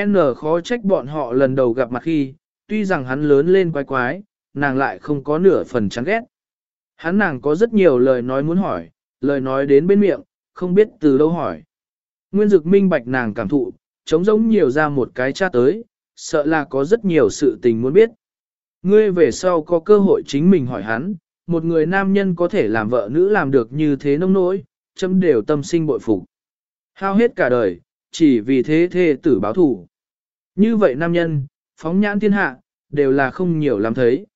N khó trách bọn họ lần đầu gặp mặt khi, tuy rằng hắn lớn lên quái quái, nàng lại không có nửa phần chán ghét. Hắn nàng có rất nhiều lời nói muốn hỏi, lời nói đến bên miệng, không biết từ đâu hỏi. Nguyên dực minh bạch nàng cảm thụ, trống giống nhiều ra một cái cha tới, sợ là có rất nhiều sự tình muốn biết. Ngươi về sau có cơ hội chính mình hỏi hắn, một người nam nhân có thể làm vợ nữ làm được như thế nông nỗi, chấm đều tâm sinh bội phục. Hao hết cả đời, chỉ vì thế thê tử báo thủ. Như vậy nam nhân, phóng nhãn thiên hạ, đều là không nhiều lắm thấy.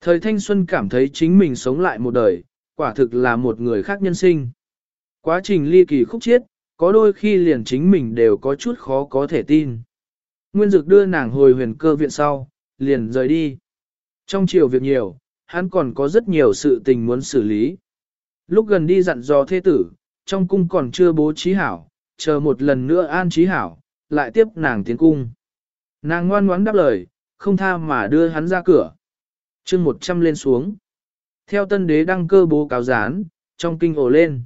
Thời thanh xuân cảm thấy chính mình sống lại một đời, quả thực là một người khác nhân sinh. Quá trình ly kỳ khúc chiết, có đôi khi liền chính mình đều có chút khó có thể tin. Nguyên dực đưa nàng hồi huyền cơ viện sau, liền rời đi. Trong chiều việc nhiều, hắn còn có rất nhiều sự tình muốn xử lý. Lúc gần đi dặn dò thế tử, trong cung còn chưa bố trí hảo, chờ một lần nữa an trí hảo, lại tiếp nàng tiến cung. Nàng ngoan ngoãn đáp lời, không tha mà đưa hắn ra cửa. chương 100 lên xuống. Theo tân đế đăng cơ bố cáo gián, trong kinh ổ lên.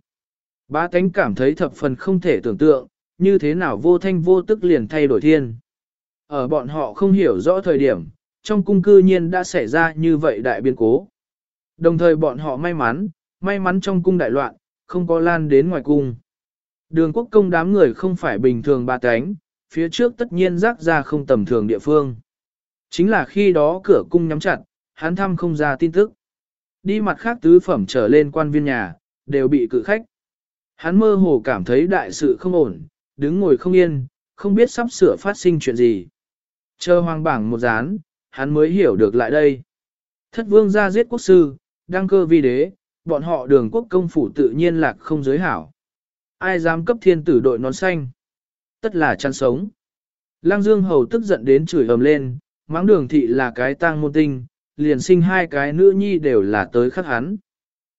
Bá tánh cảm thấy thập phần không thể tưởng tượng, như thế nào vô thanh vô tức liền thay đổi thiên. Ở bọn họ không hiểu rõ thời điểm, trong cung cư nhiên đã xảy ra như vậy đại biến cố. Đồng thời bọn họ may mắn, may mắn trong cung đại loạn, không có lan đến ngoài cung. Đường quốc công đám người không phải bình thường ba cánh, phía trước tất nhiên rác ra không tầm thường địa phương. Chính là khi đó cửa cung nhắm chặt, hắn thăm không ra tin tức. Đi mặt khác tứ phẩm trở lên quan viên nhà, đều bị cự khách. Hắn mơ hồ cảm thấy đại sự không ổn, đứng ngồi không yên, không biết sắp sửa phát sinh chuyện gì. Chờ hoàng bảng một dán, hắn mới hiểu được lại đây. Thất vương ra giết quốc sư, đăng cơ vi đế, bọn họ đường quốc công phủ tự nhiên lạc không giới hảo. Ai dám cấp thiên tử đội nón xanh? Tất là chăn sống. Lăng Dương Hầu tức giận đến chửi ầm lên, mắng đường thị là cái tang môn tinh, liền sinh hai cái nữ nhi đều là tới khắc hắn.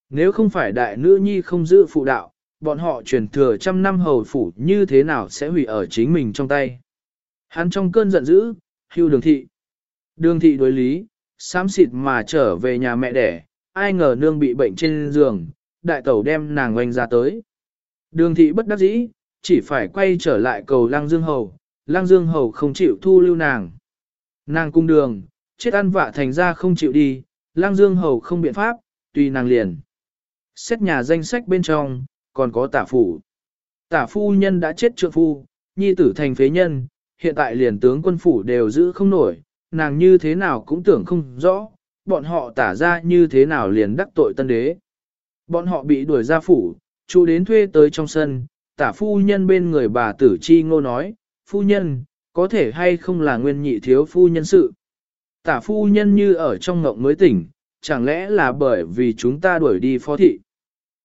Nếu không phải đại nữ nhi không giữ phụ đạo, bọn họ truyền thừa trăm năm hầu phủ như thế nào sẽ hủy ở chính mình trong tay. Hắn trong cơn giận dữ, hưu đường thị. Đường thị đối lý, xám xịt mà trở về nhà mẹ đẻ, ai ngờ nương bị bệnh trên giường, đại tẩu đem nàng oanh ra tới. Đường thị bất đắc dĩ, chỉ phải quay trở lại cầu Lăng Dương Hầu, Lăng Dương Hầu không chịu thu lưu nàng. Nàng cung đường, chết ăn vạ thành ra không chịu đi, Lăng Dương Hầu không biện pháp, tùy nàng liền. Xét nhà danh sách bên trong, còn có tả phủ. Tả phu nhân đã chết trượng phu, nhi tử thành phế nhân, hiện tại liền tướng quân phủ đều giữ không nổi, nàng như thế nào cũng tưởng không rõ, bọn họ tả ra như thế nào liền đắc tội tân đế. Bọn họ bị đuổi ra phủ, chú đến thuê tới trong sân, tả phu nhân bên người bà tử chi ngô nói, phu nhân, có thể hay không là nguyên nhị thiếu phu nhân sự. Tả phu nhân như ở trong ngộng mới tỉnh, chẳng lẽ là bởi vì chúng ta đuổi đi phó thị.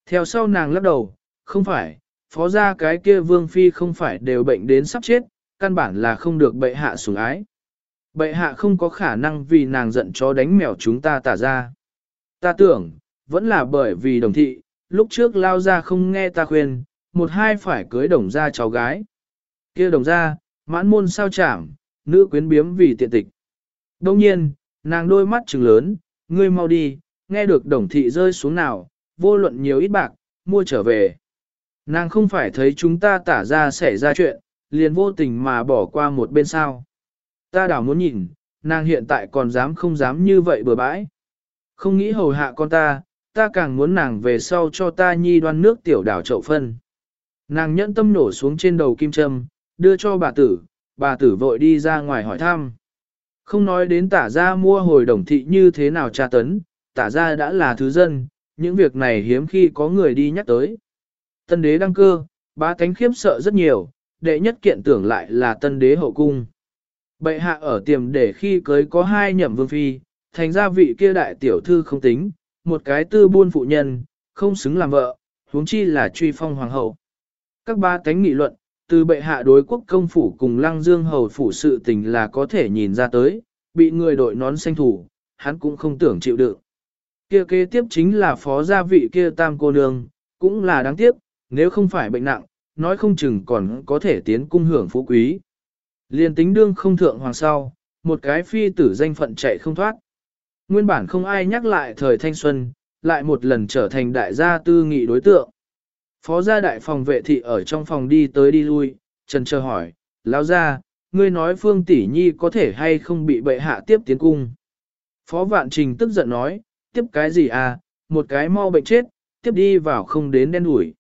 Theo sau nàng lắc đầu, không phải, phó gia cái kia vương phi không phải đều bệnh đến sắp chết, căn bản là không được bệ hạ sủng ái. Bệ hạ không có khả năng vì nàng giận chó đánh mèo chúng ta tả ra. Ta tưởng, vẫn là bởi vì đồng thị, lúc trước lao ra không nghe ta khuyên, một hai phải cưới đồng ra cháu gái. kia đồng ra, mãn môn sao chảm, nữ quyến biếm vì tiện tịch. Đông nhiên, nàng đôi mắt trừng lớn, ngươi mau đi, nghe được đồng thị rơi xuống nào, vô luận nhiều ít bạc, mua trở về. Nàng không phải thấy chúng ta tả ra xảy ra chuyện, liền vô tình mà bỏ qua một bên sao. Ta đảo muốn nhìn, nàng hiện tại còn dám không dám như vậy bừa bãi. Không nghĩ hầu hạ con ta, ta càng muốn nàng về sau cho ta nhi đoan nước tiểu đảo chậu phân. Nàng nhẫn tâm nổ xuống trên đầu kim châm, đưa cho bà tử, bà tử vội đi ra ngoài hỏi thăm. Không nói đến tả ra mua hồi đồng thị như thế nào tra tấn, tả ra đã là thứ dân, những việc này hiếm khi có người đi nhắc tới. Tân đế đăng cơ, bá tánh khiếp sợ rất nhiều, đệ nhất kiện tưởng lại là tân đế hậu cung. Bệ hạ ở tiềm để khi cưới có hai nhậm vương phi, thành ra vị kia đại tiểu thư không tính, một cái tư buôn phụ nhân, không xứng làm vợ, huống chi là truy phong hoàng hậu. Các ba tánh nghị luận, từ bệ hạ đối quốc công phủ cùng lăng dương hầu phủ sự tình là có thể nhìn ra tới, bị người đội nón xanh thủ, hắn cũng không tưởng chịu đựng. Kia kế tiếp chính là phó gia vị kia tam cô nương, cũng là đáng tiếc, nếu không phải bệnh nặng, nói không chừng còn có thể tiến cung hưởng phú quý. Liên tính đương không thượng hoàng sau, một cái phi tử danh phận chạy không thoát. Nguyên bản không ai nhắc lại thời thanh xuân, lại một lần trở thành đại gia tư nghị đối tượng. Phó gia đại phòng vệ thị ở trong phòng đi tới đi lui, trần chờ hỏi, lão gia, ngươi nói Phương Tỷ Nhi có thể hay không bị bệ hạ tiếp tiến cung. Phó Vạn Trình tức giận nói, tiếp cái gì à, một cái mau bệnh chết, tiếp đi vào không đến đen đuổi.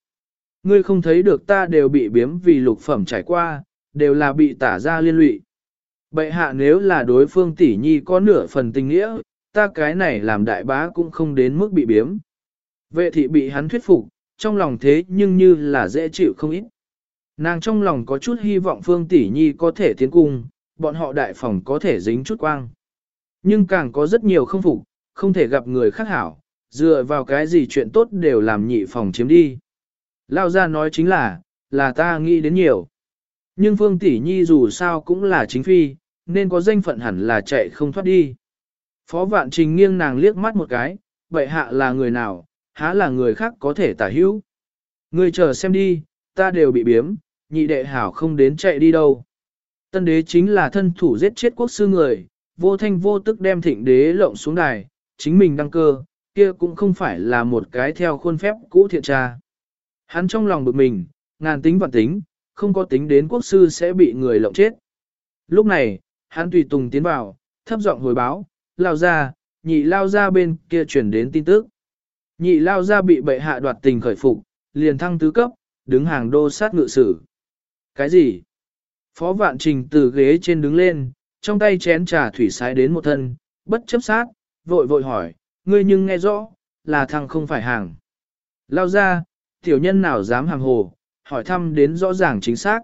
Ngươi không thấy được ta đều bị biếm vì lục phẩm trải qua, đều là bị tả ra liên lụy. Bệ hạ nếu là đối phương tỷ nhi có nửa phần tình nghĩa, ta cái này làm đại bá cũng không đến mức bị biếm. Vệ thị bị hắn thuyết phục, trong lòng thế nhưng như là dễ chịu không ít. Nàng trong lòng có chút hy vọng phương tỷ nhi có thể tiến cung, bọn họ đại phòng có thể dính chút quang. Nhưng càng có rất nhiều không phục, không thể gặp người khác hảo, dựa vào cái gì chuyện tốt đều làm nhị phòng chiếm đi. Lao ra nói chính là, là ta nghĩ đến nhiều. Nhưng Phương Tỷ Nhi dù sao cũng là chính phi, nên có danh phận hẳn là chạy không thoát đi. Phó Vạn Trình nghiêng nàng liếc mắt một cái, vậy hạ là người nào, há là người khác có thể tả hữu. Người chờ xem đi, ta đều bị biếm, nhị đệ hảo không đến chạy đi đâu. Tân đế chính là thân thủ giết chết quốc sư người, vô thanh vô tức đem thịnh đế lộng xuống đài, chính mình đăng cơ, kia cũng không phải là một cái theo khuôn phép cũ thiện tra. Hắn trong lòng bực mình, ngàn tính vạn tính, không có tính đến quốc sư sẽ bị người lộng chết. Lúc này, hắn tùy tùng tiến vào, thấp giọng hồi báo, lao ra, nhị lao ra bên kia chuyển đến tin tức. Nhị lao ra bị bệ hạ đoạt tình khởi phục, liền thăng tứ cấp, đứng hàng đô sát ngự sử. Cái gì? Phó vạn trình từ ghế trên đứng lên, trong tay chén trà thủy sái đến một thân, bất chấp sát, vội vội hỏi, ngươi nhưng nghe rõ, là thằng không phải hàng. Lao ra, tiểu nhân nào dám hàng hồ, hỏi thăm đến rõ ràng chính xác.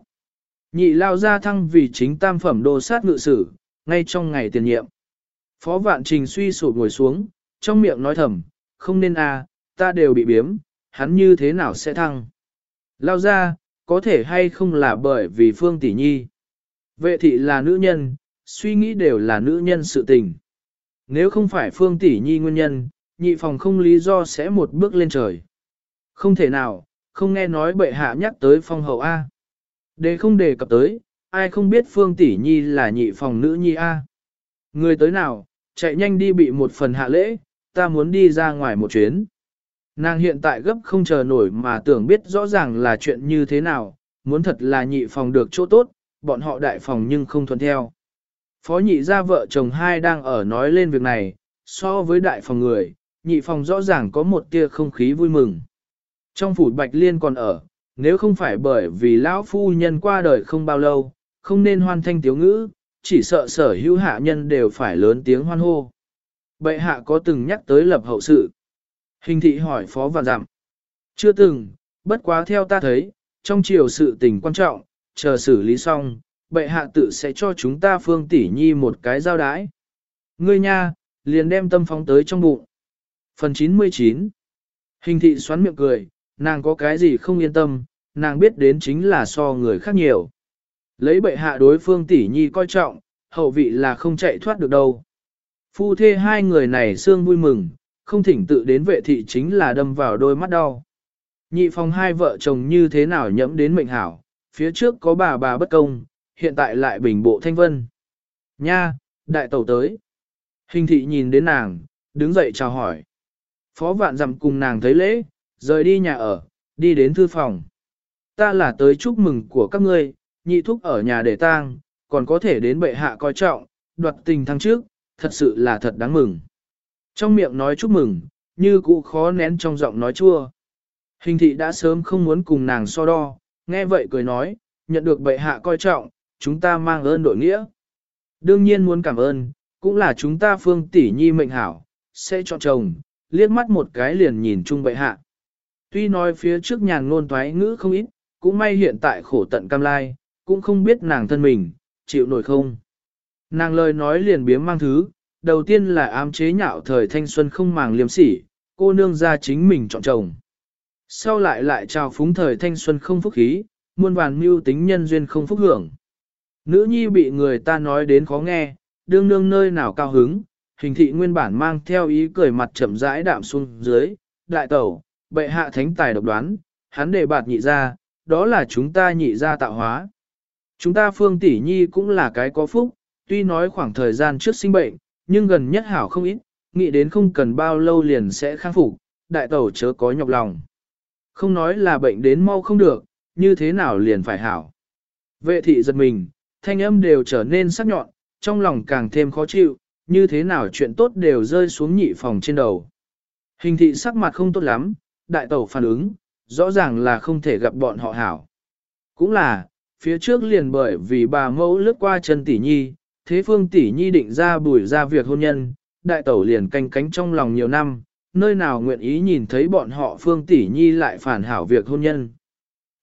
Nhị lao ra thăng vì chính tam phẩm đô sát ngự sử, ngay trong ngày tiền nhiệm. Phó vạn trình suy sụp ngồi xuống, trong miệng nói thầm, không nên à, ta đều bị biếm, hắn như thế nào sẽ thăng. Lao ra, có thể hay không là bởi vì phương tỷ nhi. Vệ thị là nữ nhân, suy nghĩ đều là nữ nhân sự tình. Nếu không phải phương tỷ nhi nguyên nhân, nhị phòng không lý do sẽ một bước lên trời. Không thể nào, không nghe nói bệ hạ nhắc tới phong hậu A. Để không đề cập tới, ai không biết phương tỷ nhi là nhị phòng nữ nhi A. Người tới nào, chạy nhanh đi bị một phần hạ lễ, ta muốn đi ra ngoài một chuyến. Nàng hiện tại gấp không chờ nổi mà tưởng biết rõ ràng là chuyện như thế nào, muốn thật là nhị phòng được chỗ tốt, bọn họ đại phòng nhưng không thuận theo. Phó nhị gia vợ chồng hai đang ở nói lên việc này, so với đại phòng người, nhị phòng rõ ràng có một tia không khí vui mừng. Trong phủ Bạch Liên còn ở, nếu không phải bởi vì lão phu nhân qua đời không bao lâu, không nên hoan thanh tiếu ngữ, chỉ sợ sở hữu hạ nhân đều phải lớn tiếng hoan hô. Bệ hạ có từng nhắc tới lập hậu sự. Hình thị hỏi phó và dặm. Chưa từng, bất quá theo ta thấy, trong chiều sự tình quan trọng, chờ xử lý xong, bệ hạ tự sẽ cho chúng ta phương tỷ nhi một cái giao đái. Ngươi nha, liền đem tâm phóng tới trong bụng. Phần 99 Hình thị xoắn miệng cười, nàng có cái gì không yên tâm, nàng biết đến chính là so người khác nhiều. Lấy bệ hạ đối phương tỷ nhi coi trọng, hậu vị là không chạy thoát được đâu. Phu thê hai người này xương vui mừng, không thỉnh tự đến vệ thị chính là đâm vào đôi mắt đau. Nhị phòng hai vợ chồng như thế nào nhẫm đến mệnh hảo, phía trước có bà bà bất công, hiện tại lại bình bộ thanh vân. Nha, đại tẩu tới. Hình thị nhìn đến nàng, đứng dậy chào hỏi. Phó vạn dặm cùng nàng thấy lễ, rời đi nhà ở, đi đến thư phòng. Ta là tới chúc mừng của các ngươi, nhị thúc ở nhà để tang, còn có thể đến bệ hạ coi trọng, đoạt tình thăng trước, thật sự là thật đáng mừng. Trong miệng nói chúc mừng, như cụ khó nén trong giọng nói chua. Hình thị đã sớm không muốn cùng nàng so đo, nghe vậy cười nói, nhận được bệ hạ coi trọng, chúng ta mang ơn đội nghĩa. Đương nhiên muốn cảm ơn, cũng là chúng ta phương tỷ nhi mệnh hảo, sẽ chọn chồng, liếc mắt một cái liền nhìn chung bệ hạ. Tuy nói phía trước nhàn ngôn thoái ngữ không ít, cũng may hiện tại khổ tận cam lai, cũng không biết nàng thân mình, chịu nổi không. Nàng lời nói liền biếm mang thứ, đầu tiên là ám chế nhạo thời thanh xuân không màng liêm sỉ, cô nương ra chính mình chọn chồng. Sau lại lại trào phúng thời thanh xuân không phúc khí, muôn vàn mưu tính nhân duyên không phúc hưởng. Nữ nhi bị người ta nói đến khó nghe, đương nương nơi nào cao hứng, hình thị nguyên bản mang theo ý cười mặt chậm rãi đạm xuống dưới, đại tẩu, bệ hạ thánh tài độc đoán, hắn đề bạt nhị ra, đó là chúng ta nhị ra tạo hóa. Chúng ta phương tỷ nhi cũng là cái có phúc, tuy nói khoảng thời gian trước sinh bệnh, nhưng gần nhất hảo không ít, nghĩ đến không cần bao lâu liền sẽ khang phục, đại tẩu chớ có nhọc lòng. Không nói là bệnh đến mau không được, như thế nào liền phải hảo. Vệ thị giật mình, thanh âm đều trở nên sắc nhọn, trong lòng càng thêm khó chịu, như thế nào chuyện tốt đều rơi xuống nhị phòng trên đầu. Hình thị sắc mặt không tốt lắm, đại tẩu phản ứng, rõ ràng là không thể gặp bọn họ hảo. Cũng là, phía trước liền bởi vì bà mẫu lướt qua chân tỷ nhi, thế phương tỷ nhi định ra bùi ra việc hôn nhân, đại tẩu liền canh cánh trong lòng nhiều năm, nơi nào nguyện ý nhìn thấy bọn họ phương tỷ nhi lại phản hảo việc hôn nhân.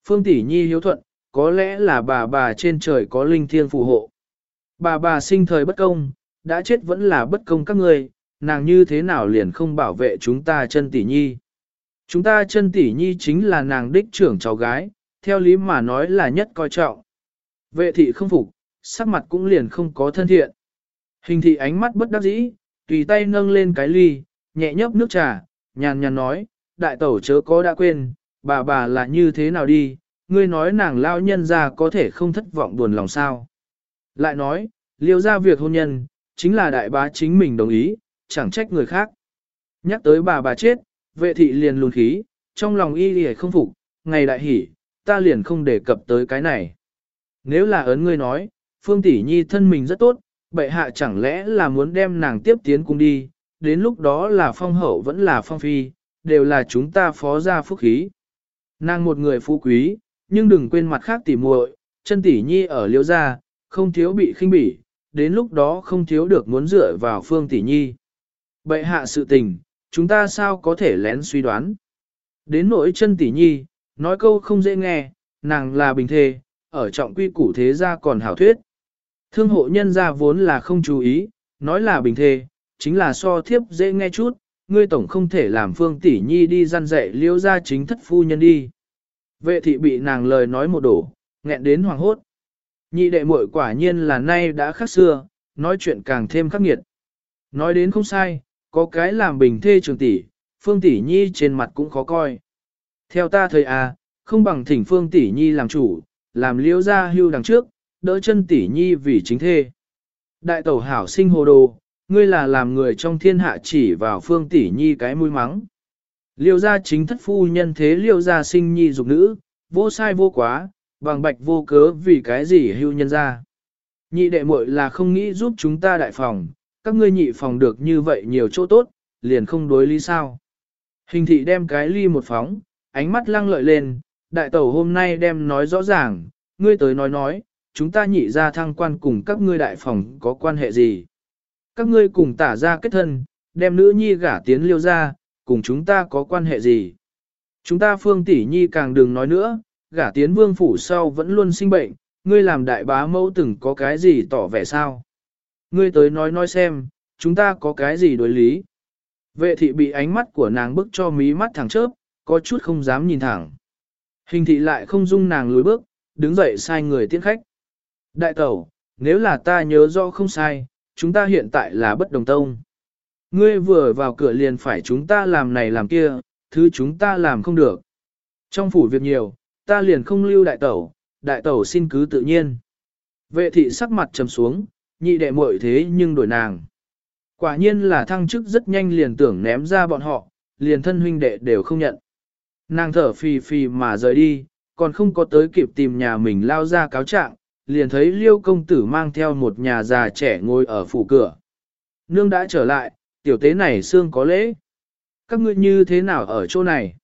Phương tỷ nhi hiếu thuận, có lẽ là bà bà trên trời có linh thiêng phù hộ. Bà bà sinh thời bất công, đã chết vẫn là bất công các ngươi, nàng như thế nào liền không bảo vệ chúng ta chân tỷ nhi. Chúng ta chân tỷ nhi chính là nàng đích trưởng cháu gái, theo lý mà nói là nhất coi trọng. Vệ thị không phục, sắc mặt cũng liền không có thân thiện. Hình thị ánh mắt bất đắc dĩ, tùy tay nâng lên cái ly, nhẹ nhấp nước trà, nhàn nhàn nói, đại tẩu chớ có đã quên, bà bà là như thế nào đi, ngươi nói nàng lao nhân ra có thể không thất vọng buồn lòng sao. Lại nói, liêu ra việc hôn nhân, chính là đại bá chính mình đồng ý, chẳng trách người khác. Nhắc tới bà bà chết, vệ thị liền lùn khí, trong lòng y lì không phục, ngày đại hỉ, ta liền không đề cập tới cái này. Nếu là ấn ngươi nói, Phương Tỷ Nhi thân mình rất tốt, bệ hạ chẳng lẽ là muốn đem nàng tiếp tiến cung đi, đến lúc đó là phong hậu vẫn là phong phi, đều là chúng ta phó gia phúc khí. Nàng một người phú quý, nhưng đừng quên mặt khác tỉ muội, chân tỷ nhi ở liễu gia, không thiếu bị khinh bỉ, đến lúc đó không thiếu được muốn dựa vào phương tỷ nhi. Bệ hạ sự tình, chúng ta sao có thể lén suy đoán. Đến nỗi chân tỷ nhi, nói câu không dễ nghe, nàng là bình thê, ở trọng quy củ thế gia còn hảo thuyết. Thương hộ nhân gia vốn là không chú ý, nói là bình thê, chính là so thiếp dễ nghe chút, ngươi tổng không thể làm phương tỷ nhi đi gian dạy liêu ra chính thất phu nhân đi. Vệ thị bị nàng lời nói một đổ, nghẹn đến hoàng hốt. Nhị đệ muội quả nhiên là nay đã khác xưa, nói chuyện càng thêm khắc nghiệt. Nói đến không sai, có cái làm bình thê trường tỷ, phương tỷ nhi trên mặt cũng khó coi. Theo ta thời à, không bằng thỉnh phương tỷ nhi làm chủ, làm liễu ra hưu đằng trước, đỡ chân tỷ nhi vì chính thê. Đại tẩu hảo sinh hồ đồ, ngươi là làm người trong thiên hạ chỉ vào phương tỷ nhi cái mũi mắng. Liêu gia chính thất phu nhân thế liêu gia sinh nhi dục nữ, vô sai vô quá, bằng bạch vô cớ vì cái gì hưu nhân ra. Nhị đệ muội là không nghĩ giúp chúng ta đại phòng, các ngươi nhị phòng được như vậy nhiều chỗ tốt, liền không đối lý sao. Hình thị đem cái ly một phóng, ánh mắt lăng lợi lên, đại tẩu hôm nay đem nói rõ ràng, ngươi tới nói nói, chúng ta nhị ra thăng quan cùng các ngươi đại phòng có quan hệ gì. Các ngươi cùng tả ra kết thân, đem nữ nhi gả tiến liêu ra, cùng chúng ta có quan hệ gì. Chúng ta phương tỷ nhi càng đừng nói nữa, gả tiến vương phủ sau vẫn luôn sinh bệnh, ngươi làm đại bá mẫu từng có cái gì tỏ vẻ sao. Ngươi tới nói nói xem, chúng ta có cái gì đối lý. Vệ thị bị ánh mắt của nàng bức cho mí mắt thẳng chớp, có chút không dám nhìn thẳng. Hình thị lại không dung nàng lùi bước, đứng dậy sai người tiễn khách. Đại tẩu, nếu là ta nhớ rõ không sai, chúng ta hiện tại là bất đồng tông. Ngươi vừa vào cửa liền phải chúng ta làm này làm kia, thứ chúng ta làm không được. Trong phủ việc nhiều, ta liền không lưu đại tẩu, đại tẩu xin cứ tự nhiên. Vệ thị sắc mặt trầm xuống, nhị đệ muội thế nhưng đổi nàng. Quả nhiên là thăng chức rất nhanh liền tưởng ném ra bọn họ, liền thân huynh đệ đều không nhận. Nàng thở phì phì mà rời đi, còn không có tới kịp tìm nhà mình lao ra cáo trạng, liền thấy liêu công tử mang theo một nhà già trẻ ngồi ở phủ cửa. Nương đã trở lại, tiểu tế này xương có lễ. Các ngươi như thế nào ở chỗ này?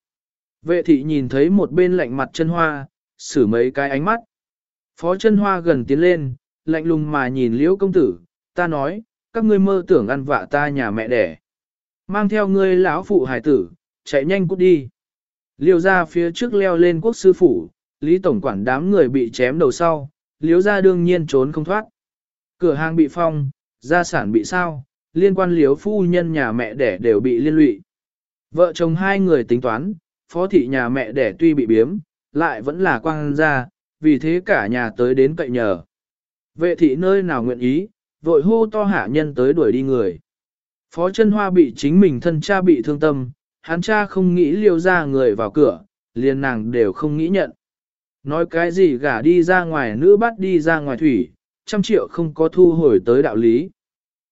Vệ thị nhìn thấy một bên lạnh mặt chân hoa, xử mấy cái ánh mắt. Phó chân hoa gần tiến lên, lạnh lùng mà nhìn liễu công tử, ta nói, các ngươi mơ tưởng ăn vạ ta nhà mẹ đẻ. Mang theo ngươi lão phụ hải tử, chạy nhanh cút đi. Liêu ra phía trước leo lên quốc sư phủ, Lý Tổng quản đám người bị chém đầu sau, Liêu ra đương nhiên trốn không thoát. Cửa hàng bị phong, gia sản bị sao, liên quan Liêu phu nhân nhà mẹ đẻ đều bị liên lụy. Vợ chồng hai người tính toán, phó thị nhà mẹ đẻ tuy bị biếm, lại vẫn là quang gia, vì thế cả nhà tới đến cậy nhờ. Vệ thị nơi nào nguyện ý, vội hô to hạ nhân tới đuổi đi người. Phó chân hoa bị chính mình thân cha bị thương tâm, hắn cha không nghĩ liêu ra người vào cửa, liền nàng đều không nghĩ nhận. Nói cái gì gả đi ra ngoài nữ bắt đi ra ngoài thủy, trăm triệu không có thu hồi tới đạo lý.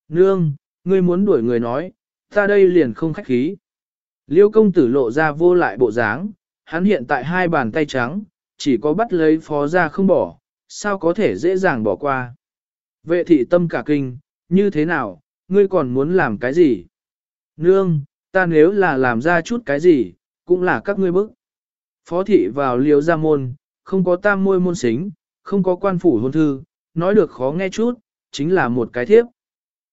Nương, ngươi muốn đuổi người nói, ta đây liền không khách khí. Liêu công tử lộ ra vô lại bộ dáng, hắn hiện tại hai bàn tay trắng, chỉ có bắt lấy phó ra không bỏ, sao có thể dễ dàng bỏ qua. Vệ thị tâm cả kinh, như thế nào, ngươi còn muốn làm cái gì? Nương, ta nếu là làm ra chút cái gì, cũng là các ngươi bức. Phó thị vào liều ra môn, không có tam môi môn xính, không có quan phủ hôn thư, nói được khó nghe chút, chính là một cái thiếp.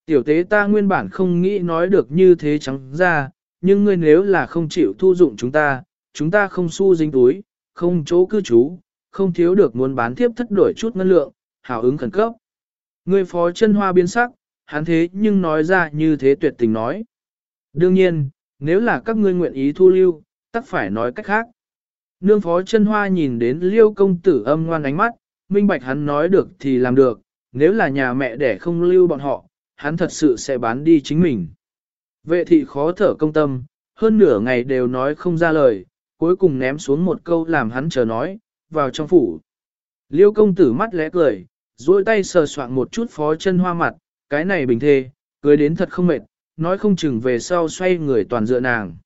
Tiểu tế ta nguyên bản không nghĩ nói được như thế trắng ra, nhưng ngươi nếu là không chịu thu dụng chúng ta, chúng ta không xu dính túi, không chỗ cư trú, không thiếu được muốn bán thiếp thất đổi chút ngân lượng, hào ứng khẩn cấp. Ngươi phó chân hoa biến sắc, hắn thế nhưng nói ra như thế tuyệt tình nói. Đương nhiên, nếu là các ngươi nguyện ý thu lưu, tắc phải nói cách khác. Nương phó chân hoa nhìn đến liêu công tử âm ngoan ánh mắt, minh bạch hắn nói được thì làm được, nếu là nhà mẹ đẻ không lưu bọn họ, hắn thật sự sẽ bán đi chính mình. Vệ thị khó thở công tâm, hơn nửa ngày đều nói không ra lời, cuối cùng ném xuống một câu làm hắn chờ nói, vào trong phủ. Liêu công tử mắt lẽ cười, duỗi tay sờ soạn một chút phó chân hoa mặt, cái này bình thê, cười đến thật không mệt, nói không chừng về sau xoay người toàn dựa nàng.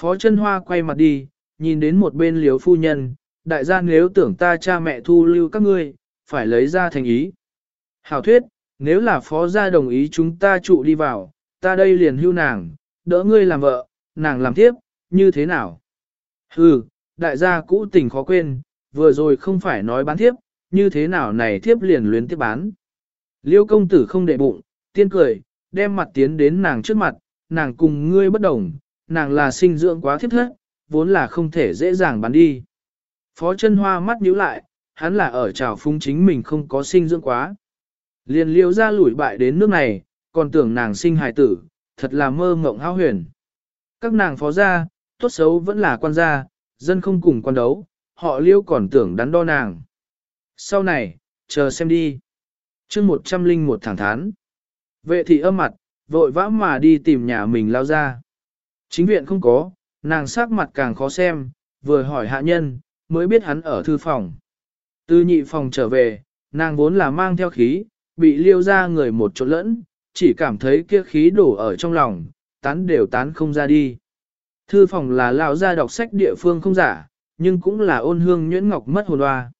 Phó chân hoa quay mặt đi, nhìn đến một bên liếu phu nhân, đại gia nếu tưởng ta cha mẹ thu lưu các ngươi, phải lấy ra thành ý. Hảo thuyết, nếu là phó gia đồng ý chúng ta trụ đi vào, ta đây liền hưu nàng, đỡ ngươi làm vợ, nàng làm tiếp, như thế nào? Hừ, đại gia cũ tình khó quên, vừa rồi không phải nói bán thiếp, như thế nào này thiếp liền luyến tiếp bán. Liêu công tử không đệ bụng, tiên cười, đem mặt tiến đến nàng trước mặt, nàng cùng ngươi bất đồng, nàng là sinh dưỡng quá thiếp thất, vốn là không thể dễ dàng bán đi. Phó chân hoa mắt nhíu lại, hắn là ở trào phúng chính mình không có sinh dưỡng quá. Liền liêu ra lủi bại đến nước này, còn tưởng nàng sinh hài tử, thật là mơ mộng hao huyền. Các nàng phó gia, tốt xấu vẫn là quan gia, dân không cùng quan đấu, họ liêu còn tưởng đắn đo nàng. Sau này, chờ xem đi. chương một trăm linh một thẳng thán. Vệ thị âm mặt, vội vã mà đi tìm nhà mình lao ra. Chính viện không có, nàng sắc mặt càng khó xem, vừa hỏi hạ nhân, mới biết hắn ở thư phòng. Từ nhị phòng trở về, nàng vốn là mang theo khí, bị liêu ra người một chỗ lẫn, chỉ cảm thấy kia khí đổ ở trong lòng, tán đều tán không ra đi. Thư phòng là lao ra đọc sách địa phương không giả, nhưng cũng là ôn hương nhuyễn ngọc mất hồn hoa.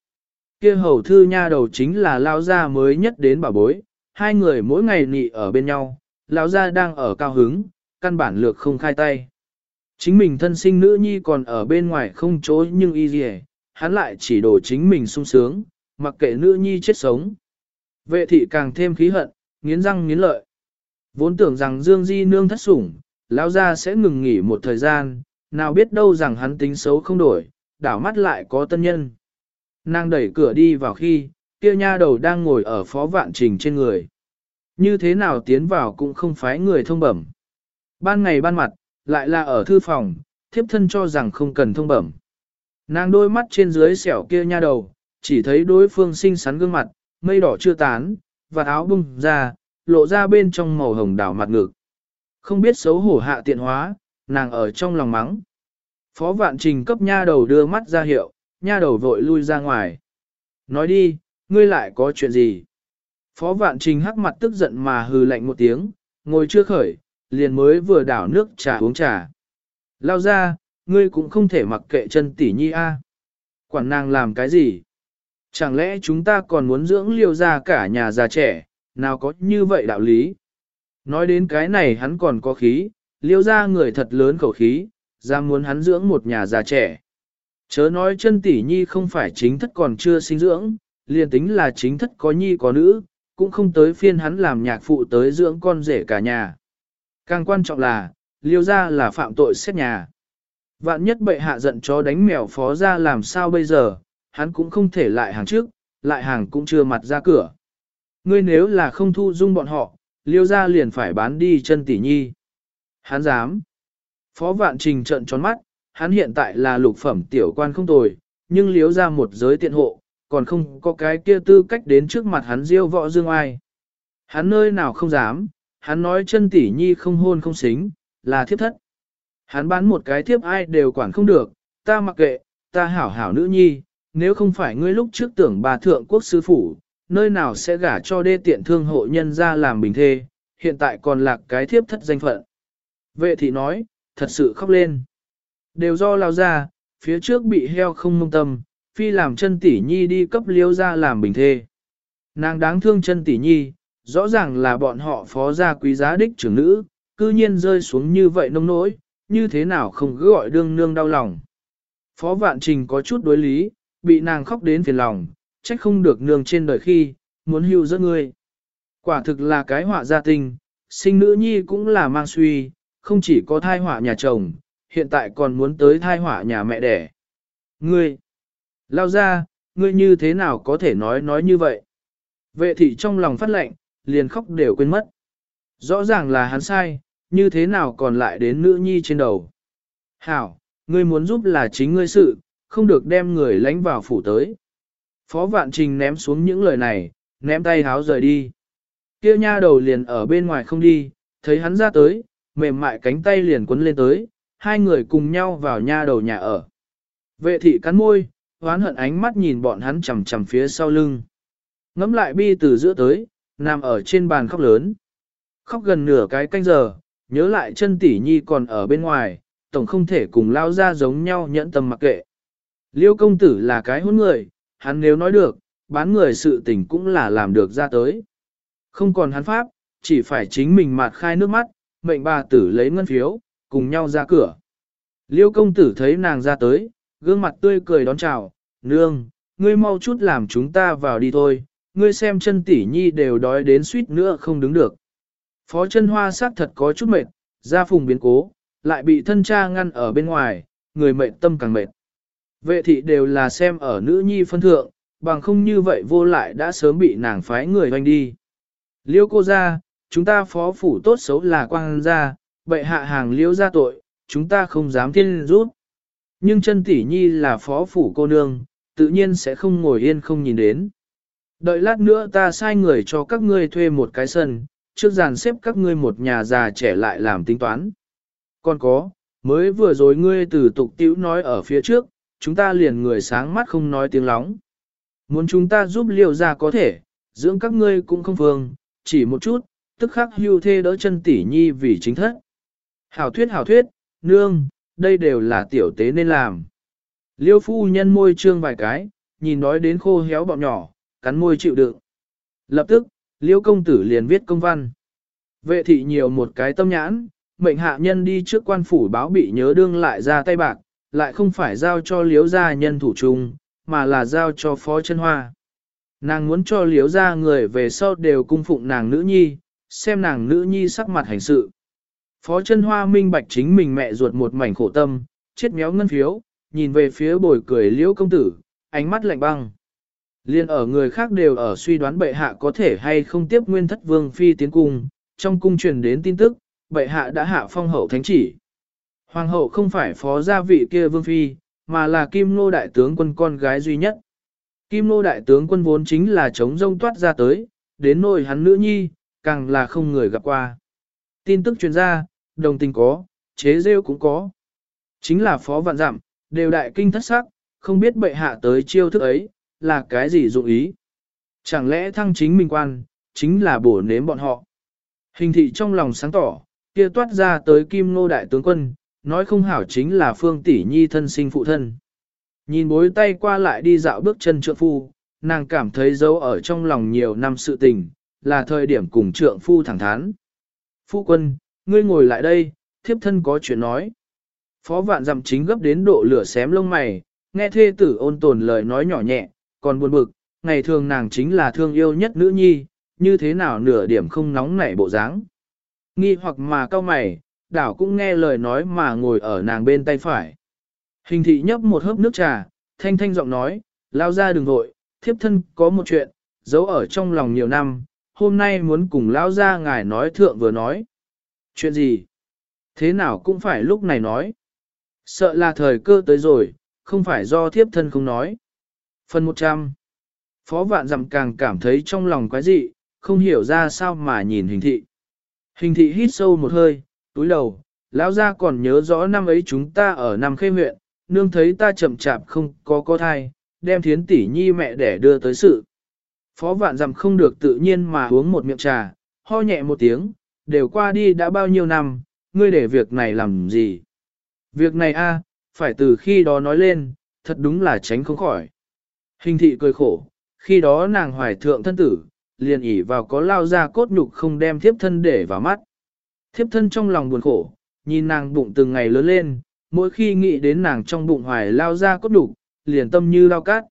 Kia hầu thư nha đầu chính là lao ra mới nhất đến bảo bối, hai người mỗi ngày nị ở bên nhau, Lão gia đang ở cao hứng, căn bản lược không khai tay. Chính mình thân sinh nữ nhi còn ở bên ngoài không chối nhưng y gì hắn lại chỉ đổ chính mình sung sướng, mặc kệ nữ nhi chết sống. Vệ thị càng thêm khí hận, nghiến răng nghiến lợi. Vốn tưởng rằng Dương Di nương thất sủng, lão gia sẽ ngừng nghỉ một thời gian, nào biết đâu rằng hắn tính xấu không đổi, đảo mắt lại có tân nhân. Nàng đẩy cửa đi vào khi, kia nha đầu đang ngồi ở phó vạn trình trên người. Như thế nào tiến vào cũng không phải người thông bẩm. Ban ngày ban mặt, lại là ở thư phòng, thiếp thân cho rằng không cần thông bẩm. Nàng đôi mắt trên dưới xẻo kia nha đầu, chỉ thấy đối phương xinh xắn gương mặt, mây đỏ chưa tán, và áo bung ra, lộ ra bên trong màu hồng đảo mặt ngực. Không biết xấu hổ hạ tiện hóa, nàng ở trong lòng mắng. Phó vạn trình cấp nha đầu đưa mắt ra hiệu, nha đầu vội lui ra ngoài. Nói đi, ngươi lại có chuyện gì? Phó vạn trình hắc mặt tức giận mà hừ lạnh một tiếng, ngồi chưa khởi, liền mới vừa đảo nước trà uống trà. Lao ra, ngươi cũng không thể mặc kệ chân tỷ nhi a. Quản nàng làm cái gì? Chẳng lẽ chúng ta còn muốn dưỡng liêu ra cả nhà già trẻ, nào có như vậy đạo lý? Nói đến cái này hắn còn có khí, liêu ra người thật lớn khẩu khí, ra muốn hắn dưỡng một nhà già trẻ. Chớ nói chân tỷ nhi không phải chính thất còn chưa sinh dưỡng, liền tính là chính thất có nhi có nữ, cũng không tới phiên hắn làm nhạc phụ tới dưỡng con rể cả nhà. Càng quan trọng là, liêu ra là phạm tội xét nhà. Vạn nhất bệ hạ giận chó đánh mèo phó ra làm sao bây giờ, hắn cũng không thể lại hàng trước, lại hàng cũng chưa mặt ra cửa. Ngươi nếu là không thu dung bọn họ, liêu ra liền phải bán đi chân tỷ nhi. Hắn dám. Phó vạn trình trận tròn mắt, hắn hiện tại là lục phẩm tiểu quan không tồi, nhưng liếu ra một giới tiện hộ, còn không có cái kia tư cách đến trước mặt hắn diêu võ dương ai. Hắn nơi nào không dám, hắn nói chân tỷ nhi không hôn không xính, là thiếp thất. Hắn bán một cái thiếp ai đều quản không được, ta mặc kệ, ta hảo hảo nữ nhi, nếu không phải ngươi lúc trước tưởng bà thượng quốc sư phủ, nơi nào sẽ gả cho đê tiện thương hộ nhân ra làm bình thê, hiện tại còn lạc cái thiếp thất danh phận. Vệ thị nói, thật sự khóc lên. Đều do lao ra, phía trước bị heo không mông tâm, phi làm chân tỷ nhi đi cấp liêu ra làm bình thê. Nàng đáng thương chân tỷ nhi, rõ ràng là bọn họ phó gia quý giá đích trưởng nữ, cư nhiên rơi xuống như vậy nông nỗi, như thế nào không cứ gọi đương nương đau lòng. Phó vạn trình có chút đối lý, bị nàng khóc đến phiền lòng, trách không được nương trên đời khi, muốn hưu giấc ngươi. Quả thực là cái họa gia tình, sinh nữ nhi cũng là mang suy, không chỉ có thai họa nhà chồng, hiện tại còn muốn tới thai họa nhà mẹ đẻ. Ngươi, lao ra, ngươi như thế nào có thể nói nói như vậy? Vệ thị trong lòng phát lệnh, liền khóc đều quên mất. Rõ ràng là hắn sai, như thế nào còn lại đến nữ nhi trên đầu. Hảo, ngươi muốn giúp là chính ngươi sự, không được đem người lánh vào phủ tới. Phó vạn trình ném xuống những lời này, ném tay háo rời đi. Kia nha đầu liền ở bên ngoài không đi, thấy hắn ra tới, mềm mại cánh tay liền quấn lên tới, hai người cùng nhau vào nha đầu nhà ở. Vệ thị cắn môi, hoán hận ánh mắt nhìn bọn hắn chầm chầm phía sau lưng. Ngắm lại bi từ giữa tới, nằm ở trên bàn khóc lớn. Khóc gần nửa cái canh giờ, nhớ lại chân tỷ nhi còn ở bên ngoài, tổng không thể cùng lao ra giống nhau nhẫn tâm mặc kệ. Liêu công tử là cái hôn người, hắn nếu nói được, bán người sự tình cũng là làm được ra tới. Không còn hắn pháp, chỉ phải chính mình mạt khai nước mắt, mệnh bà tử lấy ngân phiếu, cùng nhau ra cửa. Liêu công tử thấy nàng ra tới, gương mặt tươi cười đón chào, nương, ngươi mau chút làm chúng ta vào đi thôi, ngươi xem chân tỷ nhi đều đói đến suýt nữa không đứng được. Phó chân hoa sắc thật có chút mệt, ra phùng biến cố, lại bị thân cha ngăn ở bên ngoài, người mệt tâm càng mệt. Vệ thị đều là xem ở nữ nhi phân thượng, bằng không như vậy vô lại đã sớm bị nàng phái người hoành đi. Liêu cô ra, chúng ta phó phủ tốt xấu là quang gia, bệ hạ hàng liêu ra tội, chúng ta không dám thiên rút. Nhưng chân tỷ nhi là phó phủ cô nương, tự nhiên sẽ không ngồi yên không nhìn đến. Đợi lát nữa ta sai người cho các ngươi thuê một cái sân, trước dàn xếp các ngươi một nhà già trẻ lại làm tính toán. Còn có, mới vừa rồi ngươi từ tục tiểu nói ở phía trước, chúng ta liền người sáng mắt không nói tiếng lóng. Muốn chúng ta giúp liều ra có thể, dưỡng các ngươi cũng không phương, chỉ một chút, tức khắc hưu thê đỡ chân tỷ nhi vì chính thất. Hảo thuyết hảo thuyết, nương, đây đều là tiểu tế nên làm. Liêu phu nhân môi trương vài cái, nhìn nói đến khô héo bọn nhỏ, cắn môi chịu đựng. Lập tức, liêu công tử liền viết công văn. Vệ thị nhiều một cái tâm nhãn, mệnh hạ nhân đi trước quan phủ báo bị nhớ đương lại ra tay bạc, lại không phải giao cho liếu gia nhân thủ trung, mà là giao cho phó chân hoa. Nàng muốn cho liếu gia người về sau đều cung phụng nàng nữ nhi, xem nàng nữ nhi sắc mặt hành sự. Phó chân hoa minh bạch chính mình mẹ ruột một mảnh khổ tâm, chết méo ngân phiếu, nhìn về phía bồi cười liễu công tử, ánh mắt lạnh băng. Liên ở người khác đều ở suy đoán bệ hạ có thể hay không tiếp nguyên thất vương phi tiến cung, trong cung truyền đến tin tức, bệ hạ đã hạ phong hậu thánh chỉ. Hoàng hậu không phải phó gia vị kia vương phi, mà là kim nô đại tướng quân con gái duy nhất. Kim nô đại tướng quân vốn chính là chống rông toát ra tới, đến nỗi hắn nữ nhi, càng là không người gặp qua. Tin tức truyền ra, đồng tình có, chế rêu cũng có. Chính là phó vạn giảm, đều đại kinh thất sắc, không biết bệ hạ tới chiêu thức ấy, là cái gì dụng ý. Chẳng lẽ thăng chính minh quan, chính là bổ nếm bọn họ. Hình thị trong lòng sáng tỏ, kia toát ra tới kim nô đại tướng quân, nói không hảo chính là phương tỷ nhi thân sinh phụ thân. Nhìn bối tay qua lại đi dạo bước chân trượng phu, nàng cảm thấy dấu ở trong lòng nhiều năm sự tình, là thời điểm cùng trượng phu thẳng thắn. Phu quân, ngươi ngồi lại đây, thiếp thân có chuyện nói. Phó vạn dặm chính gấp đến độ lửa xém lông mày, nghe thê tử ôn tồn lời nói nhỏ nhẹ, còn buồn bực, ngày thường nàng chính là thương yêu nhất nữ nhi, như thế nào nửa điểm không nóng nảy bộ dáng. Nghi hoặc mà cao mày, đảo cũng nghe lời nói mà ngồi ở nàng bên tay phải. Hình thị nhấp một hớp nước trà, thanh thanh giọng nói, lao ra đừng vội, thiếp thân có một chuyện, giấu ở trong lòng nhiều năm, hôm nay muốn cùng lao ra ngài nói thượng vừa nói. Chuyện gì? Thế nào cũng phải lúc này nói. Sợ là thời cơ tới rồi, không phải do thiếp thân không nói. Phần 100 Phó vạn dặm càng cảm thấy trong lòng quái dị, không hiểu ra sao mà nhìn hình thị. Hình thị hít sâu một hơi, túi đầu, lão gia còn nhớ rõ năm ấy chúng ta ở Nam Khê huyện, nương thấy ta chậm chạp không có có thai, đem thiến tỷ nhi mẹ để đưa tới sự. Phó vạn dặm không được tự nhiên mà uống một miệng trà, ho nhẹ một tiếng, đều qua đi đã bao nhiêu năm, ngươi để việc này làm gì? Việc này a, phải từ khi đó nói lên, thật đúng là tránh không khỏi. Hình thị cười khổ, khi đó nàng hoài thượng thân tử, liền ỉ vào có lao ra cốt nhục không đem thiếp thân để vào mắt. Thiếp thân trong lòng buồn khổ, nhìn nàng bụng từng ngày lớn lên, mỗi khi nghĩ đến nàng trong bụng hoài lao ra cốt nhục, liền tâm như lao cát.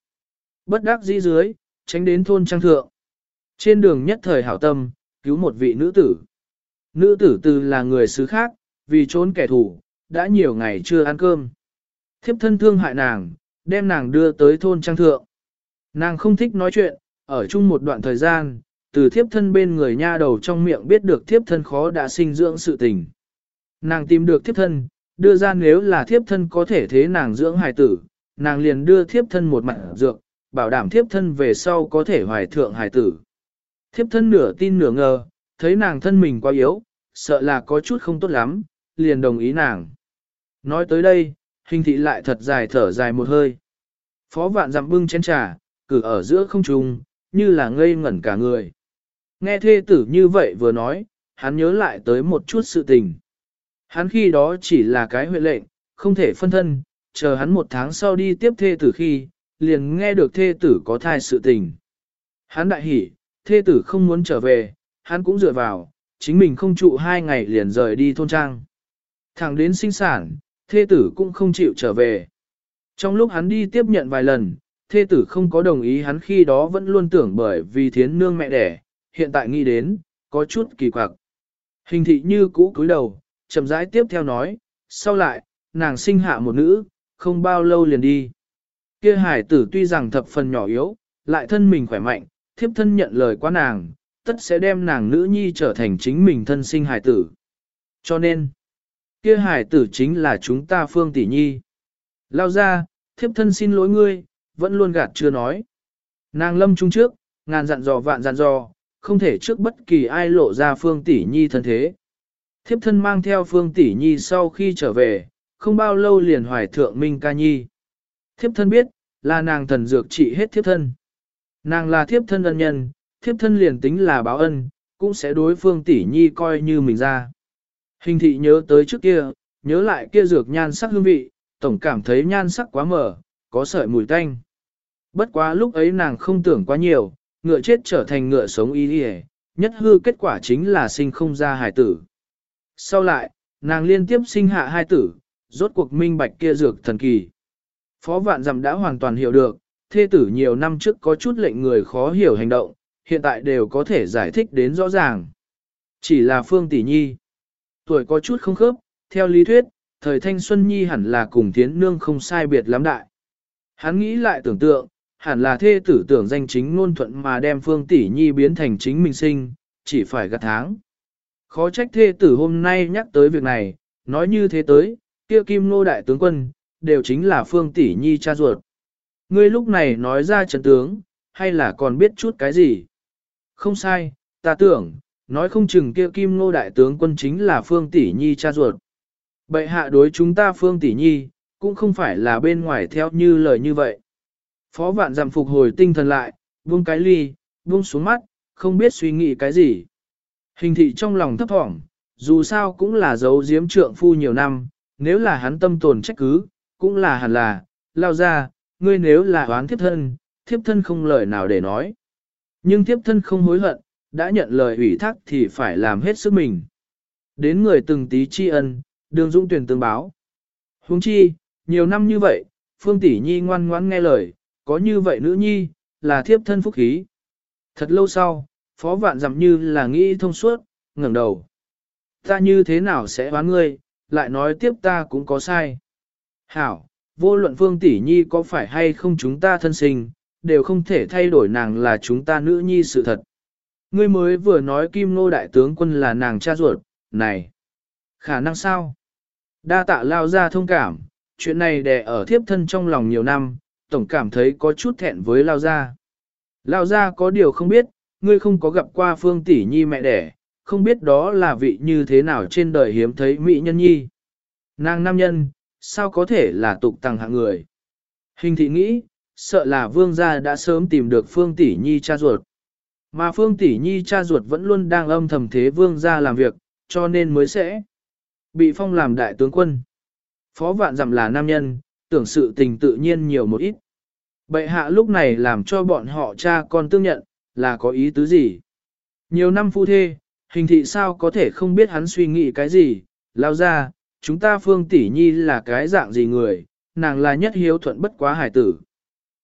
Bất đắc dĩ dưới, tránh đến thôn trang thượng. Trên đường nhất thời hảo tâm, cứu một vị nữ tử. Nữ tử từ là người xứ khác, vì trốn kẻ thù, đã nhiều ngày chưa ăn cơm. Thiếp thân thương hại nàng, đem nàng đưa tới thôn trang thượng. Nàng không thích nói chuyện, ở chung một đoạn thời gian, từ thiếp thân bên người nha đầu trong miệng biết được thiếp thân khó đã sinh dưỡng sự tình. Nàng tìm được thiếp thân, đưa ra nếu là thiếp thân có thể thế nàng dưỡng hài tử, nàng liền đưa thiếp thân một mặt dược, bảo đảm thiếp thân về sau có thể hoài thượng hài tử. Thiếp thân nửa tin nửa ngờ, thấy nàng thân mình quá yếu, sợ là có chút không tốt lắm, liền đồng ý nàng. Nói tới đây, hình thị lại thật dài thở dài một hơi. Phó vạn dặm bưng chén trà, cử ở giữa không trung, như là ngây ngẩn cả người. Nghe thê tử như vậy vừa nói, hắn nhớ lại tới một chút sự tình. Hắn khi đó chỉ là cái huệ lệnh, không thể phân thân, chờ hắn một tháng sau đi tiếp thê tử khi, liền nghe được thê tử có thai sự tình. Hắn đại hỉ, thê tử không muốn trở về, hắn cũng dựa vào, chính mình không trụ hai ngày liền rời đi thôn trang. Thẳng đến sinh sản, thê tử cũng không chịu trở về. Trong lúc hắn đi tiếp nhận vài lần, thê tử không có đồng ý hắn khi đó vẫn luôn tưởng bởi vì thiến nương mẹ đẻ, hiện tại nghĩ đến, có chút kỳ quặc. Hình thị như cũ cúi đầu, chậm rãi tiếp theo nói, sau lại, nàng sinh hạ một nữ, không bao lâu liền đi. Kia hải tử tuy rằng thập phần nhỏ yếu, lại thân mình khỏe mạnh, thiếp thân nhận lời qua nàng, tất sẽ đem nàng nữ nhi trở thành chính mình thân sinh hải tử. Cho nên, kia hải tử chính là chúng ta phương tỷ nhi. Lao ra, thiếp thân xin lỗi ngươi, vẫn luôn gạt chưa nói. Nàng lâm trung trước, ngàn dặn dò vạn dặn dò, không thể trước bất kỳ ai lộ ra phương tỷ nhi thân thế. Thiếp thân mang theo phương tỷ nhi sau khi trở về, không bao lâu liền hoài thượng minh ca nhi. Thiếp thân biết, là nàng thần dược trị hết thiếp thân. Nàng là thiếp thân ân nhân, thiếp thân liền tính là báo ân, cũng sẽ đối phương tỷ nhi coi như mình ra. Hình thị nhớ tới trước kia, nhớ lại kia dược nhan sắc hương vị, tổng cảm thấy nhan sắc quá mở, có sợi mùi tanh. Bất quá lúc ấy nàng không tưởng quá nhiều, ngựa chết trở thành ngựa sống y đi nhất hư kết quả chính là sinh không ra hài tử. Sau lại, nàng liên tiếp sinh hạ hai tử, rốt cuộc minh bạch kia dược thần kỳ. Phó vạn dặm đã hoàn toàn hiểu được, thê tử nhiều năm trước có chút lệnh người khó hiểu hành động, hiện tại đều có thể giải thích đến rõ ràng. Chỉ là Phương Tỷ Nhi. Tuổi có chút không khớp, theo lý thuyết, thời thanh xuân nhi hẳn là cùng tiến nương không sai biệt lắm đại. Hắn nghĩ lại tưởng tượng, hẳn là thê tử tưởng danh chính ngôn thuận mà đem Phương Tỷ Nhi biến thành chính mình sinh, chỉ phải gạt tháng. Khó trách thê tử hôm nay nhắc tới việc này, nói như thế tới, kia kim nô đại tướng quân, đều chính là Phương Tỷ Nhi cha ruột. Ngươi lúc này nói ra trận tướng, hay là còn biết chút cái gì? Không sai, ta tưởng, nói không chừng kia kim nô đại tướng quân chính là Phương Tỷ Nhi cha ruột. Bệ hạ đối chúng ta Phương Tỷ Nhi, cũng không phải là bên ngoài theo như lời như vậy. Phó vạn giảm phục hồi tinh thần lại, buông cái ly, buông xuống mắt, không biết suy nghĩ cái gì. Hình thị trong lòng thấp thỏm, dù sao cũng là giấu giếm trượng phu nhiều năm, nếu là hắn tâm tồn trách cứ, cũng là hẳn là, lao ra, ngươi nếu là oán thiếp thân, thiếp thân không lời nào để nói. Nhưng thiếp thân không hối hận, đã nhận lời ủy thác thì phải làm hết sức mình. Đến người từng tí tri ân, đường dũng tuyển tương báo. Huống chi, nhiều năm như vậy, Phương Tỷ Nhi ngoan ngoãn nghe lời, có như vậy nữ nhi, là thiếp thân phúc khí. Thật lâu sau, Phó Vạn dặm như là nghĩ thông suốt, ngẩng đầu. Ta như thế nào sẽ oán ngươi, lại nói tiếp ta cũng có sai. Hảo, vô luận Phương Tỷ Nhi có phải hay không chúng ta thân sinh, đều không thể thay đổi nàng là chúng ta nữ nhi sự thật. Ngươi mới vừa nói Kim Nô Đại Tướng Quân là nàng cha ruột, này, khả năng sao? Đa tạ lao ra thông cảm, chuyện này đè ở thiếp thân trong lòng nhiều năm, tổng cảm thấy có chút thẹn với lao gia. Lao gia có điều không biết, ngươi không có gặp qua phương tỷ nhi mẹ đẻ, không biết đó là vị như thế nào trên đời hiếm thấy mỹ nhân nhi. Nàng nam nhân, sao có thể là tục tăng hạng người. Hình thị nghĩ, sợ là vương gia đã sớm tìm được phương tỷ nhi cha ruột. Mà phương tỷ nhi cha ruột vẫn luôn đang âm thầm thế vương ra làm việc, cho nên mới sẽ bị phong làm đại tướng quân. Phó vạn dặm là nam nhân, tưởng sự tình tự nhiên nhiều một ít. Bệ hạ lúc này làm cho bọn họ cha con tương nhận, là có ý tứ gì? Nhiều năm phu thê, hình thị sao có thể không biết hắn suy nghĩ cái gì, lao ra, chúng ta phương tỷ nhi là cái dạng gì người, nàng là nhất hiếu thuận bất quá hải tử.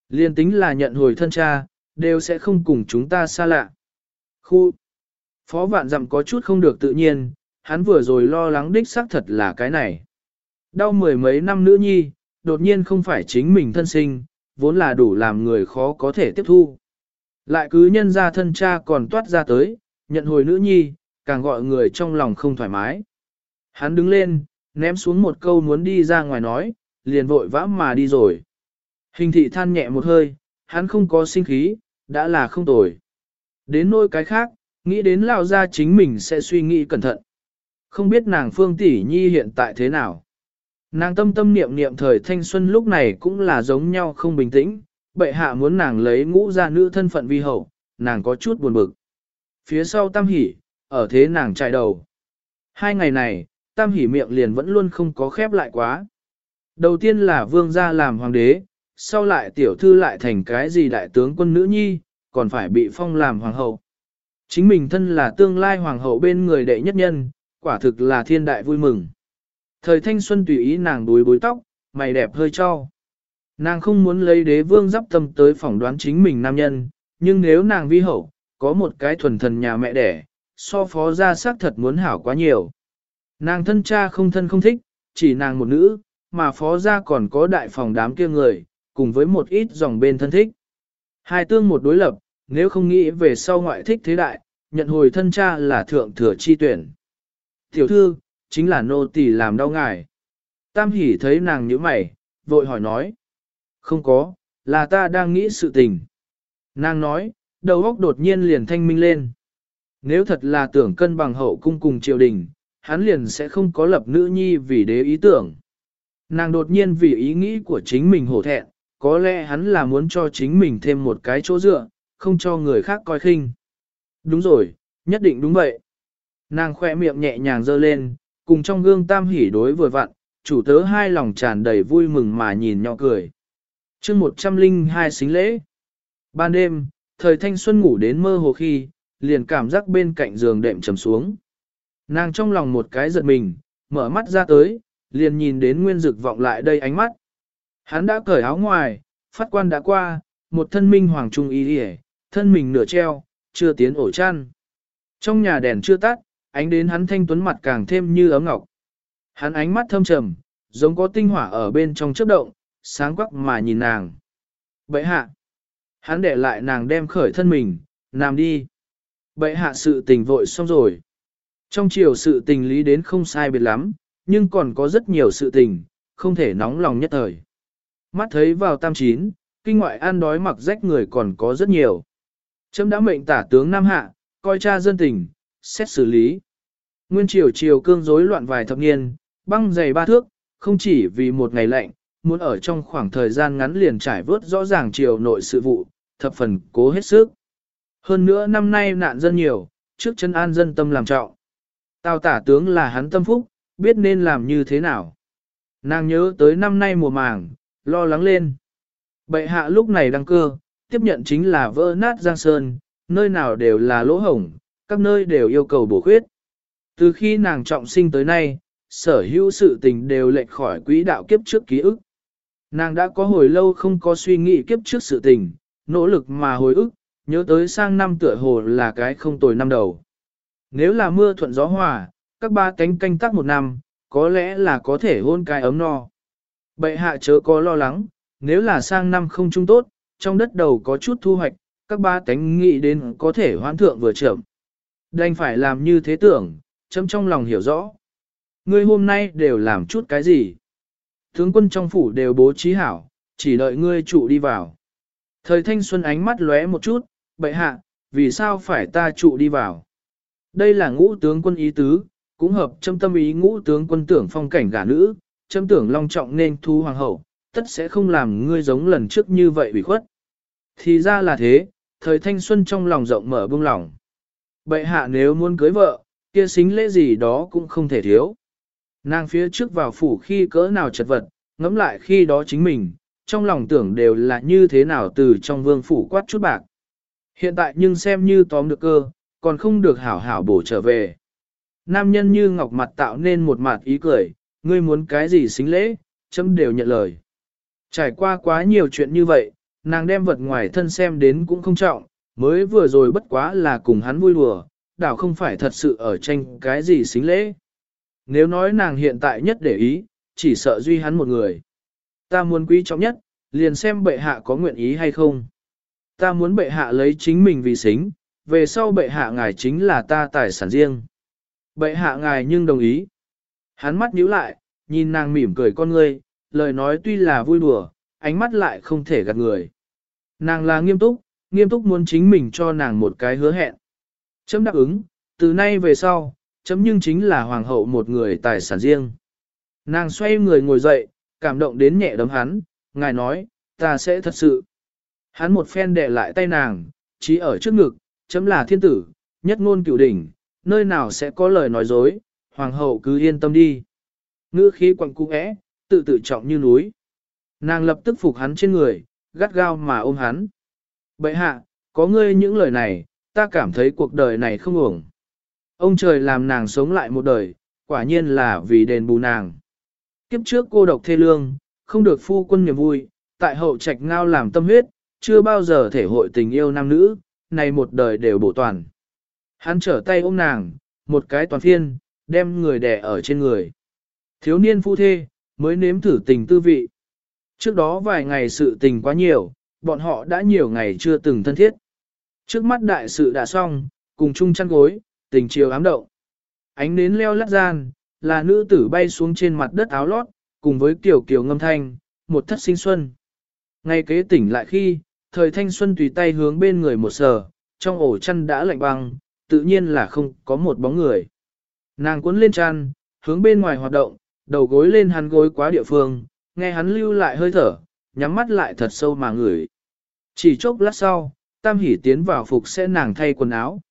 Liên tính là nhận hồi thân cha, đều sẽ không cùng chúng ta xa lạ. Khu Phó vạn dặm có chút không được tự nhiên, hắn vừa rồi lo lắng đích xác thật là cái này. Đau mười mấy năm nữ nhi, đột nhiên không phải chính mình thân sinh, vốn là đủ làm người khó có thể tiếp thu. Lại cứ nhân ra thân cha còn toát ra tới, nhận hồi nữ nhi, càng gọi người trong lòng không thoải mái. Hắn đứng lên, ném xuống một câu muốn đi ra ngoài nói, liền vội vã mà đi rồi. Hình thị than nhẹ một hơi, hắn không có sinh khí, đã là không tồi. Đến nỗi cái khác, nghĩ đến lao ra chính mình sẽ suy nghĩ cẩn thận. Không biết nàng Phương Tỷ Nhi hiện tại thế nào. Nàng tâm tâm niệm niệm thời thanh xuân lúc này cũng là giống nhau không bình tĩnh, bệ hạ muốn nàng lấy ngũ gia nữ thân phận vi hậu, nàng có chút buồn bực. Phía sau tam hỉ, ở thế nàng chạy đầu. Hai ngày này, tam hỉ miệng liền vẫn luôn không có khép lại quá. Đầu tiên là vương gia làm hoàng đế, sau lại tiểu thư lại thành cái gì đại tướng quân nữ nhi, còn phải bị phong làm hoàng hậu. Chính mình thân là tương lai hoàng hậu bên người đệ nhất nhân, quả thực là thiên đại vui mừng. Thời thanh xuân tùy ý nàng đuối bối tóc, mày đẹp hơi cho. Nàng không muốn lấy đế vương dắp tâm tới phỏng đoán chính mình nam nhân, nhưng nếu nàng vi hậu, có một cái thuần thần nhà mẹ đẻ, so phó ra xác thật muốn hảo quá nhiều. Nàng thân cha không thân không thích, chỉ nàng một nữ, mà phó ra còn có đại phòng đám kia người, cùng với một ít dòng bên thân thích. Hai tương một đối lập, nếu không nghĩ về sau ngoại thích thế đại, nhận hồi thân cha là thượng thừa chi tuyển. Tiểu thư, chính là nô tỳ làm đau ngài. Tam hỉ thấy nàng như mày, vội hỏi nói. Không có, là ta đang nghĩ sự tình. Nàng nói, đầu óc đột nhiên liền thanh minh lên. Nếu thật là tưởng cân bằng hậu cung cùng triều đình, hắn liền sẽ không có lập nữ nhi vì đế ý tưởng. Nàng đột nhiên vì ý nghĩ của chính mình hổ thẹn, có lẽ hắn là muốn cho chính mình thêm một cái chỗ dựa, không cho người khác coi khinh. Đúng rồi, nhất định đúng vậy. Nàng khoe miệng nhẹ nhàng dơ lên, cùng trong gương tam hỉ đối vừa vặn, chủ tớ hai lòng tràn đầy vui mừng mà nhìn nhỏ cười. chương 102 xính lễ. Ban đêm, thời thanh xuân ngủ đến mơ hồ khi, liền cảm giác bên cạnh giường đệm trầm xuống. Nàng trong lòng một cái giật mình, mở mắt ra tới, liền nhìn đến nguyên dực vọng lại đây ánh mắt. Hắn đã cởi áo ngoài, phát quan đã qua, một thân minh hoàng trung y hề, thân mình nửa treo, chưa tiến ổ chăn. Trong nhà đèn chưa tắt, ánh đến hắn thanh tuấn mặt càng thêm như ấm ngọc. Hắn ánh mắt thâm trầm, giống có tinh hỏa ở bên trong chớp động, sáng quắc mà nhìn nàng. Bậy hạ. Hắn để lại nàng đem khởi thân mình, nằm đi. Bậy hạ sự tình vội xong rồi. Trong chiều sự tình lý đến không sai biệt lắm, nhưng còn có rất nhiều sự tình, không thể nóng lòng nhất thời. Mắt thấy vào tam chín, kinh ngoại ăn đói mặc rách người còn có rất nhiều. Trâm đã mệnh tả tướng Nam Hạ, coi cha dân tình, xét xử lý. Nguyên triều triều cương rối loạn vài thập niên, băng dày ba thước, không chỉ vì một ngày lạnh, muốn ở trong khoảng thời gian ngắn liền trải vớt rõ ràng triều nội sự vụ, thập phần cố hết sức. Hơn nữa năm nay nạn dân nhiều, trước chân an dân tâm làm trọng. Tào tả tướng là hắn tâm phúc, biết nên làm như thế nào. Nàng nhớ tới năm nay mùa màng, lo lắng lên. Bệ hạ lúc này đăng cơ, tiếp nhận chính là vỡ nát giang sơn, nơi nào đều là lỗ hổng, các nơi đều yêu cầu bổ khuyết. Từ khi nàng trọng sinh tới nay, sở hữu sự tình đều lệch khỏi quỹ đạo kiếp trước ký ức. Nàng đã có hồi lâu không có suy nghĩ kiếp trước sự tình, nỗ lực mà hồi ức, nhớ tới sang năm tựa hồ là cái không tồi năm đầu. Nếu là mưa thuận gió hòa, các ba cánh canh tác một năm, có lẽ là có thể hôn cái ấm no. Bệ hạ chớ có lo lắng, nếu là sang năm không trung tốt, trong đất đầu có chút thu hoạch, các ba tánh nghĩ đến có thể hoãn thượng vừa chậm. Đành phải làm như thế tưởng, chấm trong lòng hiểu rõ. Ngươi hôm nay đều làm chút cái gì? Tướng quân trong phủ đều bố trí hảo, chỉ đợi ngươi trụ đi vào. Thời thanh xuân ánh mắt lóe một chút, bệ hạ, vì sao phải ta trụ đi vào? Đây là ngũ tướng quân ý tứ, cũng hợp châm tâm ý ngũ tướng quân tưởng phong cảnh gả nữ, châm tưởng long trọng nên thu hoàng hậu, tất sẽ không làm ngươi giống lần trước như vậy bị khuất. Thì ra là thế, thời thanh xuân trong lòng rộng mở bông lòng. Bệ hạ nếu muốn cưới vợ, kia xính lễ gì đó cũng không thể thiếu. Nàng phía trước vào phủ khi cỡ nào chật vật, ngẫm lại khi đó chính mình, trong lòng tưởng đều là như thế nào từ trong vương phủ quát chút bạc. Hiện tại nhưng xem như tóm được cơ, còn không được hảo hảo bổ trở về. Nam nhân như ngọc mặt tạo nên một mặt ý cười, ngươi muốn cái gì xính lễ, chấm đều nhận lời. Trải qua quá nhiều chuyện như vậy, nàng đem vật ngoài thân xem đến cũng không trọng, mới vừa rồi bất quá là cùng hắn vui đùa, đảo không phải thật sự ở tranh cái gì xính lễ. Nếu nói nàng hiện tại nhất để ý, chỉ sợ duy hắn một người. Ta muốn quý trọng nhất, liền xem bệ hạ có nguyện ý hay không. Ta muốn bệ hạ lấy chính mình vì xính, về sau bệ hạ ngài chính là ta tài sản riêng. Bệ hạ ngài nhưng đồng ý. Hắn mắt nhíu lại, nhìn nàng mỉm cười con ngươi, lời nói tuy là vui đùa, ánh mắt lại không thể gạt người. Nàng là nghiêm túc, nghiêm túc muốn chính mình cho nàng một cái hứa hẹn. Chấm đáp ứng, từ nay về sau, chấm nhưng chính là hoàng hậu một người tài sản riêng. Nàng xoay người ngồi dậy, cảm động đến nhẹ đấm hắn, ngài nói, ta sẽ thật sự. Hắn một phen đè lại tay nàng, chỉ ở trước ngực, chấm là thiên tử, nhất ngôn cửu đỉnh, nơi nào sẽ có lời nói dối, hoàng hậu cứ yên tâm đi. Ngữ khí quặng cung ẽ, tự tự trọng như núi. Nàng lập tức phục hắn trên người, gắt gao mà ôm hắn. Bậy hạ, có ngươi những lời này, ta cảm thấy cuộc đời này không ổng. Ông trời làm nàng sống lại một đời, quả nhiên là vì đền bù nàng. Kiếp trước cô độc thê lương, không được phu quân niềm vui, tại hậu trạch ngao làm tâm huyết, chưa bao giờ thể hội tình yêu nam nữ, này một đời đều bổ toàn. Hắn trở tay ôm nàng, một cái toàn phiên, đem người đè ở trên người. Thiếu niên phu thê, mới nếm thử tình tư vị. Trước đó vài ngày sự tình quá nhiều, bọn họ đã nhiều ngày chưa từng thân thiết. Trước mắt đại sự đã xong, cùng chung chăn gối, tình chiều ám động. Ánh nến leo lắt gian, là nữ tử bay xuống trên mặt đất áo lót, cùng với kiểu kiểu ngâm thanh, một thất sinh xuân. Ngay kế tỉnh lại khi, thời thanh xuân tùy tay hướng bên người một sờ, trong ổ chăn đã lạnh băng, tự nhiên là không có một bóng người. Nàng cuốn lên chăn, hướng bên ngoài hoạt động, đầu gối lên hắn gối quá địa phương, nghe hắn lưu lại hơi thở, nhắm mắt lại thật sâu mà ngửi. Chỉ chốc lát sau, Tam Hỷ tiến vào phục sẽ nàng thay quần áo.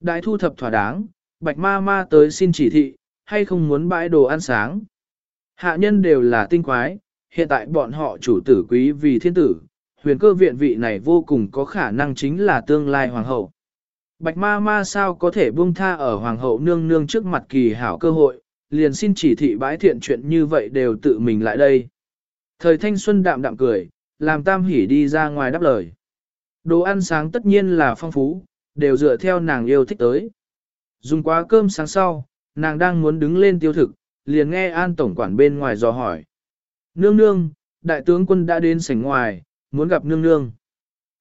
Đại thu thập thỏa đáng, Bạch Ma Ma tới xin chỉ thị, hay không muốn bãi đồ ăn sáng. Hạ nhân đều là tinh quái, hiện tại bọn họ chủ tử quý vì thiên tử, huyền cơ viện vị này vô cùng có khả năng chính là tương lai hoàng hậu. Bạch ma ma sao có thể buông tha ở hoàng hậu nương nương trước mặt kỳ hảo cơ hội, liền xin chỉ thị bãi thiện chuyện như vậy đều tự mình lại đây. Thời thanh xuân đạm đạm cười, làm tam hỉ đi ra ngoài đáp lời. Đồ ăn sáng tất nhiên là phong phú, đều dựa theo nàng yêu thích tới. Dùng quá cơm sáng sau, nàng đang muốn đứng lên tiêu thực, liền nghe an tổng quản bên ngoài dò hỏi. Nương nương, đại tướng quân đã đến sảnh ngoài, muốn gặp nương nương.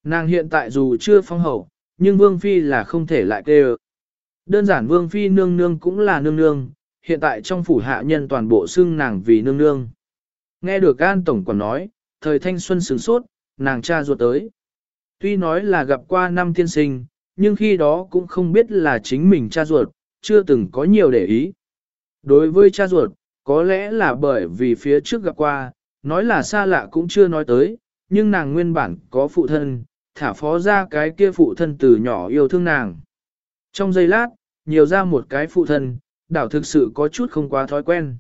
Nàng hiện tại dù chưa phong hậu, nhưng vương phi là không thể lại kêu. Đơn giản vương phi nương nương cũng là nương nương, hiện tại trong phủ hạ nhân toàn bộ xưng nàng vì nương nương. Nghe được an tổng quản nói, thời thanh xuân sướng sốt, nàng cha ruột tới. Tuy nói là gặp qua năm tiên sinh, nhưng khi đó cũng không biết là chính mình cha ruột, chưa từng có nhiều để ý. Đối với cha ruột, có lẽ là bởi vì phía trước gặp qua, nói là xa lạ cũng chưa nói tới, nhưng nàng nguyên bản có phụ thân, thả phó ra cái kia phụ thân từ nhỏ yêu thương nàng. Trong giây lát, nhiều ra một cái phụ thân, đảo thực sự có chút không quá thói quen.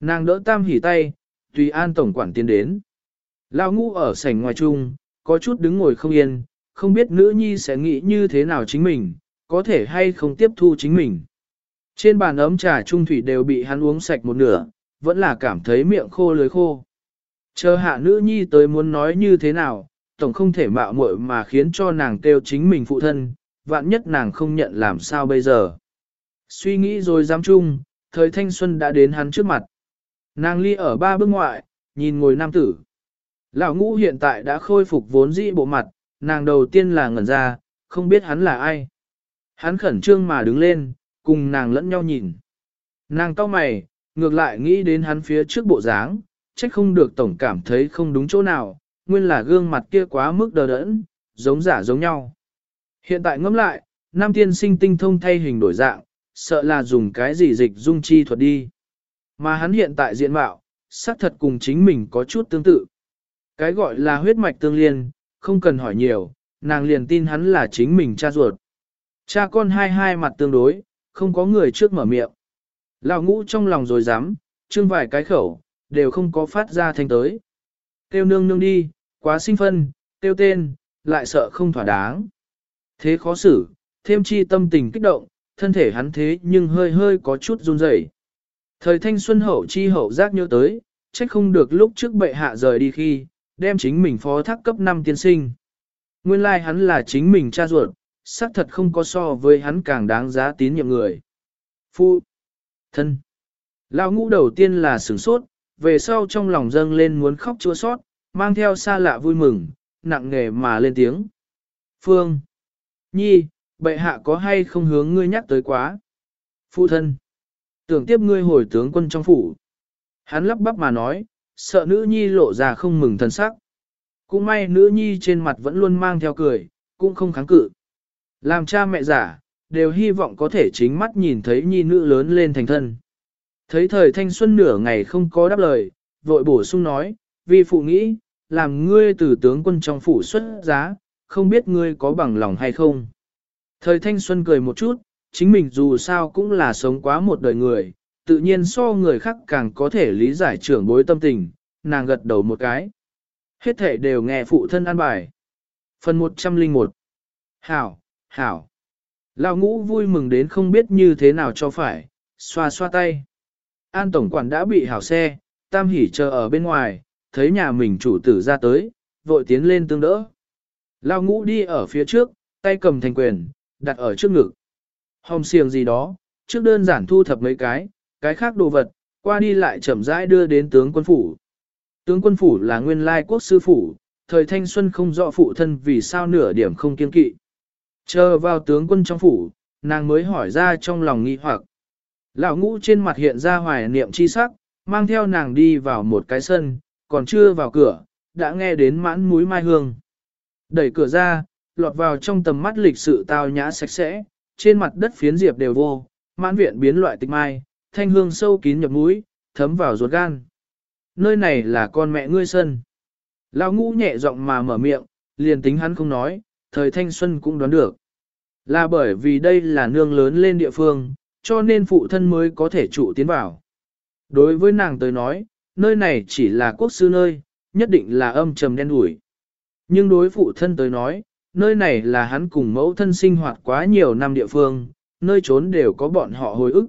Nàng đỡ tam hỉ tay, tùy an tổng quản tiến đến. Lao ngũ ở sảnh ngoài chung, có chút đứng ngồi không yên, không biết nữ nhi sẽ nghĩ như thế nào chính mình, có thể hay không tiếp thu chính mình. Trên bàn ấm trà trung thủy đều bị hắn uống sạch một nửa, vẫn là cảm thấy miệng khô lưới khô. Chờ hạ nữ nhi tới muốn nói như thế nào, tổng không thể mạo muội mà khiến cho nàng kêu chính mình phụ thân, vạn nhất nàng không nhận làm sao bây giờ. Suy nghĩ rồi dám chung, thời thanh xuân đã đến hắn trước mặt. Nàng ly ở ba bước ngoại, nhìn ngồi nam tử. Lão ngũ hiện tại đã khôi phục vốn dĩ bộ mặt, nàng đầu tiên là ngẩn ra, không biết hắn là ai. Hắn khẩn trương mà đứng lên, cùng nàng lẫn nhau nhìn. Nàng cau mày, ngược lại nghĩ đến hắn phía trước bộ dáng, trách không được tổng cảm thấy không đúng chỗ nào, nguyên là gương mặt kia quá mức đờ đẫn, giống giả giống nhau. Hiện tại ngẫm lại, nam tiên sinh tinh thông thay hình đổi dạng, sợ là dùng cái gì dịch dung chi thuật đi. Mà hắn hiện tại diện mạo, xác thật cùng chính mình có chút tương tự. Cái gọi là huyết mạch tương liên, không cần hỏi nhiều, nàng liền tin hắn là chính mình cha ruột. Cha con hai hai mặt tương đối, không có người trước mở miệng. Lão ngũ trong lòng rồi dám, trương vài cái khẩu, đều không có phát ra thanh tới. tiêu nương nương đi, quá sinh phân, tiêu tên, lại sợ không thỏa đáng. Thế khó xử, thêm chi tâm tình kích động, thân thể hắn thế nhưng hơi hơi có chút run rẩy. Thời thanh xuân hậu chi hậu giác nhớ tới, trách không được lúc trước bệ hạ rời đi khi, đem chính mình phó thác cấp 5 tiên sinh. Nguyên lai like hắn là chính mình cha ruột, xác thật không có so với hắn càng đáng giá tín nhiệm người. Phu, thân, lão ngũ đầu tiên là sửng sốt, về sau trong lòng dâng lên muốn khóc chua sót, mang theo xa lạ vui mừng, nặng nghề mà lên tiếng. Phương, nhi, bệ hạ có hay không hướng ngươi nhắc tới quá? Phu thân, tưởng tiếp ngươi hồi tướng quân trong phủ. Hắn lắp bắp mà nói, sợ nữ nhi lộ ra không mừng thân sắc. Cũng may nữ nhi trên mặt vẫn luôn mang theo cười, cũng không kháng cự. Làm cha mẹ giả, đều hy vọng có thể chính mắt nhìn thấy nhi nữ lớn lên thành thân. Thấy thời thanh xuân nửa ngày không có đáp lời, vội bổ sung nói, vì phụ nghĩ, làm ngươi từ tướng quân trong phủ xuất giá, không biết ngươi có bằng lòng hay không. Thời thanh xuân cười một chút, chính mình dù sao cũng là sống quá một đời người, tự nhiên so người khác càng có thể lý giải trưởng bối tâm tình, nàng gật đầu một cái. Hết thể đều nghe phụ thân an bài. Phần 101 Hảo, hảo. Lão ngũ vui mừng đến không biết như thế nào cho phải, xoa xoa tay. An tổng quản đã bị hảo xe, tam hỉ chờ ở bên ngoài, thấy nhà mình chủ tử ra tới, vội tiến lên tương đỡ. Lão ngũ đi ở phía trước, tay cầm thành quyền, đặt ở trước ngực. Hồng xiềng gì đó, trước đơn giản thu thập mấy cái, cái khác đồ vật, qua đi lại chậm rãi đưa đến tướng quân phủ. Tướng quân phủ là nguyên lai quốc sư phủ, thời thanh xuân không rõ phụ thân vì sao nửa điểm không kiên kỵ. Chờ vào tướng quân trong phủ, nàng mới hỏi ra trong lòng nghi hoặc. Lão ngũ trên mặt hiện ra hoài niệm chi sắc, mang theo nàng đi vào một cái sân, còn chưa vào cửa, đã nghe đến mãn mũi mai hương. Đẩy cửa ra, lọt vào trong tầm mắt lịch sự tao nhã sạch sẽ, trên mặt đất phiến diệp đều vô, mãn viện biến loại tịch mai, thanh hương sâu kín nhập mũi, thấm vào ruột gan. Nơi này là con mẹ ngươi sân. Lão ngũ nhẹ giọng mà mở miệng, liền tính hắn không nói, thời thanh xuân cũng đoán được. Là bởi vì đây là nương lớn lên địa phương, cho nên phụ thân mới có thể trụ tiến vào. Đối với nàng tới nói, nơi này chỉ là quốc sư nơi, nhất định là âm trầm đen đủi. Nhưng đối phụ thân tới nói, nơi này là hắn cùng mẫu thân sinh hoạt quá nhiều năm địa phương, nơi trốn đều có bọn họ hồi ức.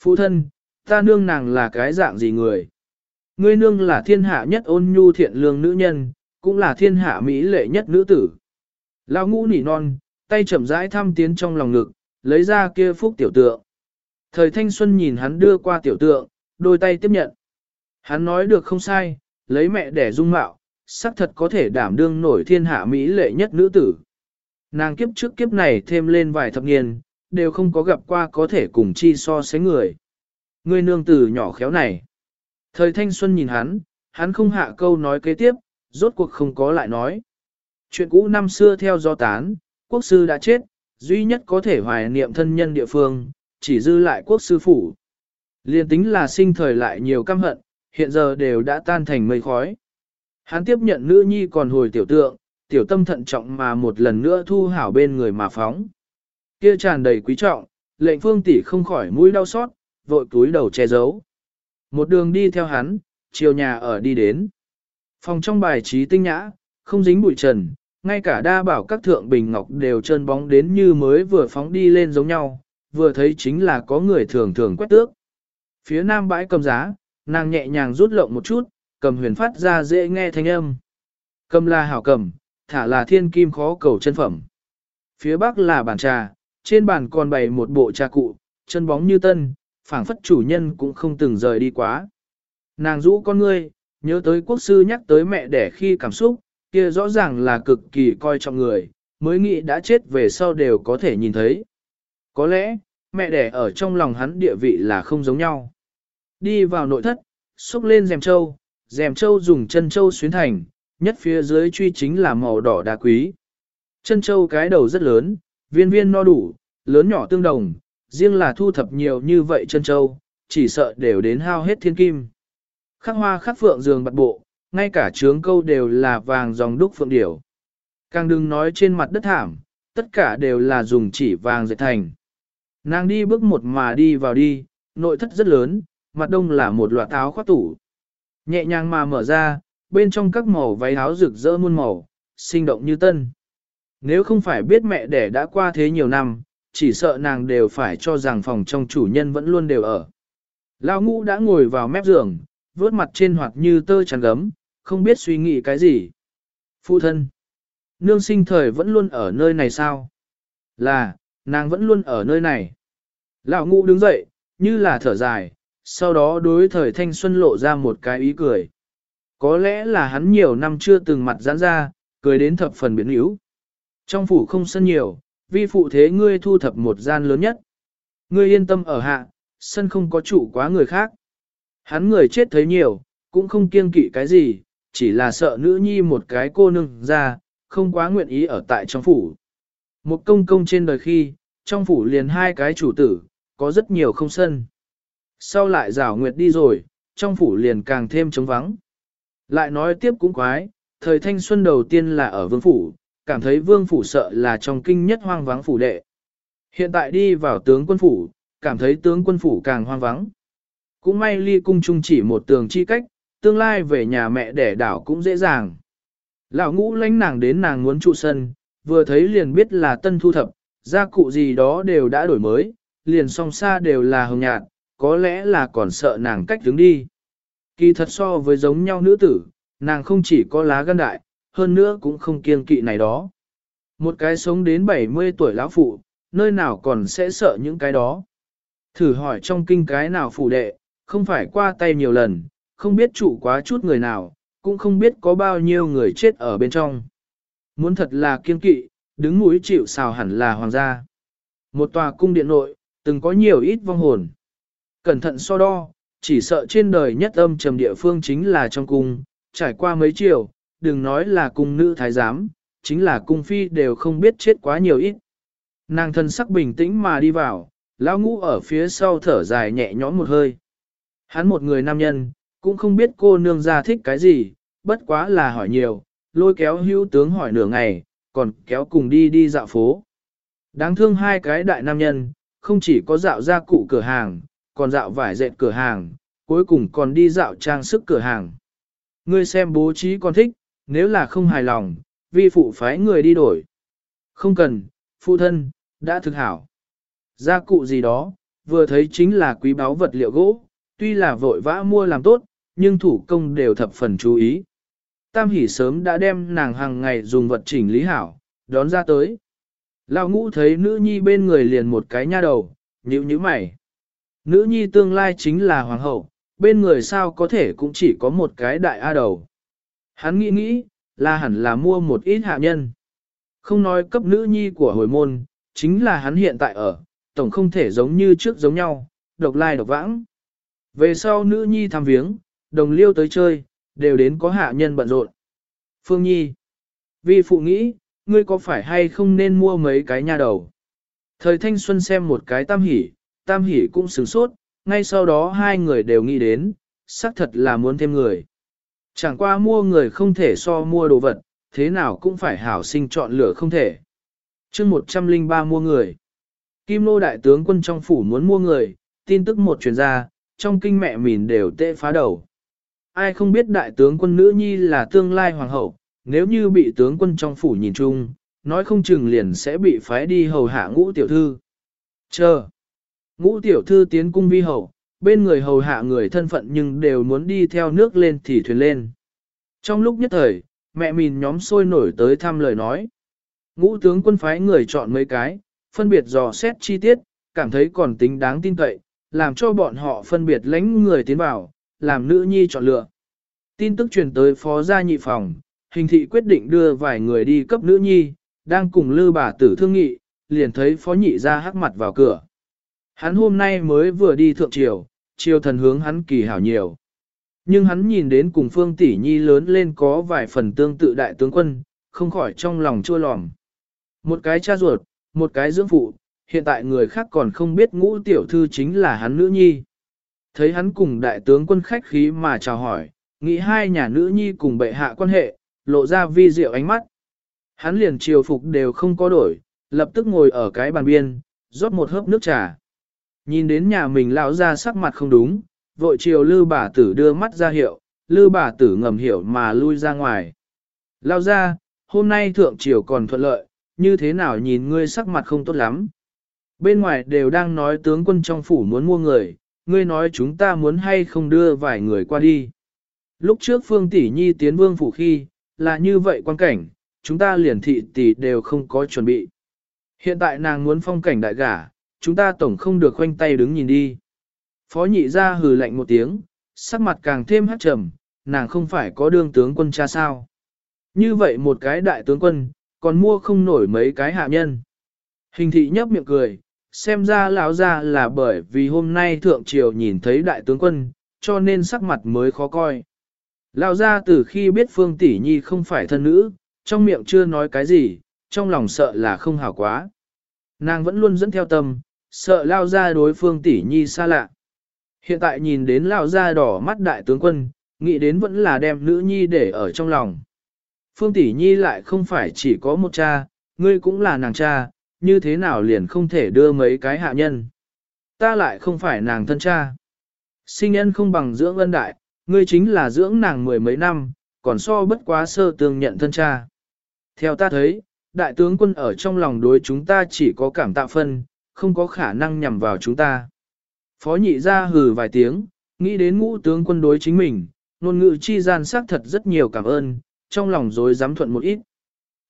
Phụ thân, ta nương nàng là cái dạng gì người? Ngươi nương là thiên hạ nhất ôn nhu thiện lương nữ nhân, cũng là thiên hạ mỹ lệ nhất nữ tử. Lao ngũ nỉ non, tay chậm rãi thăm tiến trong lòng ngực, lấy ra kia phúc tiểu tượng. Thời thanh xuân nhìn hắn đưa qua tiểu tượng, đôi tay tiếp nhận. Hắn nói được không sai, lấy mẹ để dung mạo, xác thật có thể đảm đương nổi thiên hạ mỹ lệ nhất nữ tử. Nàng kiếp trước kiếp này thêm lên vài thập niên, đều không có gặp qua có thể cùng chi so sánh người. Người nương tử nhỏ khéo này. Thời thanh xuân nhìn hắn, hắn không hạ câu nói kế tiếp, rốt cuộc không có lại nói. Chuyện cũ năm xưa theo do tán, quốc sư đã chết, duy nhất có thể hoài niệm thân nhân địa phương, chỉ dư lại quốc sư phủ. Liên tính là sinh thời lại nhiều căm hận, hiện giờ đều đã tan thành mây khói. Hắn tiếp nhận nữ nhi còn hồi tiểu tượng, tiểu tâm thận trọng mà một lần nữa thu hảo bên người mà phóng. Kia tràn đầy quý trọng, lệnh phương tỷ không khỏi mũi đau xót, vội túi đầu che giấu. Một đường đi theo hắn, chiều nhà ở đi đến. Phòng trong bài trí tinh nhã, không dính bụi trần, ngay cả đa bảo các thượng bình ngọc đều trơn bóng đến như mới vừa phóng đi lên giống nhau, vừa thấy chính là có người thường thường quét tước. Phía nam bãi cầm giá, nàng nhẹ nhàng rút lộng một chút, cầm huyền phát ra dễ nghe thanh âm. Cầm là hảo cầm, thả là thiên kim khó cầu chân phẩm. Phía bắc là bàn trà, trên bàn còn bày một bộ trà cụ, chân bóng như tân, phảng phất chủ nhân cũng không từng rời đi quá. Nàng rũ con ngươi, nhớ tới quốc sư nhắc tới mẹ đẻ khi cảm xúc, kia rõ ràng là cực kỳ coi trọng người, mới nghĩ đã chết về sau đều có thể nhìn thấy. Có lẽ, mẹ đẻ ở trong lòng hắn địa vị là không giống nhau. Đi vào nội thất, xúc lên rèm châu, rèm châu dùng chân châu xuyến thành, nhất phía dưới truy chính là màu đỏ đá quý. Chân châu cái đầu rất lớn, viên viên no đủ, lớn nhỏ tương đồng, riêng là thu thập nhiều như vậy chân châu, chỉ sợ đều đến hao hết thiên kim. Khắc hoa khắc phượng giường bật bộ, ngay cả trướng câu đều là vàng dòng đúc phượng điểu. Càng đừng nói trên mặt đất thảm, tất cả đều là dùng chỉ vàng dệt thành. Nàng đi bước một mà đi vào đi, nội thất rất lớn, mặt đông là một loạt áo khoác tủ. Nhẹ nhàng mà mở ra, bên trong các màu váy áo rực rỡ muôn màu, sinh động như tân. Nếu không phải biết mẹ đẻ đã qua thế nhiều năm, chỉ sợ nàng đều phải cho rằng phòng trong chủ nhân vẫn luôn đều ở. Lão ngũ đã ngồi vào mép giường, vớt mặt trên hoặc như tơ chắn gấm, không biết suy nghĩ cái gì. Phụ thân, nương sinh thời vẫn luôn ở nơi này sao? Là, nàng vẫn luôn ở nơi này. Lão ngũ đứng dậy, như là thở dài, sau đó đối thời thanh xuân lộ ra một cái ý cười. Có lẽ là hắn nhiều năm chưa từng mặt giãn ra, cười đến thập phần biến yếu. Trong phủ không sân nhiều, vi phụ thế ngươi thu thập một gian lớn nhất. Ngươi yên tâm ở hạ, sân không có chủ quá người khác. Hắn người chết thấy nhiều, cũng không kiêng kỵ cái gì, chỉ là sợ nữ nhi một cái cô nương ra, không quá nguyện ý ở tại trong phủ. Một công công trên đời khi, trong phủ liền hai cái chủ tử, có rất nhiều không sân. Sau lại rào nguyệt đi rồi, trong phủ liền càng thêm trống vắng. Lại nói tiếp cũng quái, thời thanh xuân đầu tiên là ở vương phủ, cảm thấy vương phủ sợ là trong kinh nhất hoang vắng phủ đệ. Hiện tại đi vào tướng quân phủ, cảm thấy tướng quân phủ càng hoang vắng. Cũng may ly cung chung chỉ một tường chi cách, tương lai về nhà mẹ đẻ đảo cũng dễ dàng. Lão ngũ lánh nàng đến nàng muốn trụ sân, vừa thấy liền biết là tân thu thập, gia cụ gì đó đều đã đổi mới, liền song xa đều là hồng nhạt, có lẽ là còn sợ nàng cách đứng đi. Kỳ thật so với giống nhau nữ tử, nàng không chỉ có lá gan đại, hơn nữa cũng không kiêng kỵ này đó. Một cái sống đến 70 tuổi lão phụ, nơi nào còn sẽ sợ những cái đó. Thử hỏi trong kinh cái nào phủ đệ, không phải qua tay nhiều lần, không biết chủ quá chút người nào, cũng không biết có bao nhiêu người chết ở bên trong. Muốn thật là kiên kỵ, đứng mũi chịu xào hẳn là hoàng gia. Một tòa cung điện nội, từng có nhiều ít vong hồn. Cẩn thận so đo, chỉ sợ trên đời nhất âm trầm địa phương chính là trong cung, trải qua mấy chiều, đừng nói là cung nữ thái giám, chính là cung phi đều không biết chết quá nhiều ít. Nàng thân sắc bình tĩnh mà đi vào, lão ngũ ở phía sau thở dài nhẹ nhõm một hơi. Hắn một người nam nhân, cũng không biết cô nương ra thích cái gì, bất quá là hỏi nhiều, lôi kéo hữu tướng hỏi nửa ngày, còn kéo cùng đi đi dạo phố. Đáng thương hai cái đại nam nhân, không chỉ có dạo ra cụ cửa hàng, còn dạo vải dệt cửa hàng, cuối cùng còn đi dạo trang sức cửa hàng. Ngươi xem bố trí con thích, nếu là không hài lòng, vi phụ phái người đi đổi. Không cần, phụ thân, đã thực hảo. Gia cụ gì đó, vừa thấy chính là quý báu vật liệu gỗ, tuy là vội vã mua làm tốt, nhưng thủ công đều thập phần chú ý. Tam hỉ sớm đã đem nàng hàng ngày dùng vật chỉnh lý hảo, đón ra tới. Lão ngũ thấy nữ nhi bên người liền một cái nha đầu, nhíu nhíu mày. Nữ nhi tương lai chính là hoàng hậu, bên người sao có thể cũng chỉ có một cái đại A đầu. Hắn nghĩ nghĩ, là hẳn là mua một ít hạ nhân. Không nói cấp nữ nhi của hồi môn, chính là hắn hiện tại ở, tổng không thể giống như trước giống nhau, độc lai độc vãng. Về sau nữ nhi thăm viếng, đồng liêu tới chơi, đều đến có hạ nhân bận rộn. Phương Nhi, vì phụ nghĩ, ngươi có phải hay không nên mua mấy cái nha đầu? Thời thanh xuân xem một cái tam hỉ, tam Hỷ cũng sửng sốt, ngay sau đó hai người đều nghĩ đến, xác thật là muốn thêm người. Chẳng qua mua người không thể so mua đồ vật, thế nào cũng phải hảo sinh chọn lựa không thể. chương 103 mua người. Kim Nô Đại tướng quân trong phủ muốn mua người, tin tức một truyền ra, trong kinh mẹ mìn đều tệ phá đầu. Ai không biết đại tướng quân nữ nhi là tương lai hoàng hậu, nếu như bị tướng quân trong phủ nhìn chung, nói không chừng liền sẽ bị phái đi hầu hạ ngũ tiểu thư. Chờ! Ngũ tiểu thư tiến cung vi hậu, bên người hầu hạ người thân phận nhưng đều muốn đi theo nước lên thì thuyền lên. Trong lúc nhất thời, mẹ mìn nhóm sôi nổi tới thăm lời nói. Ngũ tướng quân phái người chọn mấy cái, phân biệt dò xét chi tiết, cảm thấy còn tính đáng tin cậy, làm cho bọn họ phân biệt lãnh người tiến vào, làm nữ nhi chọn lựa. Tin tức truyền tới phó gia nhị phòng, hình thị quyết định đưa vài người đi cấp nữ nhi, đang cùng lư bà tử thương nghị, liền thấy phó nhị ra hắc mặt vào cửa. Hắn hôm nay mới vừa đi thượng triều, triều thần hướng hắn kỳ hảo nhiều. Nhưng hắn nhìn đến cùng phương tỷ nhi lớn lên có vài phần tương tự đại tướng quân, không khỏi trong lòng chua lòm. Một cái cha ruột, một cái dưỡng phụ, hiện tại người khác còn không biết ngũ tiểu thư chính là hắn nữ nhi. Thấy hắn cùng đại tướng quân khách khí mà chào hỏi, nghĩ hai nhà nữ nhi cùng bệ hạ quan hệ, lộ ra vi diệu ánh mắt. Hắn liền triều phục đều không có đổi, lập tức ngồi ở cái bàn biên, rót một hớp nước trà. Nhìn đến nhà mình lão ra sắc mặt không đúng, vội chiều lư bà tử đưa mắt ra hiệu, lư bà tử ngầm hiểu mà lui ra ngoài. Lao ra, hôm nay thượng triều còn thuận lợi, như thế nào nhìn ngươi sắc mặt không tốt lắm. Bên ngoài đều đang nói tướng quân trong phủ muốn mua người, ngươi nói chúng ta muốn hay không đưa vài người qua đi. Lúc trước Phương Tỷ Nhi tiến vương phủ khi, là như vậy quan cảnh, chúng ta liền thị tỷ đều không có chuẩn bị. Hiện tại nàng muốn phong cảnh đại gả, chúng ta tổng không được khoanh tay đứng nhìn đi. Phó nhị ra hừ lạnh một tiếng, sắc mặt càng thêm hát trầm, nàng không phải có đương tướng quân cha sao. Như vậy một cái đại tướng quân, còn mua không nổi mấy cái hạ nhân. Hình thị nhấp miệng cười, xem ra lão ra là bởi vì hôm nay thượng triều nhìn thấy đại tướng quân, cho nên sắc mặt mới khó coi. Lão ra từ khi biết Phương Tỷ Nhi không phải thân nữ, trong miệng chưa nói cái gì, trong lòng sợ là không hảo quá. Nàng vẫn luôn dẫn theo tâm, sợ lao ra đối phương Tỷ Nhi xa lạ. Hiện tại nhìn đến lao ra đỏ mắt đại tướng quân, nghĩ đến vẫn là đem nữ nhi để ở trong lòng. Phương Tỷ Nhi lại không phải chỉ có một cha, ngươi cũng là nàng cha, như thế nào liền không thể đưa mấy cái hạ nhân. Ta lại không phải nàng thân cha. Sinh nhân không bằng dưỡng ân đại, ngươi chính là dưỡng nàng mười mấy năm, còn so bất quá sơ tương nhận thân cha. Theo ta thấy, đại tướng quân ở trong lòng đối chúng ta chỉ có cảm tạ phân, không có khả năng nhằm vào chúng ta. Phó nhị ra hừ vài tiếng, nghĩ đến ngũ tướng quân đối chính mình, ngôn ngữ chi gian xác thật rất nhiều cảm ơn, trong lòng dối dám thuận một ít.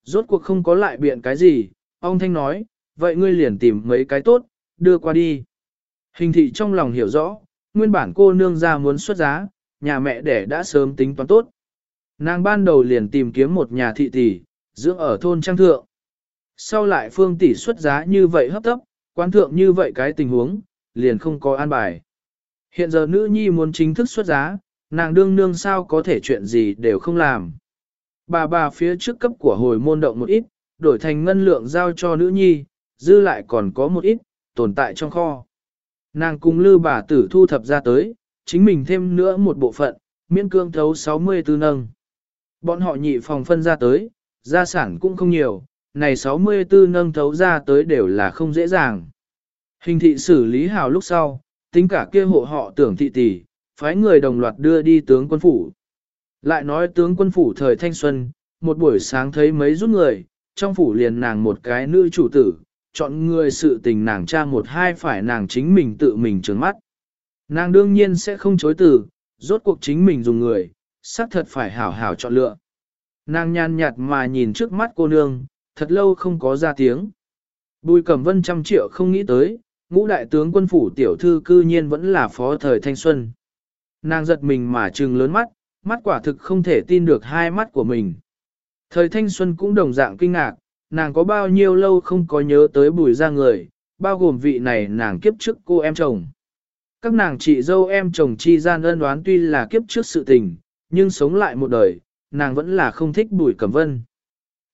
Rốt cuộc không có lại biện cái gì, ông Thanh nói, vậy ngươi liền tìm mấy cái tốt, đưa qua đi. Hình thị trong lòng hiểu rõ, nguyên bản cô nương ra muốn xuất giá, nhà mẹ đẻ đã sớm tính toán tốt. Nàng ban đầu liền tìm kiếm một nhà thị tỷ, dưỡng ở thôn trang thượng. Sau lại phương tỷ xuất giá như vậy hấp tấp, quan thượng như vậy cái tình huống, liền không có an bài. Hiện giờ nữ nhi muốn chính thức xuất giá, nàng đương nương sao có thể chuyện gì đều không làm. Bà bà phía trước cấp của hồi môn động một ít, đổi thành ngân lượng giao cho nữ nhi, dư lại còn có một ít, tồn tại trong kho. Nàng cùng lư bà tử thu thập ra tới, chính mình thêm nữa một bộ phận, miễn cương thấu 64 nâng. Bọn họ nhị phòng phân ra tới, gia sản cũng không nhiều, này 64 nâng thấu ra tới đều là không dễ dàng. Hình thị xử lý hào lúc sau, tính cả kia hộ họ tưởng thị tỷ, phái người đồng loạt đưa đi tướng quân phủ. Lại nói tướng quân phủ thời thanh xuân, một buổi sáng thấy mấy rút người, trong phủ liền nàng một cái nữ chủ tử, chọn người sự tình nàng cha một hai phải nàng chính mình tự mình trướng mắt. Nàng đương nhiên sẽ không chối từ, rốt cuộc chính mình dùng người, xác thật phải hảo hảo chọn lựa. Nàng nhàn nhạt mà nhìn trước mắt cô nương, thật lâu không có ra tiếng. Bùi cẩm vân trăm triệu không nghĩ tới, ngũ đại tướng quân phủ tiểu thư cư nhiên vẫn là phó thời thanh xuân. Nàng giật mình mà trừng lớn mắt, mắt quả thực không thể tin được hai mắt của mình. Thời thanh xuân cũng đồng dạng kinh ngạc, nàng có bao nhiêu lâu không có nhớ tới bùi ra người, bao gồm vị này nàng kiếp trước cô em chồng. Các nàng chị dâu em chồng chi gian ân đoán tuy là kiếp trước sự tình, nhưng sống lại một đời, nàng vẫn là không thích bùi cẩm vân.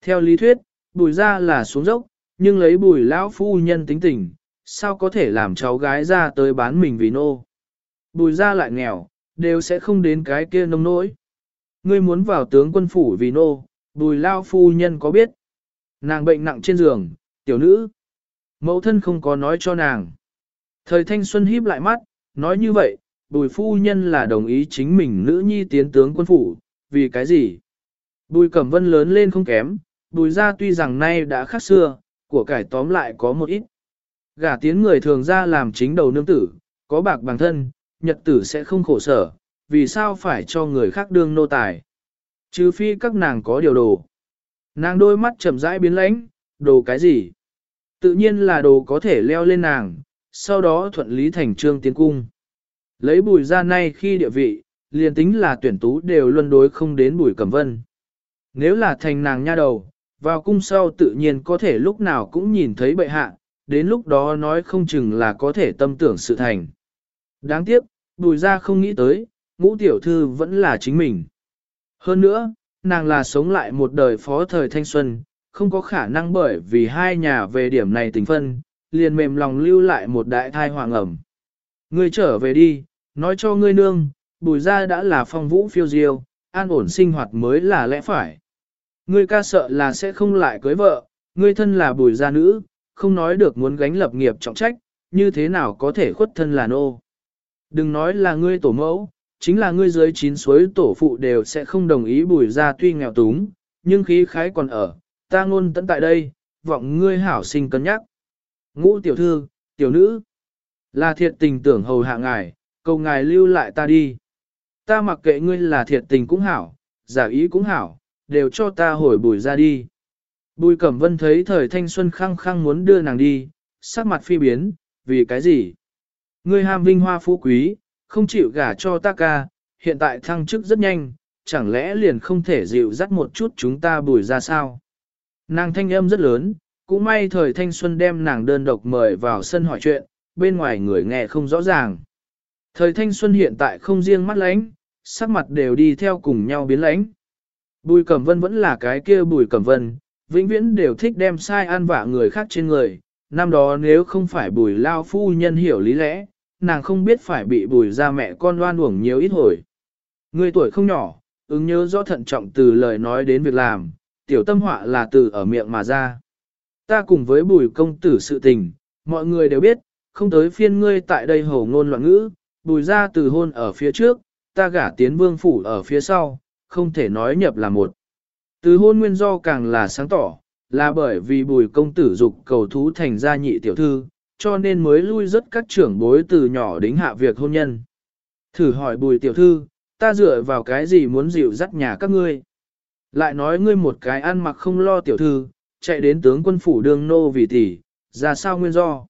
Theo lý thuyết, bùi ra là xuống dốc, nhưng lấy bùi lão phu nhân tính tình, sao có thể làm cháu gái ra tới bán mình vì nô. Bùi ra lại nghèo, đều sẽ không đến cái kia nông nỗi. Ngươi muốn vào tướng quân phủ vì nô, bùi lao phu nhân có biết. Nàng bệnh nặng trên giường, tiểu nữ. Mẫu thân không có nói cho nàng. Thời thanh xuân híp lại mắt, nói như vậy, bùi phu nhân là đồng ý chính mình nữ nhi tiến tướng quân phủ, vì cái gì? Bùi cẩm vân lớn lên không kém, bùi ra tuy rằng nay đã khác xưa, của cải tóm lại có một ít. Gả tiến người thường ra làm chính đầu nương tử, có bạc bằng thân, nhật tử sẽ không khổ sở, vì sao phải cho người khác đương nô tài. Trừ phi các nàng có điều đồ. Nàng đôi mắt chậm rãi biến lãnh, đồ cái gì? Tự nhiên là đồ có thể leo lên nàng, sau đó thuận lý thành trương tiến cung. Lấy bùi ra nay khi địa vị, liền tính là tuyển tú đều luân đối không đến bùi cẩm vân. Nếu là thành nàng nha đầu, vào cung sau tự nhiên có thể lúc nào cũng nhìn thấy bệ hạ, đến lúc đó nói không chừng là có thể tâm tưởng sự thành. Đáng tiếc, bùi ra không nghĩ tới, ngũ tiểu thư vẫn là chính mình. Hơn nữa, nàng là sống lại một đời phó thời thanh xuân, không có khả năng bởi vì hai nhà về điểm này tình phân, liền mềm lòng lưu lại một đại thai hoàng ẩm. Ngươi trở về đi, nói cho ngươi nương, bùi ra đã là phong vũ phiêu diêu, an ổn sinh hoạt mới là lẽ phải. Ngươi ca sợ là sẽ không lại cưới vợ, ngươi thân là bùi gia nữ, không nói được muốn gánh lập nghiệp trọng trách, như thế nào có thể khuất thân là nô. Đừng nói là ngươi tổ mẫu, chính là ngươi dưới chín suối tổ phụ đều sẽ không đồng ý bùi gia tuy nghèo túng, nhưng khí khái còn ở, ta ngôn tận tại đây, vọng ngươi hảo sinh cân nhắc. Ngũ tiểu thư, tiểu nữ, là thiệt tình tưởng hầu hạ ngài, cầu ngài lưu lại ta đi. Ta mặc kệ ngươi là thiệt tình cũng hảo, giả ý cũng hảo, đều cho ta hồi bùi ra đi. Bùi Cẩm Vân thấy thời thanh xuân khăng khăng muốn đưa nàng đi, sắc mặt phi biến, vì cái gì? Ngươi ham vinh hoa phú quý, không chịu gả cho ta ca, hiện tại thăng chức rất nhanh, chẳng lẽ liền không thể dịu dắt một chút chúng ta bùi ra sao? Nàng thanh âm rất lớn, cũng may thời thanh xuân đem nàng đơn độc mời vào sân hỏi chuyện, bên ngoài người nghe không rõ ràng. Thời thanh xuân hiện tại không riêng mắt lánh, sắc mặt đều đi theo cùng nhau biến lánh. Bùi Cẩm Vân vẫn là cái kia Bùi Cẩm Vân, vĩnh viễn đều thích đem sai an vạ người khác trên người. Năm đó nếu không phải Bùi Lao Phu Nhân hiểu lý lẽ, nàng không biết phải bị Bùi ra mẹ con loan uổng nhiều ít hồi. Người tuổi không nhỏ, ứng nhớ rõ thận trọng từ lời nói đến việc làm, tiểu tâm họa là từ ở miệng mà ra. Ta cùng với Bùi công tử sự tình, mọi người đều biết, không tới phiên ngươi tại đây hầu ngôn loạn ngữ, Bùi ra từ hôn ở phía trước, ta gả tiến vương phủ ở phía sau, không thể nói nhập là một. Từ hôn nguyên do càng là sáng tỏ, là bởi vì bùi công tử dục cầu thú thành gia nhị tiểu thư, cho nên mới lui rất các trưởng bối từ nhỏ đến hạ việc hôn nhân. Thử hỏi bùi tiểu thư, ta dựa vào cái gì muốn dịu dắt nhà các ngươi? Lại nói ngươi một cái ăn mặc không lo tiểu thư, chạy đến tướng quân phủ đương nô vì tỷ, ra sao nguyên do?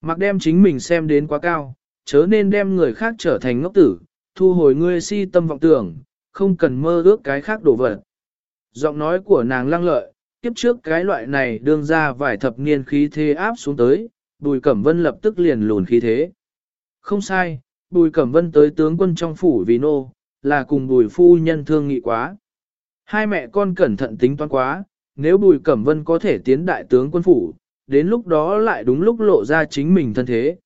Mặc đem chính mình xem đến quá cao, chớ nên đem người khác trở thành ngốc tử, thu hồi ngươi si tâm vọng tưởng, không cần mơ ước cái khác đổ vật. Giọng nói của nàng lăng lợi, kiếp trước cái loại này đương ra vài thập niên khí thế áp xuống tới, Bùi Cẩm Vân lập tức liền lùn khí thế. Không sai, Bùi Cẩm Vân tới tướng quân trong phủ vì nô, là cùng Bùi phu nhân thương nghị quá. Hai mẹ con cẩn thận tính toán quá, nếu Bùi Cẩm Vân có thể tiến đại tướng quân phủ, đến lúc đó lại đúng lúc lộ ra chính mình thân thế.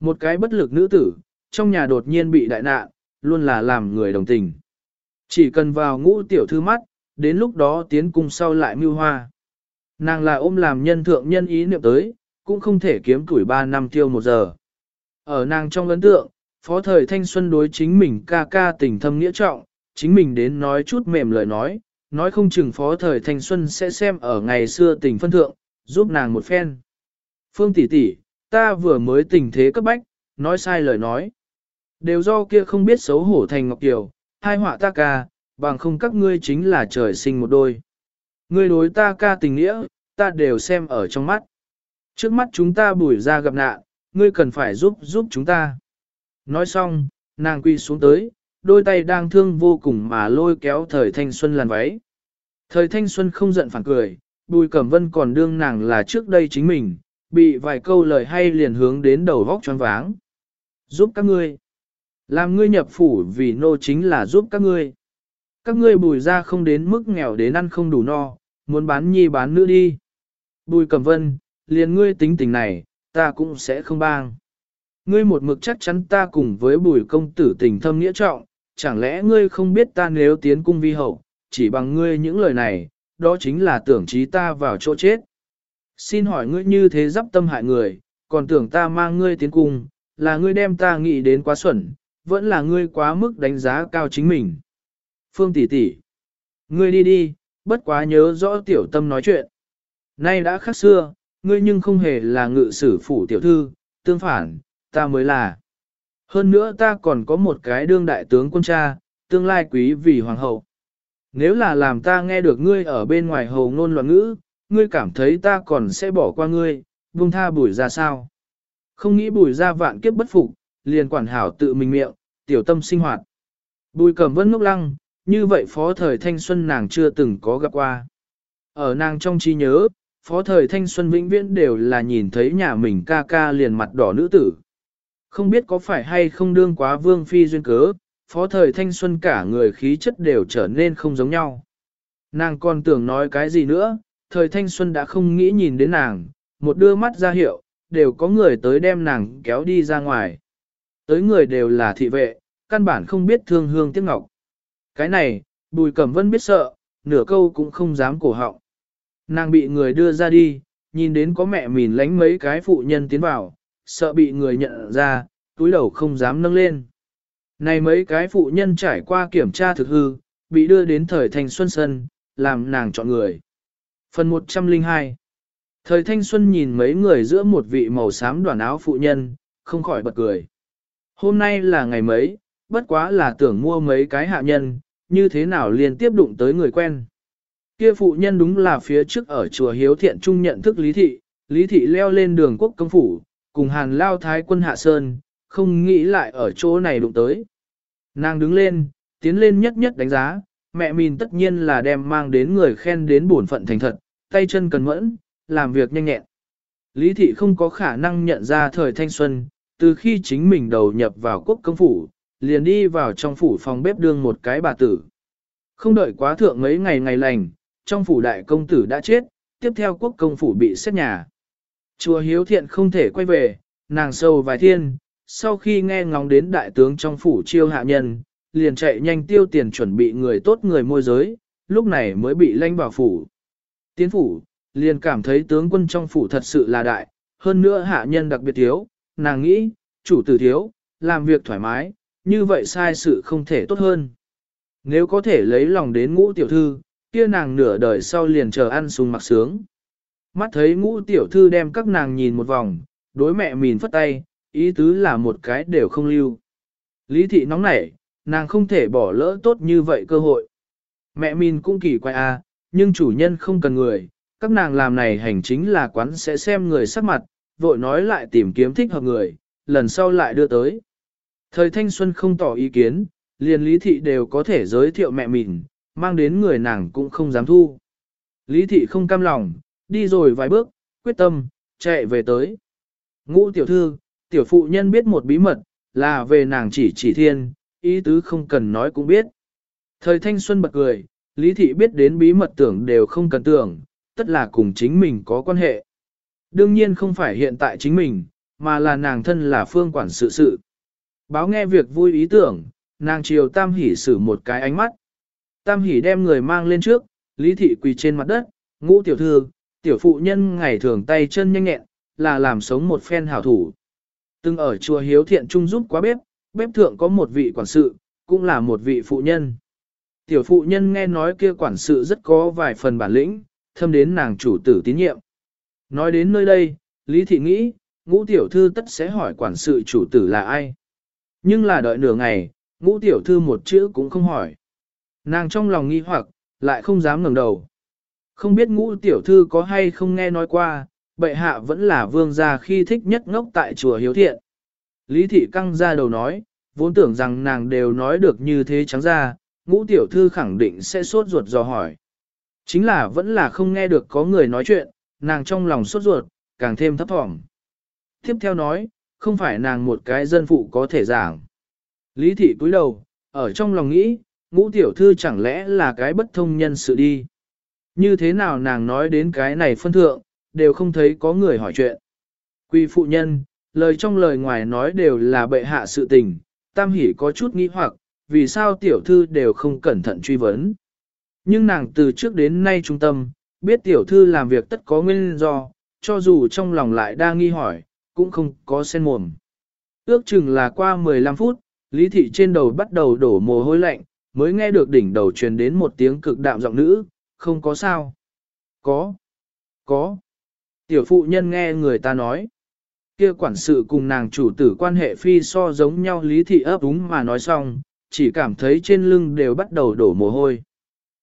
Một cái bất lực nữ tử, trong nhà đột nhiên bị đại nạn, luôn là làm người đồng tình. Chỉ cần vào ngũ tiểu thư mắt, đến lúc đó tiến cung sau lại mưu hoa. Nàng là ôm làm nhân thượng nhân ý niệm tới, cũng không thể kiếm tuổi 3 năm tiêu một giờ. Ở nàng trong ấn tượng, phó thời thanh xuân đối chính mình ca ca tình thâm nghĩa trọng, chính mình đến nói chút mềm lời nói, nói không chừng phó thời thanh xuân sẽ xem ở ngày xưa tình phân thượng, giúp nàng một phen. Phương tỷ tỷ, ta vừa mới tình thế cấp bách, nói sai lời nói. Đều do kia không biết xấu hổ thành Ngọc Kiều, hai họa ta ca, bằng không các ngươi chính là trời sinh một đôi. Ngươi đối ta ca tình nghĩa, ta đều xem ở trong mắt. Trước mắt chúng ta bùi ra gặp nạn, ngươi cần phải giúp giúp chúng ta. Nói xong, nàng quy xuống tới, đôi tay đang thương vô cùng mà lôi kéo thời thanh xuân làn váy. Thời thanh xuân không giận phản cười, bùi cẩm vân còn đương nàng là trước đây chính mình, bị vài câu lời hay liền hướng đến đầu vóc choáng váng. Giúp các ngươi. Làm ngươi nhập phủ vì nô chính là giúp các ngươi. Các ngươi bùi ra không đến mức nghèo đến ăn không đủ no, muốn bán nhi bán nữ đi. Bùi cẩm vân, liền ngươi tính tình này, ta cũng sẽ không bang. Ngươi một mực chắc chắn ta cùng với bùi công tử tình thâm nghĩa trọng, chẳng lẽ ngươi không biết ta nếu tiến cung vi hậu, chỉ bằng ngươi những lời này, đó chính là tưởng trí ta vào chỗ chết. Xin hỏi ngươi như thế dắp tâm hại người, còn tưởng ta mang ngươi tiến cung, là ngươi đem ta nghĩ đến quá xuẩn, vẫn là ngươi quá mức đánh giá cao chính mình. Phương tỷ tỷ, ngươi đi đi, bất quá nhớ rõ tiểu tâm nói chuyện. Nay đã khác xưa, ngươi nhưng không hề là ngự sử phủ tiểu thư, tương phản, ta mới là. Hơn nữa ta còn có một cái đương đại tướng quân cha, tương lai quý vì hoàng hậu. Nếu là làm ta nghe được ngươi ở bên ngoài hầu ngôn loạn ngữ, ngươi cảm thấy ta còn sẽ bỏ qua ngươi, buông tha bùi ra sao. Không nghĩ bùi ra vạn kiếp bất phục, liền quản hảo tự mình miệng, tiểu tâm sinh hoạt. Bùi cẩm vẫn ngốc lăng, như vậy phó thời thanh xuân nàng chưa từng có gặp qua. Ở nàng trong trí nhớ, phó thời thanh xuân vĩnh viễn đều là nhìn thấy nhà mình ca ca liền mặt đỏ nữ tử. Không biết có phải hay không đương quá vương phi duyên cớ, phó thời thanh xuân cả người khí chất đều trở nên không giống nhau. Nàng còn tưởng nói cái gì nữa, thời thanh xuân đã không nghĩ nhìn đến nàng, một đưa mắt ra hiệu, đều có người tới đem nàng kéo đi ra ngoài. Tới người đều là thị vệ, căn bản không biết thương hương tiếc ngọc. Cái này, bùi cẩm vân biết sợ, nửa câu cũng không dám cổ họng. Nàng bị người đưa ra đi, nhìn đến có mẹ mìn lánh mấy cái phụ nhân tiến vào, sợ bị người nhận ra, túi đầu không dám nâng lên. Này mấy cái phụ nhân trải qua kiểm tra thực hư, bị đưa đến thời thanh xuân sân, làm nàng chọn người. Phần 102 Thời thanh xuân nhìn mấy người giữa một vị màu xám đoàn áo phụ nhân, không khỏi bật cười. Hôm nay là ngày mấy, bất quá là tưởng mua mấy cái hạ nhân, như thế nào liên tiếp đụng tới người quen. Kia phụ nhân đúng là phía trước ở chùa Hiếu Thiện Trung nhận thức Lý Thị, Lý Thị leo lên đường quốc công phủ, cùng hàn lao thái quân hạ sơn, không nghĩ lại ở chỗ này đụng tới. Nàng đứng lên, tiến lên nhất nhất đánh giá, mẹ mình tất nhiên là đem mang đến người khen đến bổn phận thành thật, tay chân cần mẫn, làm việc nhanh nhẹn. Lý thị không có khả năng nhận ra thời thanh xuân, từ khi chính mình đầu nhập vào quốc công phủ, liền đi vào trong phủ phòng bếp đương một cái bà tử. Không đợi quá thượng mấy ngày ngày lành, trong phủ đại công tử đã chết, tiếp theo quốc công phủ bị xét nhà. Chùa hiếu thiện không thể quay về, nàng sâu vài thiên, sau khi nghe ngóng đến đại tướng trong phủ chiêu hạ nhân, liền chạy nhanh tiêu tiền chuẩn bị người tốt người môi giới, lúc này mới bị lanh vào phủ. Tiến phủ, liền cảm thấy tướng quân trong phủ thật sự là đại, hơn nữa hạ nhân đặc biệt thiếu, nàng nghĩ, chủ tử thiếu, làm việc thoải mái, như vậy sai sự không thể tốt hơn. Nếu có thể lấy lòng đến ngũ tiểu thư, kia nàng nửa đời sau liền chờ ăn sung mặc sướng. Mắt thấy ngũ tiểu thư đem các nàng nhìn một vòng, đối mẹ mìn phất tay, ý tứ là một cái đều không lưu. Lý thị nóng nảy, nàng không thể bỏ lỡ tốt như vậy cơ hội. Mẹ mìn cũng kỳ quay a, à, nhưng chủ nhân không cần người, các nàng làm này hành chính là quán sẽ xem người sắc mặt, vội nói lại tìm kiếm thích hợp người, lần sau lại đưa tới. Thời thanh xuân không tỏ ý kiến, liền lý thị đều có thể giới thiệu mẹ mình, mang đến người nàng cũng không dám thu. Lý thị không cam lòng, đi rồi vài bước, quyết tâm, chạy về tới. Ngũ tiểu thư, tiểu phụ nhân biết một bí mật, là về nàng chỉ chỉ thiên, ý tứ không cần nói cũng biết. Thời thanh xuân bật cười, lý thị biết đến bí mật tưởng đều không cần tưởng, tất là cùng chính mình có quan hệ. Đương nhiên không phải hiện tại chính mình, mà là nàng thân là phương quản sự sự. Báo nghe việc vui ý tưởng, nàng chiều tam hỉ xử một cái ánh mắt. Tam hỉ đem người mang lên trước, lý thị quỳ trên mặt đất, ngũ tiểu thư, tiểu phụ nhân ngày thường tay chân nhanh nhẹn, là làm sống một phen hảo thủ. Từng ở chùa hiếu thiện trung giúp quá bếp, bếp thượng có một vị quản sự, cũng là một vị phụ nhân. Tiểu phụ nhân nghe nói kia quản sự rất có vài phần bản lĩnh, thâm đến nàng chủ tử tín nhiệm. Nói đến nơi đây, Lý Thị nghĩ, ngũ tiểu thư tất sẽ hỏi quản sự chủ tử là ai. Nhưng là đợi nửa ngày, ngũ tiểu thư một chữ cũng không hỏi. Nàng trong lòng nghi hoặc, lại không dám ngẩng đầu. Không biết ngũ tiểu thư có hay không nghe nói qua, bệ hạ vẫn là vương gia khi thích nhất ngốc tại chùa hiếu thiện. Lý thị căng ra đầu nói, vốn tưởng rằng nàng đều nói được như thế trắng ra, ngũ tiểu thư khẳng định sẽ sốt ruột dò hỏi. Chính là vẫn là không nghe được có người nói chuyện, nàng trong lòng sốt ruột, càng thêm thấp thỏm. Tiếp theo nói, không phải nàng một cái dân phụ có thể giảng. Lý thị cúi đầu, ở trong lòng nghĩ, ngũ tiểu thư chẳng lẽ là cái bất thông nhân sự đi. Như thế nào nàng nói đến cái này phân thượng, đều không thấy có người hỏi chuyện. Quy phụ nhân, lời trong lời ngoài nói đều là bệ hạ sự tình, tam hỷ có chút nghĩ hoặc, vì sao tiểu thư đều không cẩn thận truy vấn. Nhưng nàng từ trước đến nay trung tâm, biết tiểu thư làm việc tất có nguyên do, cho dù trong lòng lại đang nghi hỏi, cũng không có sen mồm. Ước chừng là qua 15 phút, Lý Thị trên đầu bắt đầu đổ mồ hôi lạnh, mới nghe được đỉnh đầu truyền đến một tiếng cực đạm giọng nữ, không có sao. Có. Có. Tiểu phụ nhân nghe người ta nói. Kia quản sự cùng nàng chủ tử quan hệ phi so giống nhau Lý Thị ấp úng mà nói xong, chỉ cảm thấy trên lưng đều bắt đầu đổ mồ hôi.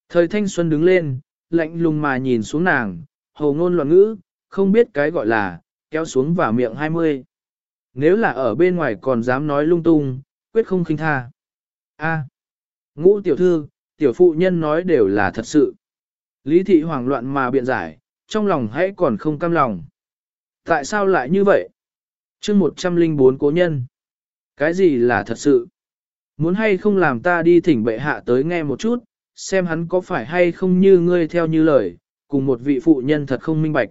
Thời thanh xuân đứng lên, lạnh lùng mà nhìn xuống nàng, hầu ngôn loạn ngữ, không biết cái gọi là, kéo xuống vào miệng hai mươi. Nếu là ở bên ngoài còn dám nói lung tung, quyết không khinh tha. A, ngũ tiểu thư, tiểu phụ nhân nói đều là thật sự. Lý thị hoảng loạn mà biện giải, trong lòng hãy còn không cam lòng. Tại sao lại như vậy? chương 104 cố nhân. Cái gì là thật sự? Muốn hay không làm ta đi thỉnh bệ hạ tới nghe một chút, xem hắn có phải hay không như ngươi theo như lời, cùng một vị phụ nhân thật không minh bạch.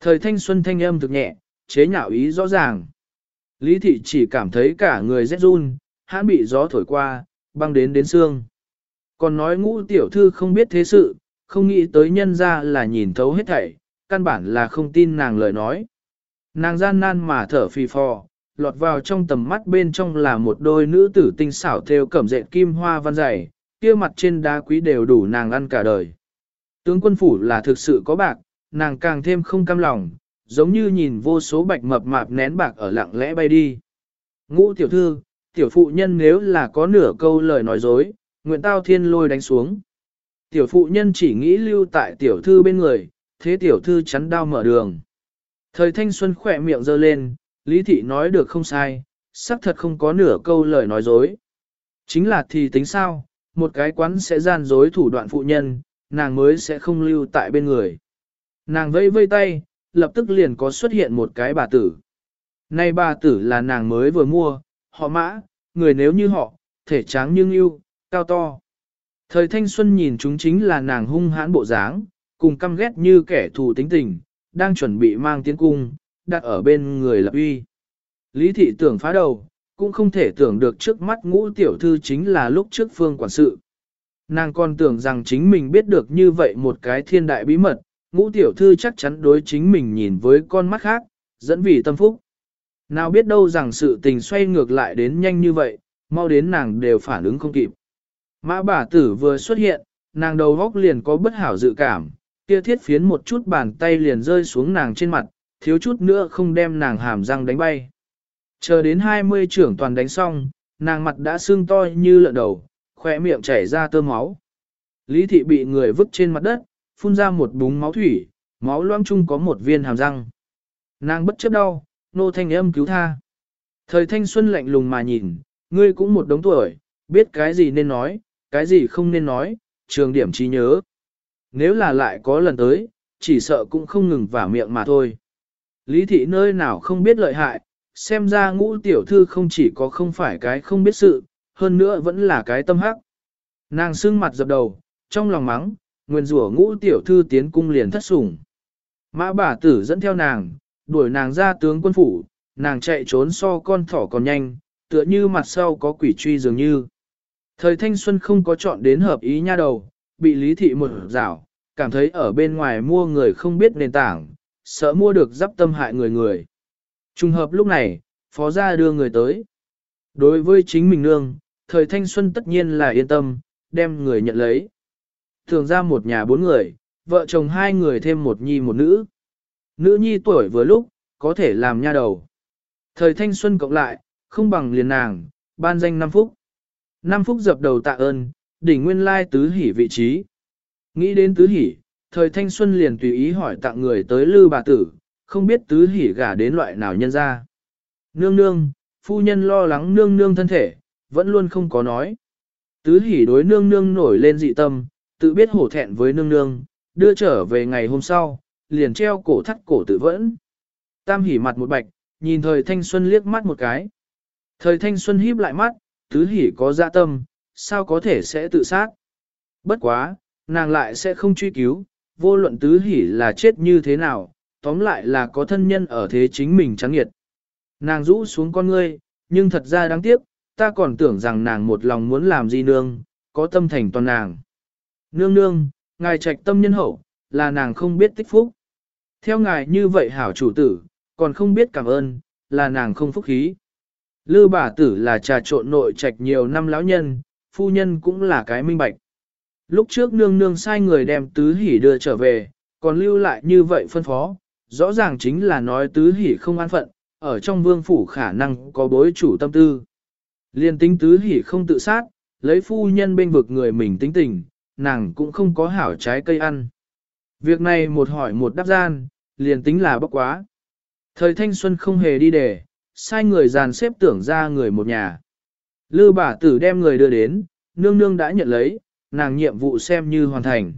Thời thanh xuân thanh âm thực nhẹ, chế nhạo ý rõ ràng. Lý thị chỉ cảm thấy cả người rét run, hắn bị gió thổi qua, băng đến đến xương. Còn nói ngũ tiểu thư không biết thế sự, không nghĩ tới nhân ra là nhìn thấu hết thảy, căn bản là không tin nàng lời nói. Nàng gian nan mà thở phì phò, lọt vào trong tầm mắt bên trong là một đôi nữ tử tinh xảo theo cẩm dệt kim hoa văn dày, kia mặt trên đá quý đều đủ nàng ăn cả đời. Tướng quân phủ là thực sự có bạc, nàng càng thêm không cam lòng, giống như nhìn vô số bạch mập mạp nén bạc ở lặng lẽ bay đi. Ngũ tiểu thư, tiểu phụ nhân nếu là có nửa câu lời nói dối, nguyện tao thiên lôi đánh xuống. Tiểu phụ nhân chỉ nghĩ lưu tại tiểu thư bên người, thế tiểu thư chắn đao mở đường. Thời thanh xuân khỏe miệng giơ lên, lý thị nói được không sai, xác thật không có nửa câu lời nói dối. Chính là thì tính sao, một cái quán sẽ gian dối thủ đoạn phụ nhân, nàng mới sẽ không lưu tại bên người. Nàng vây vây tay, lập tức liền có xuất hiện một cái bà tử. Nay bà tử là nàng mới vừa mua, họ mã, người nếu như họ, thể tráng nhưng yêu, cao to. Thời thanh xuân nhìn chúng chính là nàng hung hãn bộ dáng, cùng căm ghét như kẻ thù tính tình, đang chuẩn bị mang tiến cung, đặt ở bên người lập uy. Lý thị tưởng phá đầu, cũng không thể tưởng được trước mắt ngũ tiểu thư chính là lúc trước phương quản sự. Nàng còn tưởng rằng chính mình biết được như vậy một cái thiên đại bí mật, ngũ tiểu thư chắc chắn đối chính mình nhìn với con mắt khác, dẫn vì tâm phúc. Nào biết đâu rằng sự tình xoay ngược lại đến nhanh như vậy, mau đến nàng đều phản ứng không kịp. Mã bà tử vừa xuất hiện, nàng đầu góc liền có bất hảo dự cảm, kia thiết phiến một chút bàn tay liền rơi xuống nàng trên mặt, thiếu chút nữa không đem nàng hàm răng đánh bay. Chờ đến 20 trưởng toàn đánh xong, nàng mặt đã sưng to như lợn đầu, khỏe miệng chảy ra tơ máu. Lý thị bị người vứt trên mặt đất, phun ra một búng máu thủy, máu loang chung có một viên hàm răng. Nàng bất chấp đau, nô thanh âm cứu tha. Thời thanh xuân lạnh lùng mà nhìn, ngươi cũng một đống tuổi, biết cái gì nên nói, cái gì không nên nói, trường điểm trí nhớ. Nếu là lại có lần tới, chỉ sợ cũng không ngừng vả miệng mà thôi. Lý thị nơi nào không biết lợi hại, xem ra ngũ tiểu thư không chỉ có không phải cái không biết sự, hơn nữa vẫn là cái tâm hắc. Nàng sưng mặt dập đầu, trong lòng mắng, nguyên rủa ngũ tiểu thư tiến cung liền thất sủng. Mã bà tử dẫn theo nàng, đuổi nàng ra tướng quân phủ, nàng chạy trốn so con thỏ còn nhanh, tựa như mặt sau có quỷ truy dường như. Thời thanh xuân không có chọn đến hợp ý nha đầu, bị lý thị một rảo, cảm thấy ở bên ngoài mua người không biết nền tảng, sợ mua được giáp tâm hại người người. Trùng hợp lúc này, phó gia đưa người tới. Đối với chính mình nương, thời thanh xuân tất nhiên là yên tâm, đem người nhận lấy. Thường ra một nhà bốn người, vợ chồng hai người thêm một nhi một nữ. Nữ nhi tuổi vừa lúc, có thể làm nha đầu. Thời thanh xuân cộng lại, không bằng liền nàng, ban danh năm phúc. Năm phúc dập đầu tạ ơn, đỉnh nguyên lai tứ hỉ vị trí. Nghĩ đến tứ hỉ, thời thanh xuân liền tùy ý hỏi tặng người tới lư bà tử, không biết tứ hỉ gả đến loại nào nhân ra. Nương nương, phu nhân lo lắng nương nương thân thể, vẫn luôn không có nói. Tứ hỉ đối nương nương nổi lên dị tâm, tự biết hổ thẹn với nương nương, đưa trở về ngày hôm sau, liền treo cổ thắt cổ tự vẫn. Tam hỉ mặt một bạch, nhìn thời thanh xuân liếc mắt một cái. Thời thanh xuân híp lại mắt, tứ hỉ có dạ tâm, sao có thể sẽ tự sát. Bất quá, nàng lại sẽ không truy cứu, vô luận tứ hỉ là chết như thế nào, tóm lại là có thân nhân ở thế chính mình trắng nghiệt. Nàng rũ xuống con ngươi, nhưng thật ra đáng tiếc, ta còn tưởng rằng nàng một lòng muốn làm gì nương, có tâm thành toàn nàng. Nương nương, ngài trạch tâm nhân hậu, là nàng không biết tích phúc. Theo ngài như vậy hảo chủ tử, còn không biết cảm ơn, là nàng không phúc khí. Lư bà tử là trà trộn nội trạch nhiều năm lão nhân, phu nhân cũng là cái minh bạch. Lúc trước nương nương sai người đem tứ hỉ đưa trở về, còn lưu lại như vậy phân phó, rõ ràng chính là nói tứ hỷ không an phận, ở trong vương phủ khả năng có bối chủ tâm tư. Liên tính tứ hỷ không tự sát, lấy phu nhân bên vực người mình tính tình, nàng cũng không có hảo trái cây ăn. Việc này một hỏi một đáp gian, liền tính là bốc quá. Thời thanh xuân không hề đi để, sai người dàn xếp tưởng ra người một nhà. Lư bà tử đem người đưa đến, nương nương đã nhận lấy, nàng nhiệm vụ xem như hoàn thành.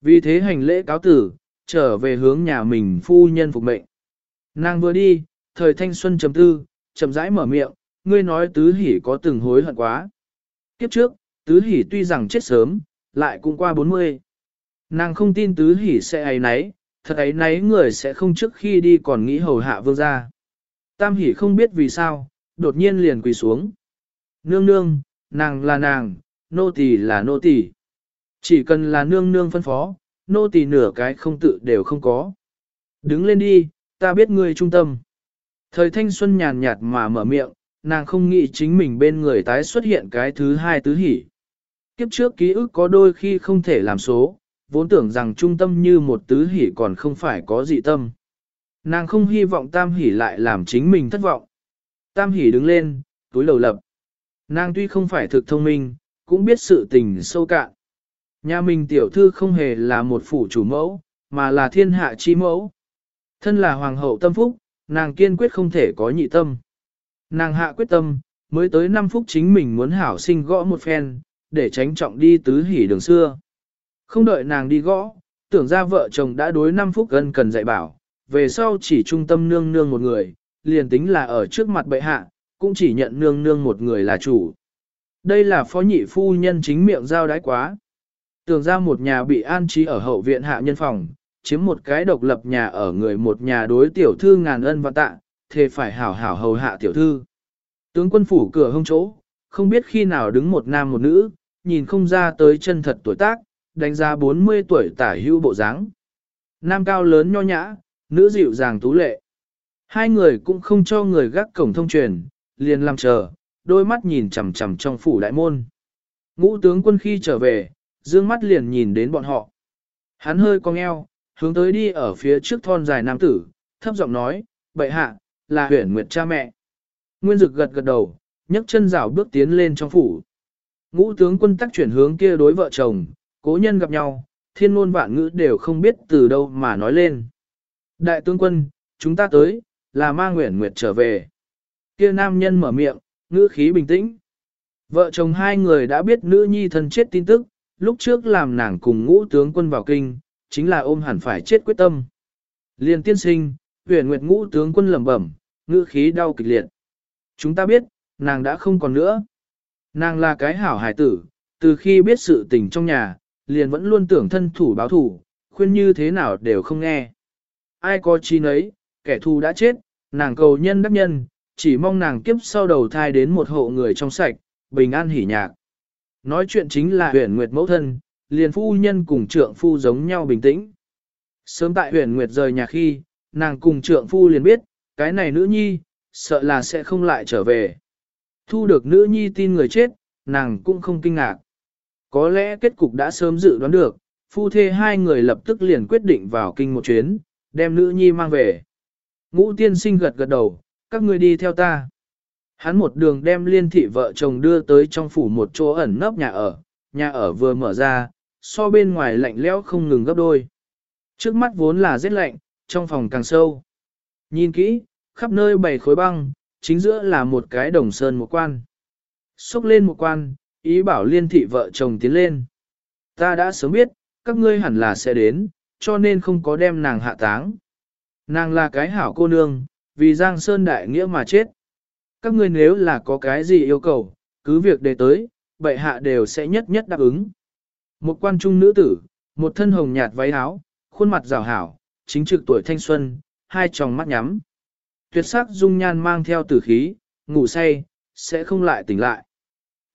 Vì thế hành lễ cáo tử, trở về hướng nhà mình phu nhân phục mệnh. Nàng vừa đi, thời thanh xuân chấm tư, chậm rãi mở miệng, ngươi nói tứ hỉ có từng hối hận quá. Kiếp trước, tứ hỉ tuy rằng chết sớm, lại cũng qua 40. Nàng không tin tứ hỉ sẽ ấy nấy, thật ấy nấy người sẽ không trước khi đi còn nghĩ hầu hạ vương gia. Tam hỉ không biết vì sao, đột nhiên liền quỳ xuống. Nương nương, nàng là nàng, nô tỳ là nô tỳ. Chỉ cần là nương nương phân phó, nô tỳ nửa cái không tự đều không có. Đứng lên đi, ta biết ngươi trung tâm. Thời thanh xuân nhàn nhạt mà mở miệng, nàng không nghĩ chính mình bên người tái xuất hiện cái thứ hai tứ hỉ. Kiếp trước ký ức có đôi khi không thể làm số, vốn tưởng rằng trung tâm như một tứ hỉ còn không phải có dị tâm. Nàng không hy vọng tam hỉ lại làm chính mình thất vọng. Tam hỉ đứng lên, túi lầu lập. Nàng tuy không phải thực thông minh, cũng biết sự tình sâu cạn. Nhà mình tiểu thư không hề là một phủ chủ mẫu, mà là thiên hạ chi mẫu. Thân là hoàng hậu tâm phúc, nàng kiên quyết không thể có nhị tâm. Nàng hạ quyết tâm, mới tới 5 phút chính mình muốn hảo sinh gõ một phen, để tránh trọng đi tứ hỉ đường xưa. Không đợi nàng đi gõ, tưởng ra vợ chồng đã đối 5 phút gần cần dạy bảo, về sau chỉ trung tâm nương nương một người, liền tính là ở trước mặt bệ hạ, cũng chỉ nhận nương nương một người là chủ. Đây là phó nhị phu nhân chính miệng giao đái quá tường ra một nhà bị an trí ở hậu viện hạ nhân phòng, chiếm một cái độc lập nhà ở người một nhà đối tiểu thư ngàn ân và tạ, thề phải hảo hảo hầu hạ tiểu thư. Tướng quân phủ cửa hông chỗ, không biết khi nào đứng một nam một nữ, nhìn không ra tới chân thật tuổi tác, đánh giá 40 tuổi tả hưu bộ dáng. Nam cao lớn nho nhã, nữ dịu dàng tú lệ. Hai người cũng không cho người gác cổng thông truyền, liền làm chờ, đôi mắt nhìn chằm chằm trong phủ đại môn. Ngũ tướng quân khi trở về, dương mắt liền nhìn đến bọn họ. Hắn hơi cong eo, hướng tới đi ở phía trước thon dài nam tử, thấp giọng nói, bệ hạ, là huyển nguyệt cha mẹ. Nguyên dực gật gật đầu, nhấc chân rảo bước tiến lên trong phủ. Ngũ tướng quân tắc chuyển hướng kia đối vợ chồng, cố nhân gặp nhau, thiên ngôn vạn ngữ đều không biết từ đâu mà nói lên. Đại tướng quân, chúng ta tới, là ma nguyện nguyệt trở về. Kia nam nhân mở miệng, ngữ khí bình tĩnh. Vợ chồng hai người đã biết nữ nhi thân chết tin tức, lúc trước làm nàng cùng ngũ tướng quân vào kinh, chính là ôm hẳn phải chết quyết tâm. Liên tiên sinh, huyền nguyệt ngũ tướng quân lẩm bẩm, ngữ khí đau kịch liệt. Chúng ta biết, nàng đã không còn nữa. Nàng là cái hảo hải tử, từ khi biết sự tình trong nhà, liền vẫn luôn tưởng thân thủ báo thủ, khuyên như thế nào đều không nghe. Ai có chi nấy, kẻ thù đã chết, nàng cầu nhân đắc nhân, chỉ mong nàng kiếp sau đầu thai đến một hộ người trong sạch, bình an hỉ nhạc. Nói chuyện chính là huyền nguyệt mẫu thân, liền phu nhân cùng trượng phu giống nhau bình tĩnh. Sớm tại huyền nguyệt rời nhà khi, nàng cùng trượng phu liền biết, cái này nữ nhi, sợ là sẽ không lại trở về. Thu được nữ nhi tin người chết, nàng cũng không kinh ngạc. Có lẽ kết cục đã sớm dự đoán được, phu thê hai người lập tức liền quyết định vào kinh một chuyến, đem nữ nhi mang về. Ngũ tiên sinh gật gật đầu, các người đi theo ta. Hắn một đường đem liên thị vợ chồng đưa tới trong phủ một chỗ ẩn nấp nhà ở, nhà ở vừa mở ra, so bên ngoài lạnh lẽo không ngừng gấp đôi. Trước mắt vốn là rét lạnh, trong phòng càng sâu. Nhìn kỹ, khắp nơi bảy khối băng, chính giữa là một cái đồng sơn một quan. Xúc lên một quan, ý bảo liên thị vợ chồng tiến lên. Ta đã sớm biết, các ngươi hẳn là sẽ đến, cho nên không có đem nàng hạ táng. Nàng là cái hảo cô nương, vì Giang Sơn đại nghĩa mà chết. Các ngươi nếu là có cái gì yêu cầu, cứ việc đề tới, bệ hạ đều sẽ nhất nhất đáp ứng. Một quan trung nữ tử, một thân hồng nhạt váy áo, khuôn mặt rào hảo, chính trực tuổi thanh xuân, hai tròng mắt nhắm. Tuyệt sắc dung nhan mang theo tử khí, ngủ say, sẽ không lại tỉnh lại.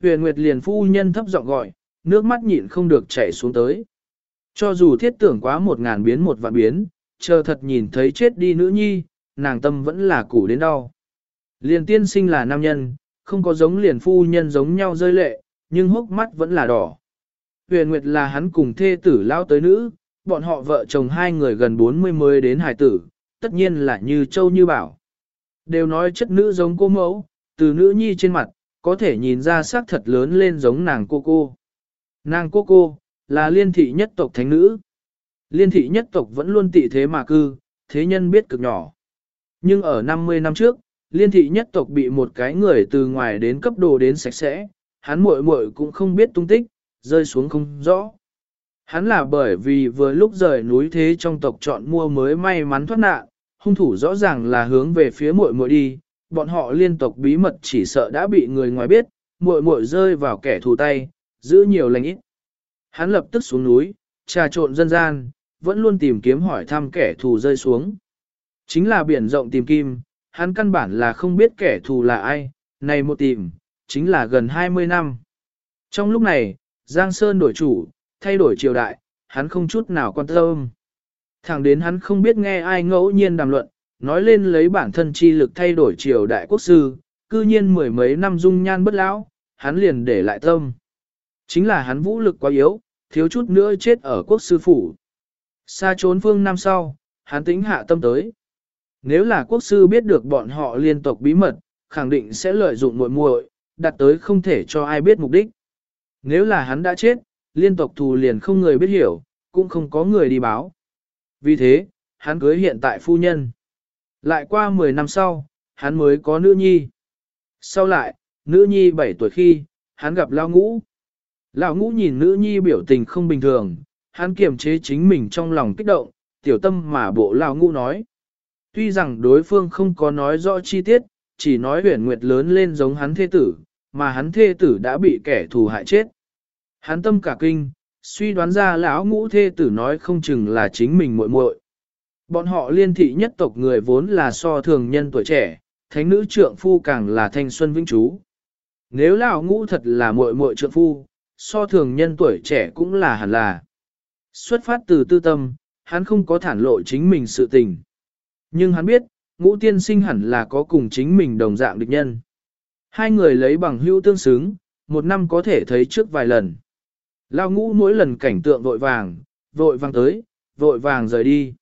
Huyền Nguyệt liền phu nhân thấp giọng gọi, nước mắt nhịn không được chảy xuống tới. Cho dù thiết tưởng quá một ngàn biến một vạn biến, chờ thật nhìn thấy chết đi nữ nhi, nàng tâm vẫn là củ đến đau. Liền tiên sinh là nam nhân, không có giống liền phu nhân giống nhau rơi lệ, nhưng hốc mắt vẫn là đỏ. Huyền Nguyệt là hắn cùng thê tử lao tới nữ, bọn họ vợ chồng hai người gần 40 mới đến hải tử, tất nhiên là như châu như bảo. Đều nói chất nữ giống cô mẫu, từ nữ nhi trên mặt, có thể nhìn ra sắc thật lớn lên giống nàng cô cô. Nàng cô cô, là liên thị nhất tộc thánh nữ. Liên thị nhất tộc vẫn luôn tị thế mà cư, thế nhân biết cực nhỏ. Nhưng ở 50 năm trước, liên thị nhất tộc bị một cái người từ ngoài đến cấp đồ đến sạch sẽ, hắn muội muội cũng không biết tung tích, rơi xuống không rõ. Hắn là bởi vì vừa lúc rời núi thế trong tộc chọn mua mới may mắn thoát nạn, hung thủ rõ ràng là hướng về phía muội muội đi, bọn họ liên tục bí mật chỉ sợ đã bị người ngoài biết, muội muội rơi vào kẻ thù tay, giữ nhiều lành ít. Hắn lập tức xuống núi, trà trộn dân gian, vẫn luôn tìm kiếm hỏi thăm kẻ thù rơi xuống. Chính là biển rộng tìm kim, hắn căn bản là không biết kẻ thù là ai, này một tìm, chính là gần 20 năm. Trong lúc này, Giang Sơn đổi chủ, thay đổi triều đại, hắn không chút nào quan tâm. Thẳng đến hắn không biết nghe ai ngẫu nhiên đàm luận, nói lên lấy bản thân chi lực thay đổi triều đại quốc sư, cư nhiên mười mấy năm dung nhan bất lão, hắn liền để lại tâm. Chính là hắn vũ lực quá yếu, thiếu chút nữa chết ở quốc sư phủ. Xa trốn phương năm sau, hắn tính hạ tâm tới. Nếu là quốc sư biết được bọn họ liên tộc bí mật, khẳng định sẽ lợi dụng muội muội, đặt tới không thể cho ai biết mục đích. Nếu là hắn đã chết, liên tộc thù liền không người biết hiểu, cũng không có người đi báo. Vì thế, hắn cưới hiện tại phu nhân. Lại qua 10 năm sau, hắn mới có nữ nhi. Sau lại, nữ nhi 7 tuổi khi, hắn gặp Lao Ngũ. Lão Ngũ nhìn nữ nhi biểu tình không bình thường, hắn kiềm chế chính mình trong lòng kích động, tiểu tâm mà bộ Lao Ngũ nói. Tuy rằng đối phương không có nói rõ chi tiết, chỉ nói huyền nguyệt lớn lên giống hắn thê tử, mà hắn thê tử đã bị kẻ thù hại chết. Hắn tâm cả kinh, suy đoán ra lão ngũ thê tử nói không chừng là chính mình muội muội. Bọn họ liên thị nhất tộc người vốn là so thường nhân tuổi trẻ, thánh nữ trượng phu càng là thanh xuân vĩnh chú. Nếu lão ngũ thật là muội muội trượng phu, so thường nhân tuổi trẻ cũng là hẳn là. Xuất phát từ tư tâm, hắn không có thản lộ chính mình sự tình. Nhưng hắn biết, ngũ tiên sinh hẳn là có cùng chính mình đồng dạng địch nhân. Hai người lấy bằng hữu tương xứng, một năm có thể thấy trước vài lần. Lao ngũ mỗi lần cảnh tượng vội vàng, vội vàng tới, vội vàng rời đi.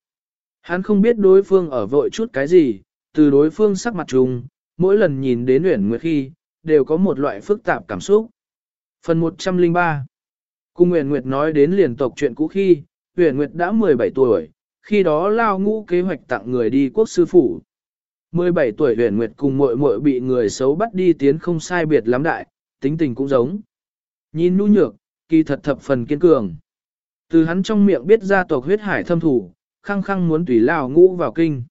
Hắn không biết đối phương ở vội chút cái gì, từ đối phương sắc mặt trùng, mỗi lần nhìn đến Uyển Nguyệt khi, đều có một loại phức tạp cảm xúc. Phần 103 Cung Uyển Nguyệt nói đến liền tộc chuyện cũ khi, Uyển Nguyệt đã 17 tuổi, khi đó Lao ngũ kế hoạch tặng người đi quốc sư phủ. 17 tuổi huyền Nguyệt cùng muội muội bị người xấu bắt đi tiến không sai biệt lắm đại, tính tình cũng giống. Nhìn nu nhược, kỳ thật thập phần kiên cường. Từ hắn trong miệng biết ra tộc huyết hải thâm thủ, khăng khăng muốn tùy lao ngũ vào kinh.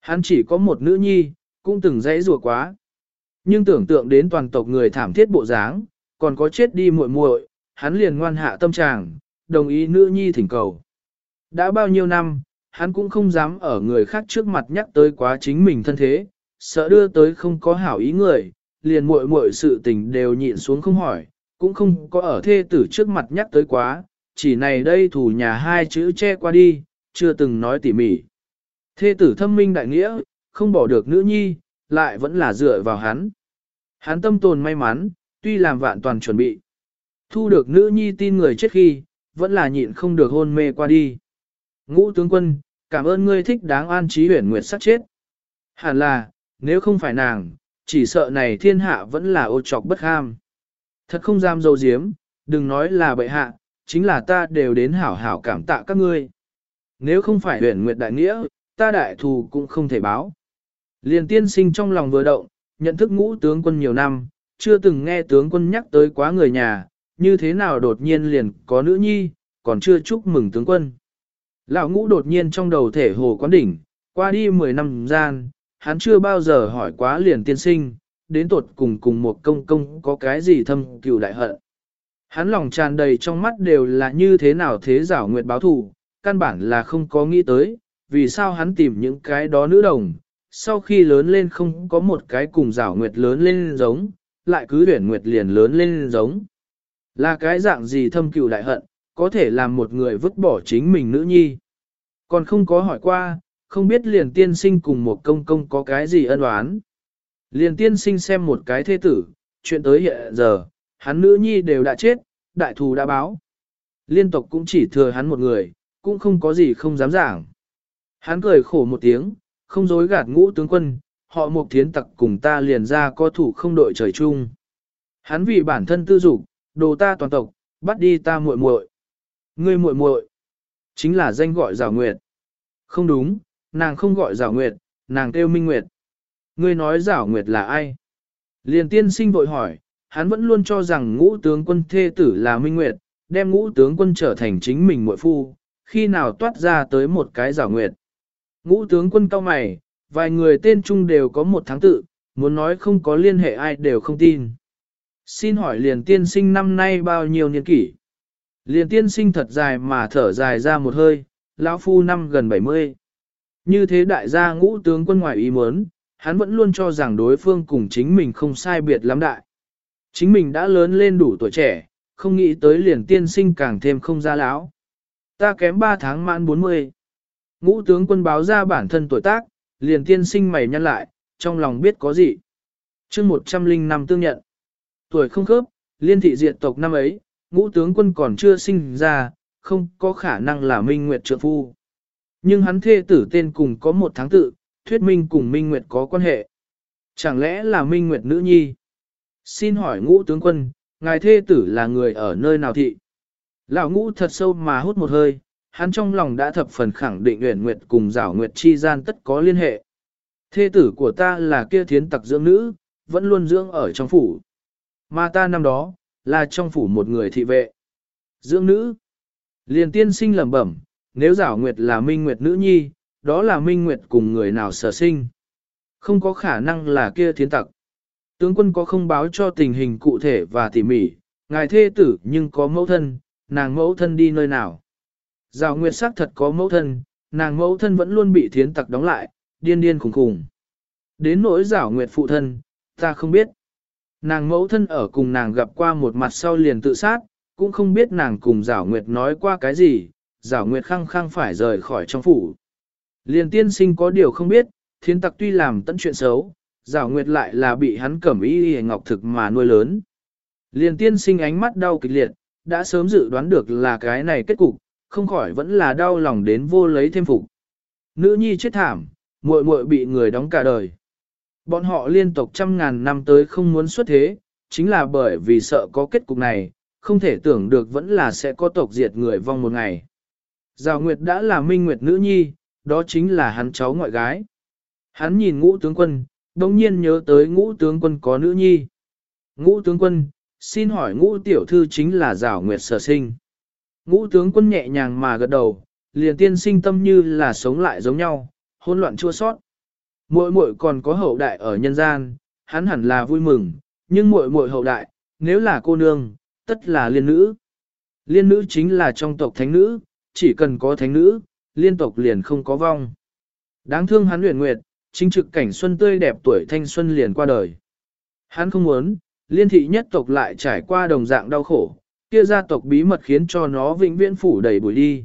Hắn chỉ có một nữ nhi, cũng từng dãy rùa quá. Nhưng tưởng tượng đến toàn tộc người thảm thiết bộ dáng, còn có chết đi muội muội, hắn liền ngoan hạ tâm trạng, đồng ý nữ nhi thỉnh cầu. Đã bao nhiêu năm, hắn cũng không dám ở người khác trước mặt nhắc tới quá chính mình thân thế, sợ đưa tới không có hảo ý người, liền muội muội sự tình đều nhịn xuống không hỏi, cũng không có ở thê tử trước mặt nhắc tới quá, chỉ này đây thủ nhà hai chữ che qua đi, chưa từng nói tỉ mỉ. Thê tử thâm minh đại nghĩa, không bỏ được nữ nhi, lại vẫn là dựa vào hắn. Hắn tâm tồn may mắn, tuy làm vạn toàn chuẩn bị. Thu được nữ nhi tin người chết khi, vẫn là nhịn không được hôn mê qua đi. Ngũ tướng quân, cảm ơn ngươi thích đáng an trí Huyền nguyệt sát chết. Hẳn là, nếu không phải nàng, chỉ sợ này thiên hạ vẫn là ô trọc bất ham. Thật không dám dâu diếm, đừng nói là bệ hạ, chính là ta đều đến hảo hảo cảm tạ các ngươi. Nếu không phải huyền nguyệt đại nghĩa, ta đại thù cũng không thể báo. Liền tiên sinh trong lòng vừa động, nhận thức ngũ tướng quân nhiều năm, chưa từng nghe tướng quân nhắc tới quá người nhà, như thế nào đột nhiên liền có nữ nhi, còn chưa chúc mừng tướng quân. Lão ngũ đột nhiên trong đầu thể hồ quán đỉnh, qua đi 10 năm gian, hắn chưa bao giờ hỏi quá liền tiên sinh, đến tột cùng cùng một công công có cái gì thâm cừu đại hận. Hắn lòng tràn đầy trong mắt đều là như thế nào thế giảo nguyệt báo thù, căn bản là không có nghĩ tới, vì sao hắn tìm những cái đó nữ đồng, sau khi lớn lên không có một cái cùng giảo nguyệt lớn lên giống, lại cứ huyển nguyệt liền lớn lên giống. Là cái dạng gì thâm cừu đại hận, có thể làm một người vứt bỏ chính mình nữ nhi. Còn không có hỏi qua, không biết liền tiên sinh cùng một công công có cái gì ân oán. Liền tiên sinh xem một cái thế tử, chuyện tới hiện giờ, hắn nữ nhi đều đã chết, đại thù đã báo. Liên tộc cũng chỉ thừa hắn một người, cũng không có gì không dám giảng. Hắn cười khổ một tiếng, không dối gạt ngũ tướng quân, họ một thiến tặc cùng ta liền ra co thủ không đội trời chung. Hắn vì bản thân tư dục, đồ ta toàn tộc, bắt đi ta muội muội. Ngươi muội muội chính là danh gọi Giảo Nguyệt. Không đúng, nàng không gọi Giảo Nguyệt, nàng kêu Minh Nguyệt. Ngươi nói Giảo Nguyệt là ai? Liền tiên sinh vội hỏi, hắn vẫn luôn cho rằng ngũ tướng quân thê tử là Minh Nguyệt, đem ngũ tướng quân trở thành chính mình muội phu, khi nào toát ra tới một cái Giảo Nguyệt. Ngũ tướng quân cao mày, vài người tên chung đều có một tháng tự, muốn nói không có liên hệ ai đều không tin. Xin hỏi liền tiên sinh năm nay bao nhiêu niên kỷ? Liền tiên sinh thật dài mà thở dài ra một hơi, lão phu năm gần 70. Như thế đại gia ngũ tướng quân ngoài ý muốn, hắn vẫn luôn cho rằng đối phương cùng chính mình không sai biệt lắm đại. Chính mình đã lớn lên đủ tuổi trẻ, không nghĩ tới liền tiên sinh càng thêm không ra lão. Ta kém 3 tháng mãn 40. Ngũ tướng quân báo ra bản thân tuổi tác, liền tiên sinh mày nhăn lại, trong lòng biết có gì. chương 105 tương nhận. Tuổi không khớp, liên thị diệt tộc năm ấy, ngũ tướng quân còn chưa sinh ra, không có khả năng là Minh Nguyệt trợ phu. Nhưng hắn thê tử tên cùng có một tháng tự, thuyết minh cùng Minh Nguyệt có quan hệ. Chẳng lẽ là Minh Nguyệt nữ nhi? Xin hỏi ngũ tướng quân, ngài thê tử là người ở nơi nào thị? Lão ngũ thật sâu mà hút một hơi, hắn trong lòng đã thập phần khẳng định Uyển Nguyệt cùng Giảo Nguyệt chi gian tất có liên hệ. Thê tử của ta là kia thiến tặc dưỡng nữ, vẫn luôn dưỡng ở trong phủ. Mà ta năm đó, là trong phủ một người thị vệ. Dưỡng nữ. Liền tiên sinh lẩm bẩm, nếu Giảo Nguyệt là Minh Nguyệt nữ nhi, đó là Minh Nguyệt cùng người nào sở sinh. Không có khả năng là kia thiến tặc. Tướng quân có không báo cho tình hình cụ thể và tỉ mỉ, ngài thê tử nhưng có mẫu thân, nàng mẫu thân đi nơi nào. Giảo Nguyệt xác thật có mẫu thân, nàng mẫu thân vẫn luôn bị thiến tặc đóng lại, điên điên khủng khủng. Đến nỗi Giảo Nguyệt phụ thân, ta không biết. Nàng mẫu thân ở cùng nàng gặp qua một mặt sau liền tự sát, cũng không biết nàng cùng Giảo Nguyệt nói qua cái gì, Giảo Nguyệt khăng khăng phải rời khỏi trong phủ. Liền tiên sinh có điều không biết, Thiên tặc tuy làm tận chuyện xấu, Giảo Nguyệt lại là bị hắn cẩm y hề ngọc thực mà nuôi lớn. Liền tiên sinh ánh mắt đau kịch liệt, đã sớm dự đoán được là cái này kết cục, không khỏi vẫn là đau lòng đến vô lấy thêm phục. Nữ nhi chết thảm, muội muội bị người đóng cả đời. Bọn họ liên tục trăm ngàn năm tới không muốn xuất thế, chính là bởi vì sợ có kết cục này, không thể tưởng được vẫn là sẽ có tộc diệt người vong một ngày. Giao Nguyệt đã là minh nguyệt nữ nhi, đó chính là hắn cháu ngoại gái. Hắn nhìn ngũ tướng quân, đồng nhiên nhớ tới ngũ tướng quân có nữ nhi. Ngũ tướng quân, xin hỏi ngũ tiểu thư chính là Giảo Nguyệt sở sinh. Ngũ tướng quân nhẹ nhàng mà gật đầu, liền tiên sinh tâm như là sống lại giống nhau, hỗn loạn chua sót. Muội muội còn có hậu đại ở nhân gian, hắn hẳn là vui mừng, nhưng muội muội hậu đại, nếu là cô nương, tất là liên nữ. Liên nữ chính là trong tộc thánh nữ, chỉ cần có thánh nữ, liên tộc liền không có vong. Đáng thương hắn luyện nguyệt, chính trực cảnh xuân tươi đẹp tuổi thanh xuân liền qua đời. Hắn không muốn, liên thị nhất tộc lại trải qua đồng dạng đau khổ, kia gia tộc bí mật khiến cho nó vĩnh viễn phủ đầy bụi đi.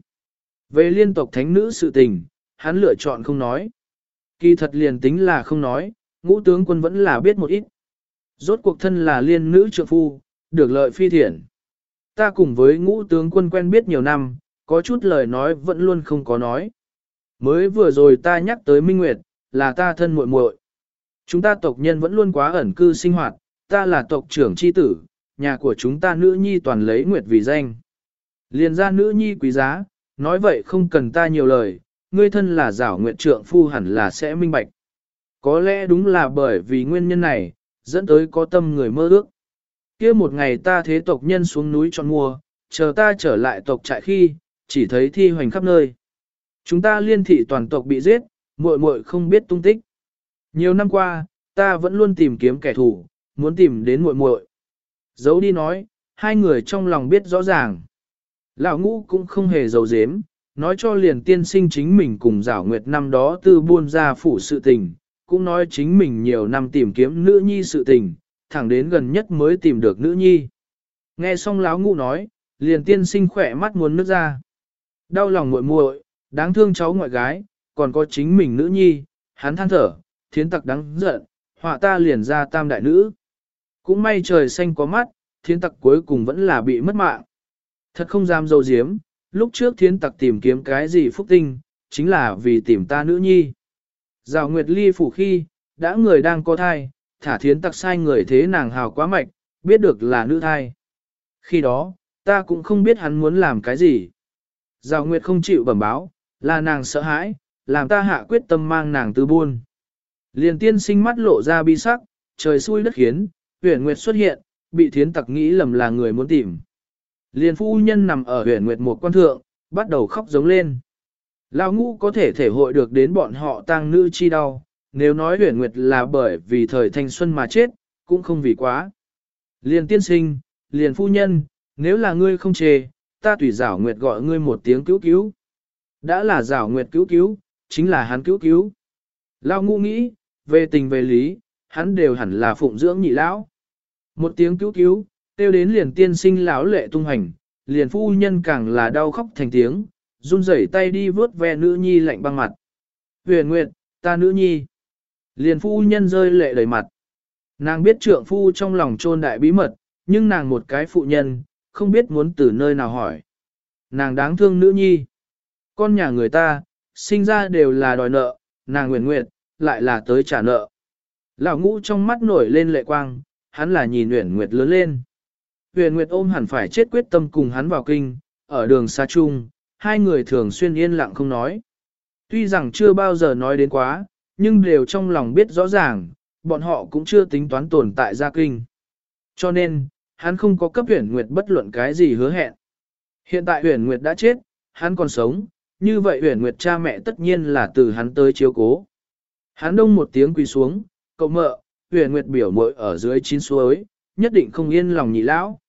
Về liên tộc thánh nữ sự tình, hắn lựa chọn không nói. Kỳ thật liền tính là không nói, ngũ tướng quân vẫn là biết một ít. Rốt cuộc thân là liên nữ trượng phu, được lợi phi thiện. Ta cùng với ngũ tướng quân quen biết nhiều năm, có chút lời nói vẫn luôn không có nói. Mới vừa rồi ta nhắc tới Minh Nguyệt, là ta thân muội muội. Chúng ta tộc nhân vẫn luôn quá ẩn cư sinh hoạt, ta là tộc trưởng chi tử, nhà của chúng ta nữ nhi toàn lấy Nguyệt vì danh. Liền ra nữ nhi quý giá, nói vậy không cần ta nhiều lời, ngươi thân là giảo nguyện trượng phu hẳn là sẽ minh bạch. Có lẽ đúng là bởi vì nguyên nhân này, dẫn tới có tâm người mơ ước. kia một ngày ta thế tộc nhân xuống núi chọn mua, chờ ta trở lại tộc trại khi, chỉ thấy thi hoành khắp nơi. Chúng ta liên thị toàn tộc bị giết, muội muội không biết tung tích. Nhiều năm qua, ta vẫn luôn tìm kiếm kẻ thù, muốn tìm đến muội muội. Giấu đi nói, hai người trong lòng biết rõ ràng. Lão ngũ cũng không hề giấu giếm, nói cho liền tiên sinh chính mình cùng giảo nguyệt năm đó từ buôn ra phủ sự tình, cũng nói chính mình nhiều năm tìm kiếm nữ nhi sự tình, thẳng đến gần nhất mới tìm được nữ nhi. Nghe xong láo ngụ nói, liền tiên sinh khỏe mắt muốn nước ra. Đau lòng muội muội, đáng thương cháu ngoại gái, còn có chính mình nữ nhi, hắn than thở, thiến tặc đáng giận, họa ta liền ra tam đại nữ. Cũng may trời xanh có mắt, thiến tặc cuối cùng vẫn là bị mất mạng. Thật không dám dâu diếm, lúc trước thiến tặc tìm kiếm cái gì phúc tinh, chính là vì tìm ta nữ nhi. Rào Nguyệt Ly phủ khi, đã người đang có thai, thả thiến tặc sai người thế nàng hào quá mạnh, biết được là nữ thai. Khi đó, ta cũng không biết hắn muốn làm cái gì. Rào Nguyệt không chịu bẩm báo, là nàng sợ hãi, làm ta hạ quyết tâm mang nàng tư buôn. Liền tiên sinh mắt lộ ra bi sắc, trời xui đất khiến, huyền Nguyệt xuất hiện, bị thiến tặc nghĩ lầm là người muốn tìm. Liền phu nhân nằm ở huyền Nguyệt một quan thượng, bắt đầu khóc giống lên. Lão ngũ có thể thể hội được đến bọn họ tang nữ chi đau, nếu nói huyền Nguyệt là bởi vì thời thanh xuân mà chết, cũng không vì quá. Liền tiên sinh, liền phu nhân, nếu là ngươi không chê, ta tùy giảo Nguyệt gọi ngươi một tiếng cứu cứu. Đã là giảo Nguyệt cứu cứu, chính là hắn cứu cứu. Lão ngũ nghĩ, về tình về lý, hắn đều hẳn là phụng dưỡng nhị lão. Một tiếng cứu cứu, tiêu đến liền tiên sinh lão lệ tung hành, liền phu nhân càng là đau khóc thành tiếng, run rẩy tay đi vớt ve nữ nhi lạnh băng mặt. Huyền Nguyệt, ta nữ nhi. Liền phu nhân rơi lệ đầy mặt. Nàng biết trượng phu trong lòng trôn đại bí mật, nhưng nàng một cái phụ nhân, không biết muốn từ nơi nào hỏi. Nàng đáng thương nữ nhi. Con nhà người ta, sinh ra đều là đòi nợ, nàng nguyện nguyện, lại là tới trả nợ. Lão ngũ trong mắt nổi lên lệ quang, hắn là nhìn Uyển Nguyệt lớn lên. Huyền Nguyệt ôm hẳn phải chết quyết tâm cùng hắn vào kinh, ở đường xa chung, hai người thường xuyên yên lặng không nói. Tuy rằng chưa bao giờ nói đến quá, nhưng đều trong lòng biết rõ ràng, bọn họ cũng chưa tính toán tồn tại gia kinh. Cho nên, hắn không có cấp Huyền Nguyệt bất luận cái gì hứa hẹn. Hiện tại Huyền Nguyệt đã chết, hắn còn sống, như vậy Huyền Nguyệt cha mẹ tất nhiên là từ hắn tới chiếu cố. Hắn đông một tiếng quỳ xuống, cậu mợ, Huyền Nguyệt biểu mội ở dưới chín suối, nhất định không yên lòng nhị lão.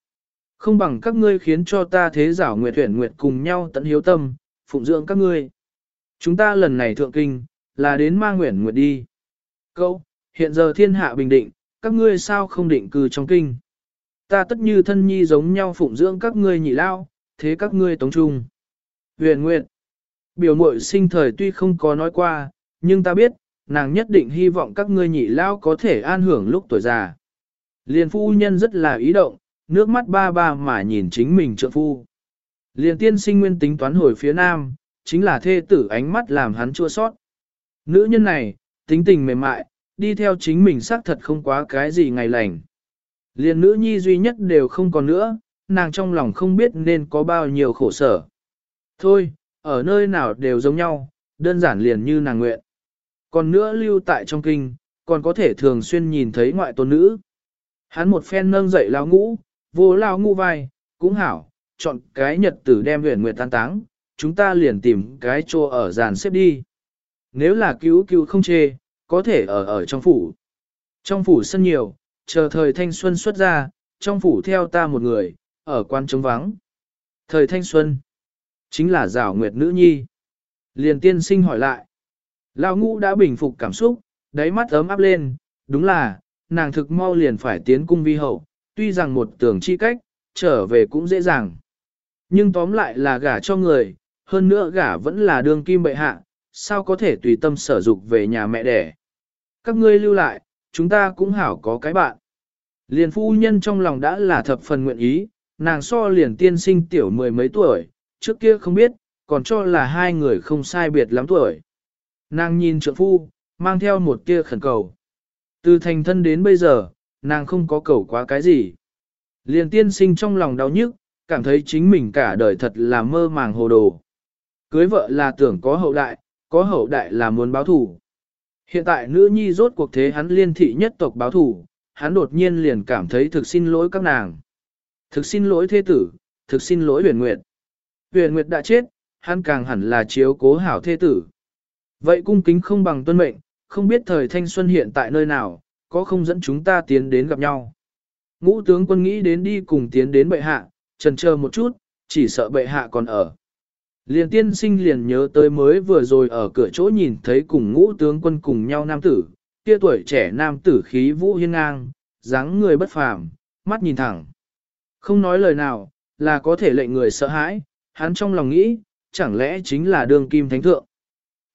Không bằng các ngươi khiến cho ta thế giảo Nguyệt Uyển Nguyệt cùng nhau tận hiếu tâm, phụng dưỡng các ngươi. Chúng ta lần này thượng kinh, là đến mang nguyện Nguyệt đi. Câu, hiện giờ thiên hạ bình định, các ngươi sao không định cư trong kinh. Ta tất như thân nhi giống nhau phụng dưỡng các ngươi nhị lao, thế các ngươi tống trung. Huyền Nguyệt, biểu muội sinh thời tuy không có nói qua, nhưng ta biết, nàng nhất định hy vọng các ngươi nhị lao có thể an hưởng lúc tuổi già. Liền phu nhân rất là ý động, nước mắt ba ba mà nhìn chính mình trợ phu. Liên tiên sinh nguyên tính toán hồi phía nam, chính là thê tử ánh mắt làm hắn chua sót. Nữ nhân này, tính tình mềm mại, đi theo chính mình xác thật không quá cái gì ngày lành. Liên nữ nhi duy nhất đều không còn nữa, nàng trong lòng không biết nên có bao nhiêu khổ sở. Thôi, ở nơi nào đều giống nhau, đơn giản liền như nàng nguyện. Còn nữa lưu tại trong kinh, còn có thể thường xuyên nhìn thấy ngoại tôn nữ. Hắn một phen nâng dậy lao ngũ, vô lao ngũ vai, cũng hảo, chọn cái nhật tử đem huyền nguyệt tan táng, chúng ta liền tìm cái chỗ ở giàn xếp đi. Nếu là cứu cứu không chê, có thể ở ở trong phủ. Trong phủ sân nhiều, chờ thời thanh xuân xuất ra, trong phủ theo ta một người, ở quan trống vắng. Thời thanh xuân, chính là rào nguyệt nữ nhi. Liền tiên sinh hỏi lại. Lão ngũ đã bình phục cảm xúc, đáy mắt ấm áp lên, đúng là, nàng thực mau liền phải tiến cung vi hậu, tuy rằng một tưởng chi cách, trở về cũng dễ dàng. Nhưng tóm lại là gả cho người, hơn nữa gả vẫn là đương kim bệ hạ, sao có thể tùy tâm sở dục về nhà mẹ đẻ. Các ngươi lưu lại, chúng ta cũng hảo có cái bạn. Liền phu nhân trong lòng đã là thập phần nguyện ý, nàng so liền tiên sinh tiểu mười mấy tuổi, trước kia không biết, còn cho là hai người không sai biệt lắm tuổi. Nàng nhìn trượng phu, mang theo một tia khẩn cầu. Từ thành thân đến bây giờ, nàng không có cầu quá cái gì. Liền tiên sinh trong lòng đau nhức, cảm thấy chính mình cả đời thật là mơ màng hồ đồ. Cưới vợ là tưởng có hậu đại, có hậu đại là muốn báo thủ. Hiện tại nữ nhi rốt cuộc thế hắn liên thị nhất tộc báo thủ, hắn đột nhiên liền cảm thấy thực xin lỗi các nàng. Thực xin lỗi thế tử, thực xin lỗi huyền nguyệt. Huyền nguyệt đã chết, hắn càng hẳn là chiếu cố hảo thế tử. Vậy cung kính không bằng tuân mệnh, không biết thời thanh xuân hiện tại nơi nào, có không dẫn chúng ta tiến đến gặp nhau. Ngũ tướng quân nghĩ đến đi cùng tiến đến bệ hạ, trần chờ một chút, chỉ sợ bệ hạ còn ở. Liền tiên sinh liền nhớ tới mới vừa rồi ở cửa chỗ nhìn thấy cùng ngũ tướng quân cùng nhau nam tử, kia tuổi trẻ nam tử khí vũ hiên ngang, dáng người bất phàm, mắt nhìn thẳng. Không nói lời nào, là có thể lệnh người sợ hãi, hắn trong lòng nghĩ, chẳng lẽ chính là đường kim thánh thượng.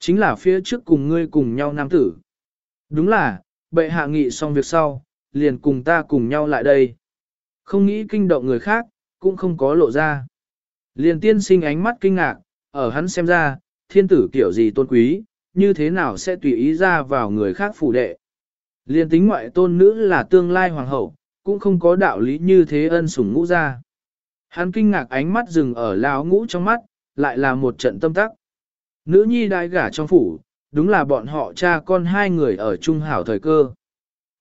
Chính là phía trước cùng ngươi cùng nhau nam tử. Đúng là, bệ hạ nghị xong việc sau, liền cùng ta cùng nhau lại đây. Không nghĩ kinh động người khác, cũng không có lộ ra. Liền tiên sinh ánh mắt kinh ngạc, ở hắn xem ra, thiên tử kiểu gì tôn quý, như thế nào sẽ tùy ý ra vào người khác phủ đệ. Liên tính ngoại tôn nữ là tương lai hoàng hậu, cũng không có đạo lý như thế ân sủng ngũ ra. Hắn kinh ngạc ánh mắt dừng ở lao ngũ trong mắt, lại là một trận tâm tắc. Nữ nhi đại gả trong phủ, đúng là bọn họ cha con hai người ở trung hảo thời cơ.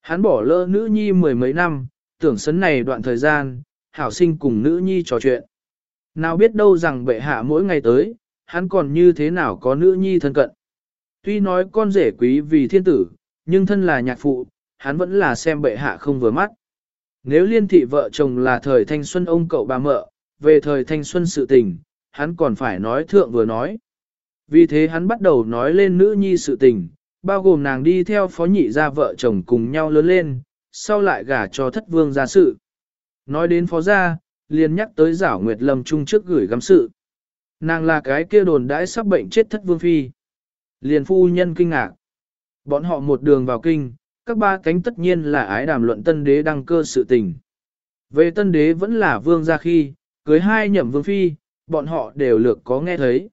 Hắn bỏ lỡ nữ nhi mười mấy năm, tưởng sấn này đoạn thời gian, hảo sinh cùng nữ nhi trò chuyện. Nào biết đâu rằng bệ hạ mỗi ngày tới, hắn còn như thế nào có nữ nhi thân cận. Tuy nói con rể quý vì thiên tử, nhưng thân là nhạc phụ, hắn vẫn là xem bệ hạ không vừa mắt. Nếu liên thị vợ chồng là thời thanh xuân ông cậu bà mợ, về thời thanh xuân sự tình, hắn còn phải nói thượng vừa nói. Vì thế hắn bắt đầu nói lên nữ nhi sự tình, bao gồm nàng đi theo phó nhị gia vợ chồng cùng nhau lớn lên, sau lại gả cho thất vương gia sự. Nói đến phó gia, liền nhắc tới giảo nguyệt lâm trung trước gửi gắm sự. Nàng là cái kia đồn đãi sắp bệnh chết thất vương phi. Liền phu nhân kinh ngạc. Bọn họ một đường vào kinh, các ba cánh tất nhiên là ái đàm luận tân đế đăng cơ sự tình. Về tân đế vẫn là vương gia khi, cưới hai nhậm vương phi, bọn họ đều lược có nghe thấy.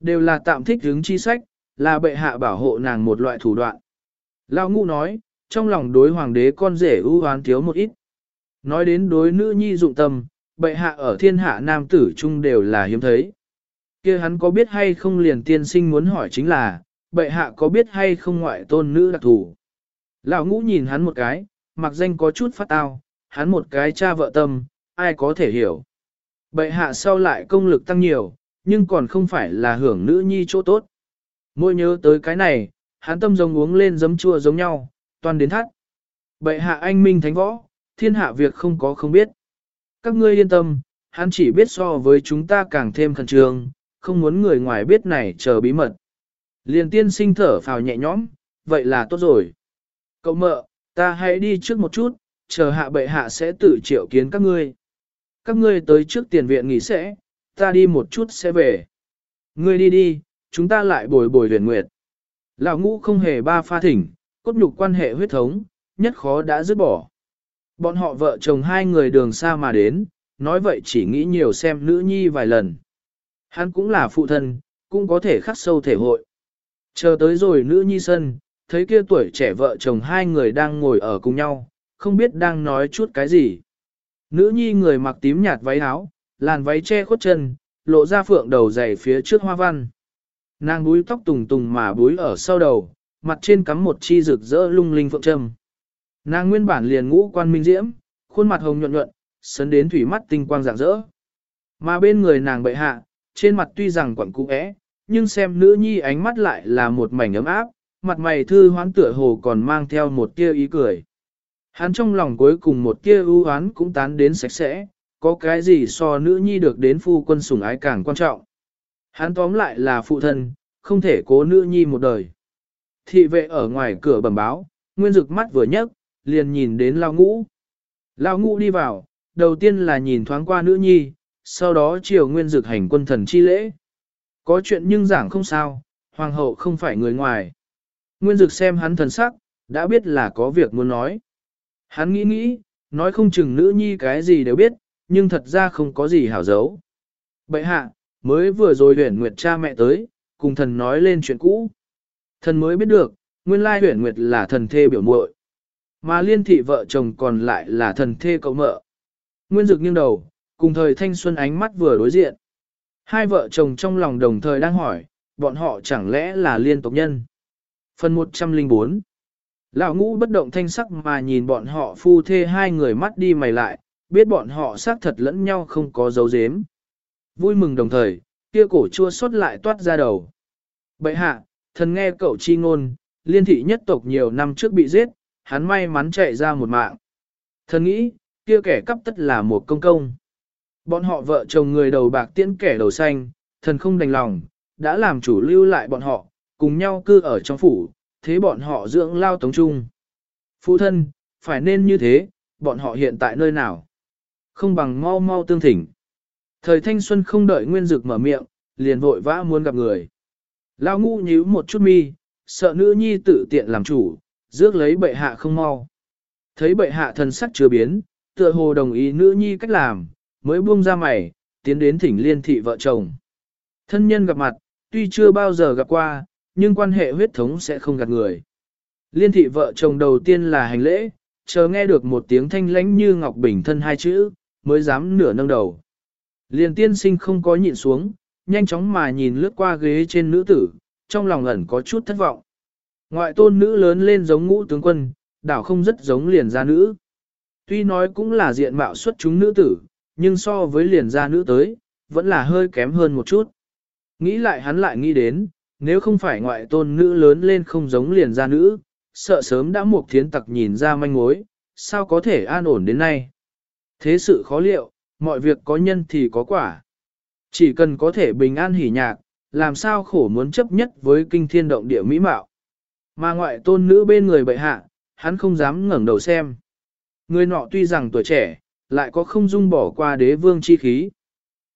Đều là tạm thích hướng chi sách, là bệ hạ bảo hộ nàng một loại thủ đoạn. Lao ngũ nói, trong lòng đối hoàng đế con rể ưu hoán thiếu một ít. Nói đến đối nữ nhi dụng tâm, bệ hạ ở thiên hạ nam tử chung đều là hiếm thấy. kia hắn có biết hay không liền tiên sinh muốn hỏi chính là, bệ hạ có biết hay không ngoại tôn nữ đặc thủ. Lão ngũ nhìn hắn một cái, mặc danh có chút phát tao, hắn một cái cha vợ tâm, ai có thể hiểu. Bệ hạ sau lại công lực tăng nhiều, nhưng còn không phải là hưởng nữ nhi chỗ tốt. Môi nhớ tới cái này, hắn tâm giống uống lên giấm chua giống nhau, toàn đến thắt. Bệ hạ anh minh thánh võ, thiên hạ việc không có không biết. Các ngươi yên tâm, hắn chỉ biết so với chúng ta càng thêm khẩn trương, không muốn người ngoài biết này chờ bí mật. Liền tiên sinh thở phào nhẹ nhõm, vậy là tốt rồi. Cậu mợ, ta hãy đi trước một chút, chờ hạ bệ hạ sẽ tự triệu kiến các ngươi. Các ngươi tới trước tiền viện nghỉ sẽ, ta đi một chút sẽ về. Ngươi đi đi, chúng ta lại bồi bồi huyền nguyệt. Lão ngũ không hề ba pha thỉnh, cốt nhục quan hệ huyết thống, nhất khó đã dứt bỏ. Bọn họ vợ chồng hai người đường xa mà đến, nói vậy chỉ nghĩ nhiều xem nữ nhi vài lần. Hắn cũng là phụ thân, cũng có thể khắc sâu thể hội. Chờ tới rồi nữ nhi sân, thấy kia tuổi trẻ vợ chồng hai người đang ngồi ở cùng nhau, không biết đang nói chút cái gì. Nữ nhi người mặc tím nhạt váy áo, làn váy che khuất chân, lộ ra phượng đầu dày phía trước hoa văn. Nàng búi tóc tùng tùng mà búi ở sau đầu, mặt trên cắm một chi rực rỡ lung linh phượng trâm. Nàng nguyên bản liền ngũ quan minh diễm, khuôn mặt hồng nhuận nhuận, sấn đến thủy mắt tinh quang rạng rỡ. Mà bên người nàng bệ hạ, trên mặt tuy rằng quẩn cũ é, nhưng xem nữ nhi ánh mắt lại là một mảnh ấm áp, mặt mày thư hoán tựa hồ còn mang theo một tia ý cười. Hắn trong lòng cuối cùng một tia ưu hoán cũng tán đến sạch sẽ, có cái gì so nữ nhi được đến phu quân sủng ái càng quan trọng. Hắn tóm lại là phụ thân, không thể cố nữ nhi một đời. Thị vệ ở ngoài cửa bẩm báo, nguyên dực mắt vừa nhấc, liền nhìn đến lao ngũ. Lao ngũ đi vào, đầu tiên là nhìn thoáng qua nữ nhi, sau đó chiều nguyên dực hành quân thần chi lễ. Có chuyện nhưng giảng không sao, hoàng hậu không phải người ngoài. Nguyên dực xem hắn thần sắc, đã biết là có việc muốn nói. Hắn nghĩ nghĩ, nói không chừng nữ nhi cái gì đều biết, nhưng thật ra không có gì hảo giấu. Bậy hạ, mới vừa rồi huyển nguyệt cha mẹ tới, cùng thần nói lên chuyện cũ. Thần mới biết được, nguyên lai huyển nguyệt là thần thê biểu muội mà liên thị vợ chồng còn lại là thần thê cậu mợ. Nguyên dực nghiêng đầu, cùng thời thanh xuân ánh mắt vừa đối diện. Hai vợ chồng trong lòng đồng thời đang hỏi, bọn họ chẳng lẽ là liên tộc nhân. Phần 104 Lão ngũ bất động thanh sắc mà nhìn bọn họ phu thê hai người mắt đi mày lại, biết bọn họ xác thật lẫn nhau không có dấu dếm. Vui mừng đồng thời, kia cổ chua xót lại toát ra đầu. Bậy hạ, thần nghe cậu chi ngôn, liên thị nhất tộc nhiều năm trước bị giết, hắn may mắn chạy ra một mạng. Thần nghĩ, kia kẻ cắp tất là một công công. Bọn họ vợ chồng người đầu bạc tiễn kẻ đầu xanh, thần không đành lòng, đã làm chủ lưu lại bọn họ, cùng nhau cư ở trong phủ, thế bọn họ dưỡng lao tống trung. Phụ thân, phải nên như thế, bọn họ hiện tại nơi nào? Không bằng mau mau tương thỉnh. Thời thanh xuân không đợi nguyên dực mở miệng, liền vội vã muốn gặp người. Lao ngu nhíu một chút mi, sợ nữ nhi tự tiện làm chủ, rước lấy bệ hạ không mau. Thấy bệ hạ thần sắc chưa biến, tựa hồ đồng ý nữ nhi cách làm, mới buông ra mày, tiến đến thỉnh liên thị vợ chồng. Thân nhân gặp mặt, tuy chưa bao giờ gặp qua, nhưng quan hệ huyết thống sẽ không gạt người. Liên thị vợ chồng đầu tiên là hành lễ, chờ nghe được một tiếng thanh lãnh như ngọc bình thân hai chữ, mới dám nửa nâng đầu. liền tiên sinh không có nhịn xuống, nhanh chóng mà nhìn lướt qua ghế trên nữ tử, trong lòng ẩn có chút thất vọng. Ngoại tôn nữ lớn lên giống ngũ tướng quân, đảo không rất giống liền gia nữ. Tuy nói cũng là diện mạo xuất chúng nữ tử, nhưng so với liền gia nữ tới, vẫn là hơi kém hơn một chút. Nghĩ lại hắn lại nghĩ đến, nếu không phải ngoại tôn nữ lớn lên không giống liền gia nữ, sợ sớm đã một thiến tặc nhìn ra manh mối, sao có thể an ổn đến nay. Thế sự khó liệu, mọi việc có nhân thì có quả. Chỉ cần có thể bình an hỉ nhạc, làm sao khổ muốn chấp nhất với kinh thiên động địa mỹ mạo. Mà ngoại tôn nữ bên người bệ hạ, hắn không dám ngẩng đầu xem. Người nọ tuy rằng tuổi trẻ, lại có không dung bỏ qua đế vương chi khí.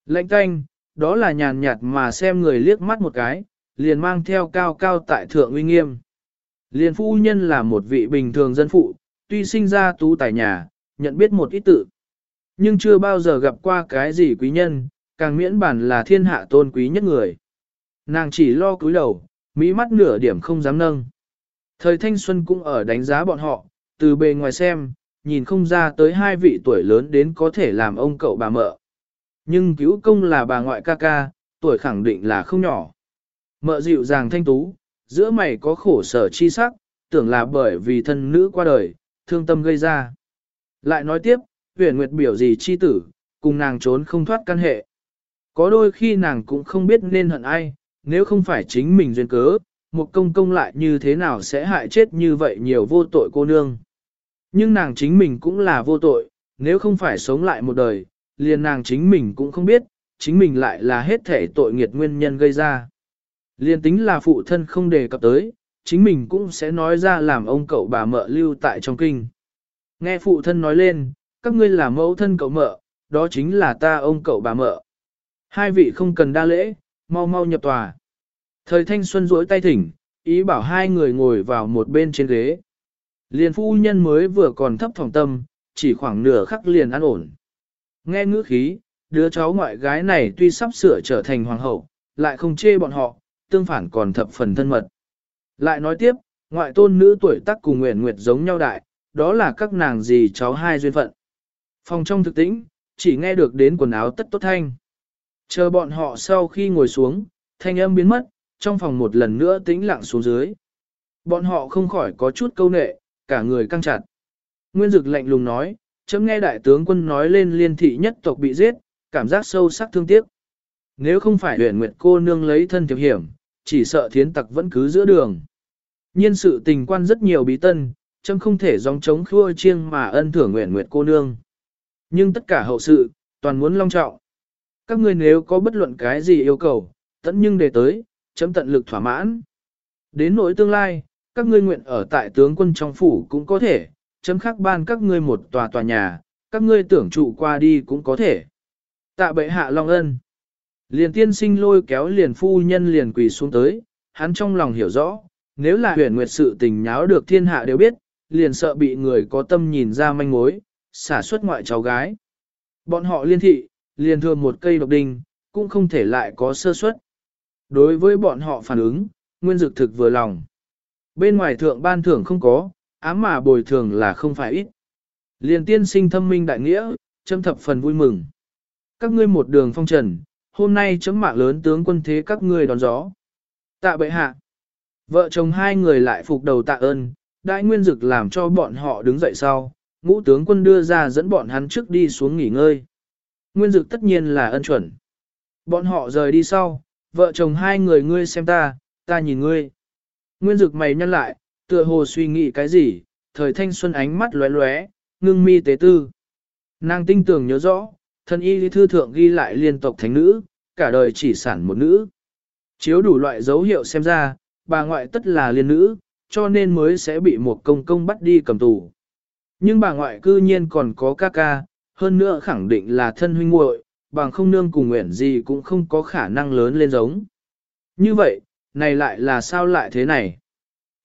Lệnh canh, đó là nhàn nhạt mà xem người liếc mắt một cái, liền mang theo cao cao tại thượng uy nghiêm. Liền phu nhân là một vị bình thường dân phụ, tuy sinh ra tú tài nhà, nhận biết một ít tự. Nhưng chưa bao giờ gặp qua cái gì quý nhân, càng miễn bản là thiên hạ tôn quý nhất người. Nàng chỉ lo cúi đầu, mỹ mắt nửa điểm không dám nâng. Thời thanh xuân cũng ở đánh giá bọn họ, từ bề ngoài xem, nhìn không ra tới hai vị tuổi lớn đến có thể làm ông cậu bà mợ. Nhưng cứu công là bà ngoại ca ca, tuổi khẳng định là không nhỏ. Mợ dịu dàng thanh tú, giữa mày có khổ sở chi sắc, tưởng là bởi vì thân nữ qua đời, thương tâm gây ra. Lại nói tiếp, huyền nguyệt biểu gì chi tử, cùng nàng trốn không thoát căn hệ. Có đôi khi nàng cũng không biết nên hận ai, nếu không phải chính mình duyên cớ, một công công lại như thế nào sẽ hại chết như vậy nhiều vô tội cô nương. Nhưng nàng chính mình cũng là vô tội, nếu không phải sống lại một đời, liền nàng chính mình cũng không biết, chính mình lại là hết thể tội nghiệt nguyên nhân gây ra. Liền tính là phụ thân không đề cập tới, chính mình cũng sẽ nói ra làm ông cậu bà mợ lưu tại trong kinh. Nghe phụ thân nói lên, các ngươi là mẫu thân cậu mợ, đó chính là ta ông cậu bà mợ. Hai vị không cần đa lễ, mau mau nhập tòa. Thời thanh xuân duỗi tay thỉnh, ý bảo hai người ngồi vào một bên trên ghế. Liền phu nhân mới vừa còn thấp thỏng tâm, chỉ khoảng nửa khắc liền an ổn. Nghe ngữ khí, đứa cháu ngoại gái này tuy sắp sửa trở thành hoàng hậu, lại không chê bọn họ, tương phản còn thập phần thân mật. Lại nói tiếp, ngoại tôn nữ tuổi tác cùng Nguyện Nguyệt giống nhau đại, đó là các nàng gì cháu hai duyên phận. Phòng trong thực tĩnh, chỉ nghe được đến quần áo tất tốt thanh. Chờ bọn họ sau khi ngồi xuống, thanh âm biến mất, trong phòng một lần nữa tĩnh lặng xuống dưới. Bọn họ không khỏi có chút câu nệ, cả người căng chặt. Nguyên Dực lạnh lùng nói, chấm nghe đại tướng quân nói lên liên thị nhất tộc bị giết, cảm giác sâu sắc thương tiếc. Nếu không phải huyền nguyệt cô nương lấy thân thiệp hiểm, chỉ sợ thiến tặc vẫn cứ giữa đường. Nhiên sự tình quan rất nhiều bí tân, chấm không thể dòng chống khua chiêng mà ân thưởng nguyện nguyệt cô nương. Nhưng tất cả hậu sự, toàn muốn long trọng. Các ngươi nếu có bất luận cái gì yêu cầu, tận nhưng để tới, chấm tận lực thỏa mãn. Đến nỗi tương lai, các ngươi nguyện ở tại tướng quân trong phủ cũng có thể, chấm khắc ban các ngươi một tòa tòa nhà, các ngươi tưởng trụ qua đi cũng có thể. Tạ bệ hạ long ân. Liền tiên sinh lôi kéo liền phu nhân liền quỳ xuống tới, hắn trong lòng hiểu rõ, nếu là huyền nguyệt sự tình nháo được thiên hạ đều biết, liền sợ bị người có tâm nhìn ra manh mối, xả xuất ngoại cháu gái. Bọn họ liên thị, liền thường một cây độc đinh, cũng không thể lại có sơ suất. Đối với bọn họ phản ứng, nguyên dực thực vừa lòng. Bên ngoài thượng ban thưởng không có, ám mà bồi thường là không phải ít. Liền tiên sinh thâm minh đại nghĩa, châm thập phần vui mừng. Các ngươi một đường phong trần, hôm nay chấm mạng lớn tướng quân thế các ngươi đón gió. Tạ bệ hạ. Vợ chồng hai người lại phục đầu tạ ơn, đại nguyên dực làm cho bọn họ đứng dậy sau, ngũ tướng quân đưa ra dẫn bọn hắn trước đi xuống nghỉ ngơi. Nguyên dực tất nhiên là ân chuẩn. Bọn họ rời đi sau, vợ chồng hai người ngươi xem ta, ta nhìn ngươi. Nguyên dực mày nhăn lại, tựa hồ suy nghĩ cái gì, thời thanh xuân ánh mắt lóe lóe, ngưng mi tế tư. Nàng tinh tưởng nhớ rõ, thân y lý thư thượng ghi lại liên tộc thánh nữ, cả đời chỉ sản một nữ. Chiếu đủ loại dấu hiệu xem ra, bà ngoại tất là liên nữ, cho nên mới sẽ bị một công công bắt đi cầm tù. Nhưng bà ngoại cư nhiên còn có ca ca, hơn nữa khẳng định là thân huynh muội, bằng không nương cùng nguyện gì cũng không có khả năng lớn lên giống. Như vậy, này lại là sao lại thế này?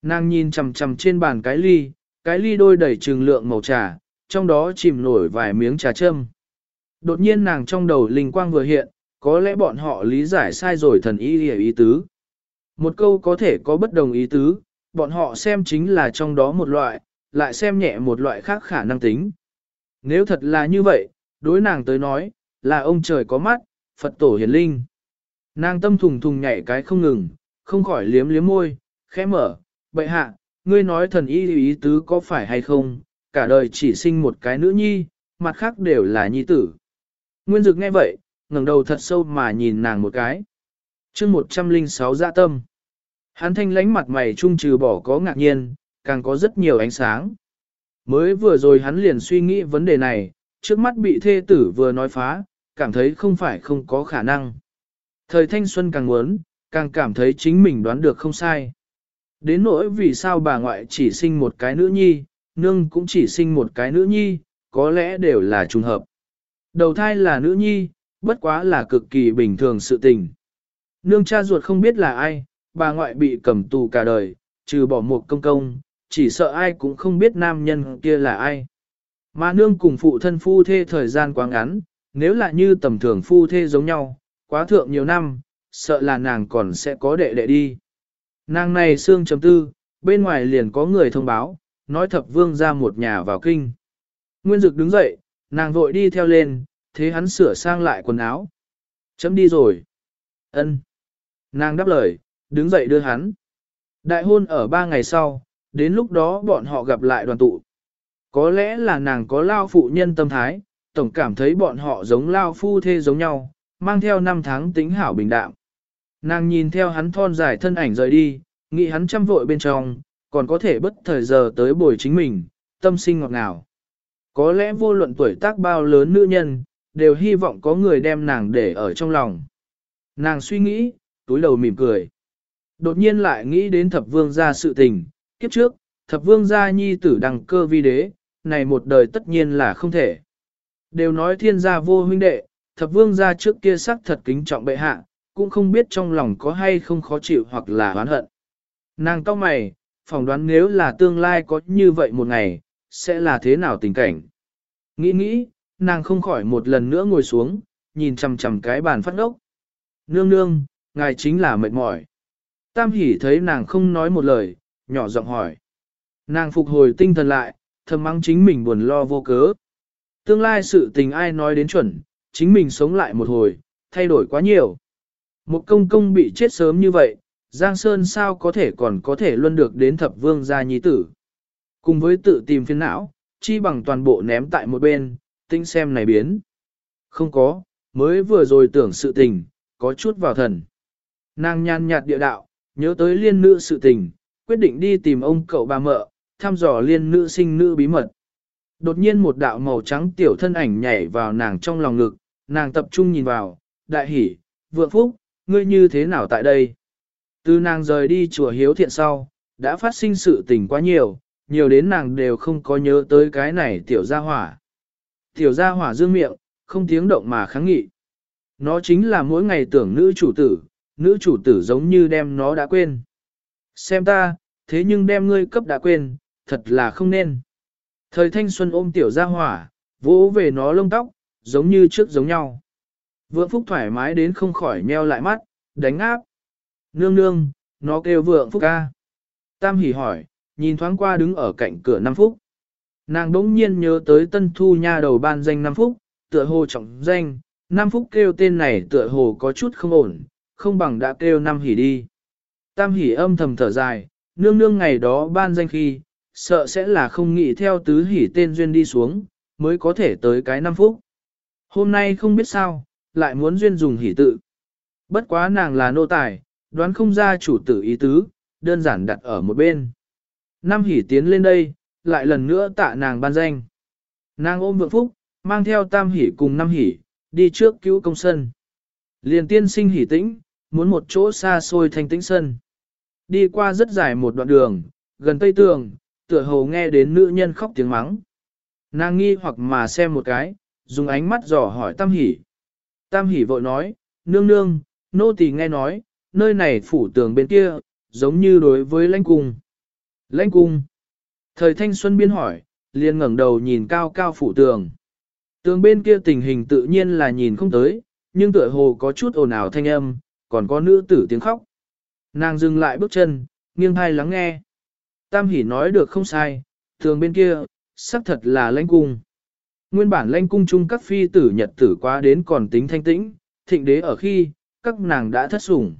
Nàng nhìn chằm chằm trên bàn cái ly, cái ly đôi đầy trừng lượng màu trà, trong đó chìm nổi vài miếng trà châm. Đột nhiên nàng trong đầu linh quang vừa hiện, có lẽ bọn họ lý giải sai rồi thần ý hiểu ý tứ. Một câu có thể có bất đồng ý tứ, bọn họ xem chính là trong đó một loại, lại xem nhẹ một loại khác khả năng tính. Nếu thật là như vậy, đối nàng tới nói, là ông trời có mắt, Phật tổ hiền linh. Nàng tâm thùng thùng nhảy cái không ngừng, không khỏi liếm liếm môi, khẽ mở, bệ hạ, ngươi nói thần y ý tứ có phải hay không, cả đời chỉ sinh một cái nữ nhi, mặt khác đều là nhi tử. Nguyên Dực nghe vậy, ngẩng đầu thật sâu mà nhìn nàng một cái. chương 106 dạ tâm. Hắn thanh lánh mặt mày trung trừ bỏ có ngạc nhiên, càng có rất nhiều ánh sáng. Mới vừa rồi hắn liền suy nghĩ vấn đề này, trước mắt bị thê tử vừa nói phá, cảm thấy không phải không có khả năng. Thời thanh xuân càng muốn, càng cảm thấy chính mình đoán được không sai. Đến nỗi vì sao bà ngoại chỉ sinh một cái nữ nhi, nương cũng chỉ sinh một cái nữ nhi, có lẽ đều là trùng hợp. Đầu thai là nữ nhi, bất quá là cực kỳ bình thường sự tình. Nương cha ruột không biết là ai, bà ngoại bị cầm tù cả đời, trừ bỏ một công công, chỉ sợ ai cũng không biết nam nhân kia là ai. Mà nương cùng phụ thân phu thê thời gian quá ngắn, nếu là như tầm thường phu thê giống nhau, quá thượng nhiều năm, sợ là nàng còn sẽ có đệ đệ đi. Nàng này xương chấm tư, bên ngoài liền có người thông báo, nói thập vương ra một nhà vào kinh. Nguyên dực đứng dậy, nàng vội đi theo lên, thế hắn sửa sang lại quần áo. Chấm đi rồi. ân Nàng đáp lời, đứng dậy đưa hắn. Đại hôn ở ba ngày sau, đến lúc đó bọn họ gặp lại đoàn tụ. Có lẽ là nàng có lao phụ nhân tâm thái, tổng cảm thấy bọn họ giống lao phu thê giống nhau, mang theo năm tháng tính hảo bình đạm. Nàng nhìn theo hắn thon dài thân ảnh rời đi, nghĩ hắn chăm vội bên trong, còn có thể bất thời giờ tới bồi chính mình, tâm sinh ngọt ngào. Có lẽ vô luận tuổi tác bao lớn nữ nhân, đều hy vọng có người đem nàng để ở trong lòng. Nàng suy nghĩ, túi đầu mỉm cười. Đột nhiên lại nghĩ đến thập vương gia sự tình, kiếp trước, thập vương gia nhi tử đằng cơ vi đế, này một đời tất nhiên là không thể. Đều nói thiên gia vô huynh đệ, thập vương gia trước kia sắc thật kính trọng bệ hạ, cũng không biết trong lòng có hay không khó chịu hoặc là oán hận. Nàng cao mày, phỏng đoán nếu là tương lai có như vậy một ngày, sẽ là thế nào tình cảnh. Nghĩ nghĩ, nàng không khỏi một lần nữa ngồi xuống, nhìn chằm chằm cái bàn phát ốc. Nương nương, ngài chính là mệt mỏi. Tam hỉ thấy nàng không nói một lời, nhỏ giọng hỏi. Nàng phục hồi tinh thần lại, thầm mắng chính mình buồn lo vô cớ. Tương lai sự tình ai nói đến chuẩn, chính mình sống lại một hồi, thay đổi quá nhiều. Một công công bị chết sớm như vậy, Giang Sơn sao có thể còn có thể luân được đến thập vương gia nhi tử. Cùng với tự tìm phiên não, chi bằng toàn bộ ném tại một bên, tinh xem này biến. Không có, mới vừa rồi tưởng sự tình, có chút vào thần. Nàng nhan nhạt địa đạo, nhớ tới liên nữ sự tình, quyết định đi tìm ông cậu bà mợ, thăm dò liên nữ sinh nữ bí mật. Đột nhiên một đạo màu trắng tiểu thân ảnh nhảy vào nàng trong lòng ngực, nàng tập trung nhìn vào, đại hỉ, vượng phúc, ngươi như thế nào tại đây? Từ nàng rời đi chùa hiếu thiện sau, đã phát sinh sự tình quá nhiều, nhiều đến nàng đều không có nhớ tới cái này tiểu gia hỏa. Tiểu gia hỏa dương miệng, không tiếng động mà kháng nghị. Nó chính là mỗi ngày tưởng nữ chủ tử, nữ chủ tử giống như đem nó đã quên. Xem ta, thế nhưng đem ngươi cấp đã quên, thật là không nên. Thời thanh xuân ôm tiểu gia hỏa, vỗ về nó lông tóc, giống như trước giống nhau. Vượng Phúc thoải mái đến không khỏi nheo lại mắt, đánh áp. Nương nương, nó kêu Vượng Phúc ca. Tam hỉ hỏi, nhìn thoáng qua đứng ở cạnh cửa năm Phúc. Nàng đống nhiên nhớ tới tân thu nha đầu ban danh năm Phúc, tựa hồ trọng danh, năm Phúc kêu tên này tựa hồ có chút không ổn, không bằng đã kêu năm hỉ đi. Tam hỉ âm thầm thở dài, nương nương ngày đó ban danh khi, sợ sẽ là không nghĩ theo tứ hỉ tên duyên đi xuống, mới có thể tới cái năm phúc. Hôm nay không biết sao, lại muốn duyên dùng hỉ tự. Bất quá nàng là nô tài, đoán không ra chủ tử ý tứ, đơn giản đặt ở một bên. Năm hỉ tiến lên đây, lại lần nữa tạ nàng ban danh. Nàng ôm vượng phúc, mang theo tam hỉ cùng năm hỉ, đi trước cứu công sân. Liền tiên sinh hỉ tĩnh, muốn một chỗ xa xôi thanh tĩnh sân. Đi qua rất dài một đoạn đường, gần tây tường, tựa hồ nghe đến nữ nhân khóc tiếng mắng. Nàng nghi hoặc mà xem một cái, dùng ánh mắt dò hỏi Tam Hỷ. Tam Hỷ vội nói, nương nương, nô tỳ nghe nói, nơi này phủ tường bên kia, giống như đối với lãnh cung. Lãnh cung. Thời thanh xuân biên hỏi, liền ngẩng đầu nhìn cao cao phủ tường. Tường bên kia tình hình tự nhiên là nhìn không tới, nhưng tựa hồ có chút ồn ào thanh âm, còn có nữ tử tiếng khóc. Nàng dừng lại bước chân, nghiêng hai lắng nghe. Tam hỉ nói được không sai, thường bên kia, xác thật là lãnh cung. Nguyên bản lãnh cung chung các phi tử nhật tử quá đến còn tính thanh tĩnh, thịnh đế ở khi, các nàng đã thất sủng.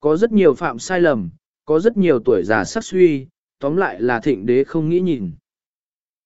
Có rất nhiều phạm sai lầm, có rất nhiều tuổi già sắc suy, tóm lại là thịnh đế không nghĩ nhìn.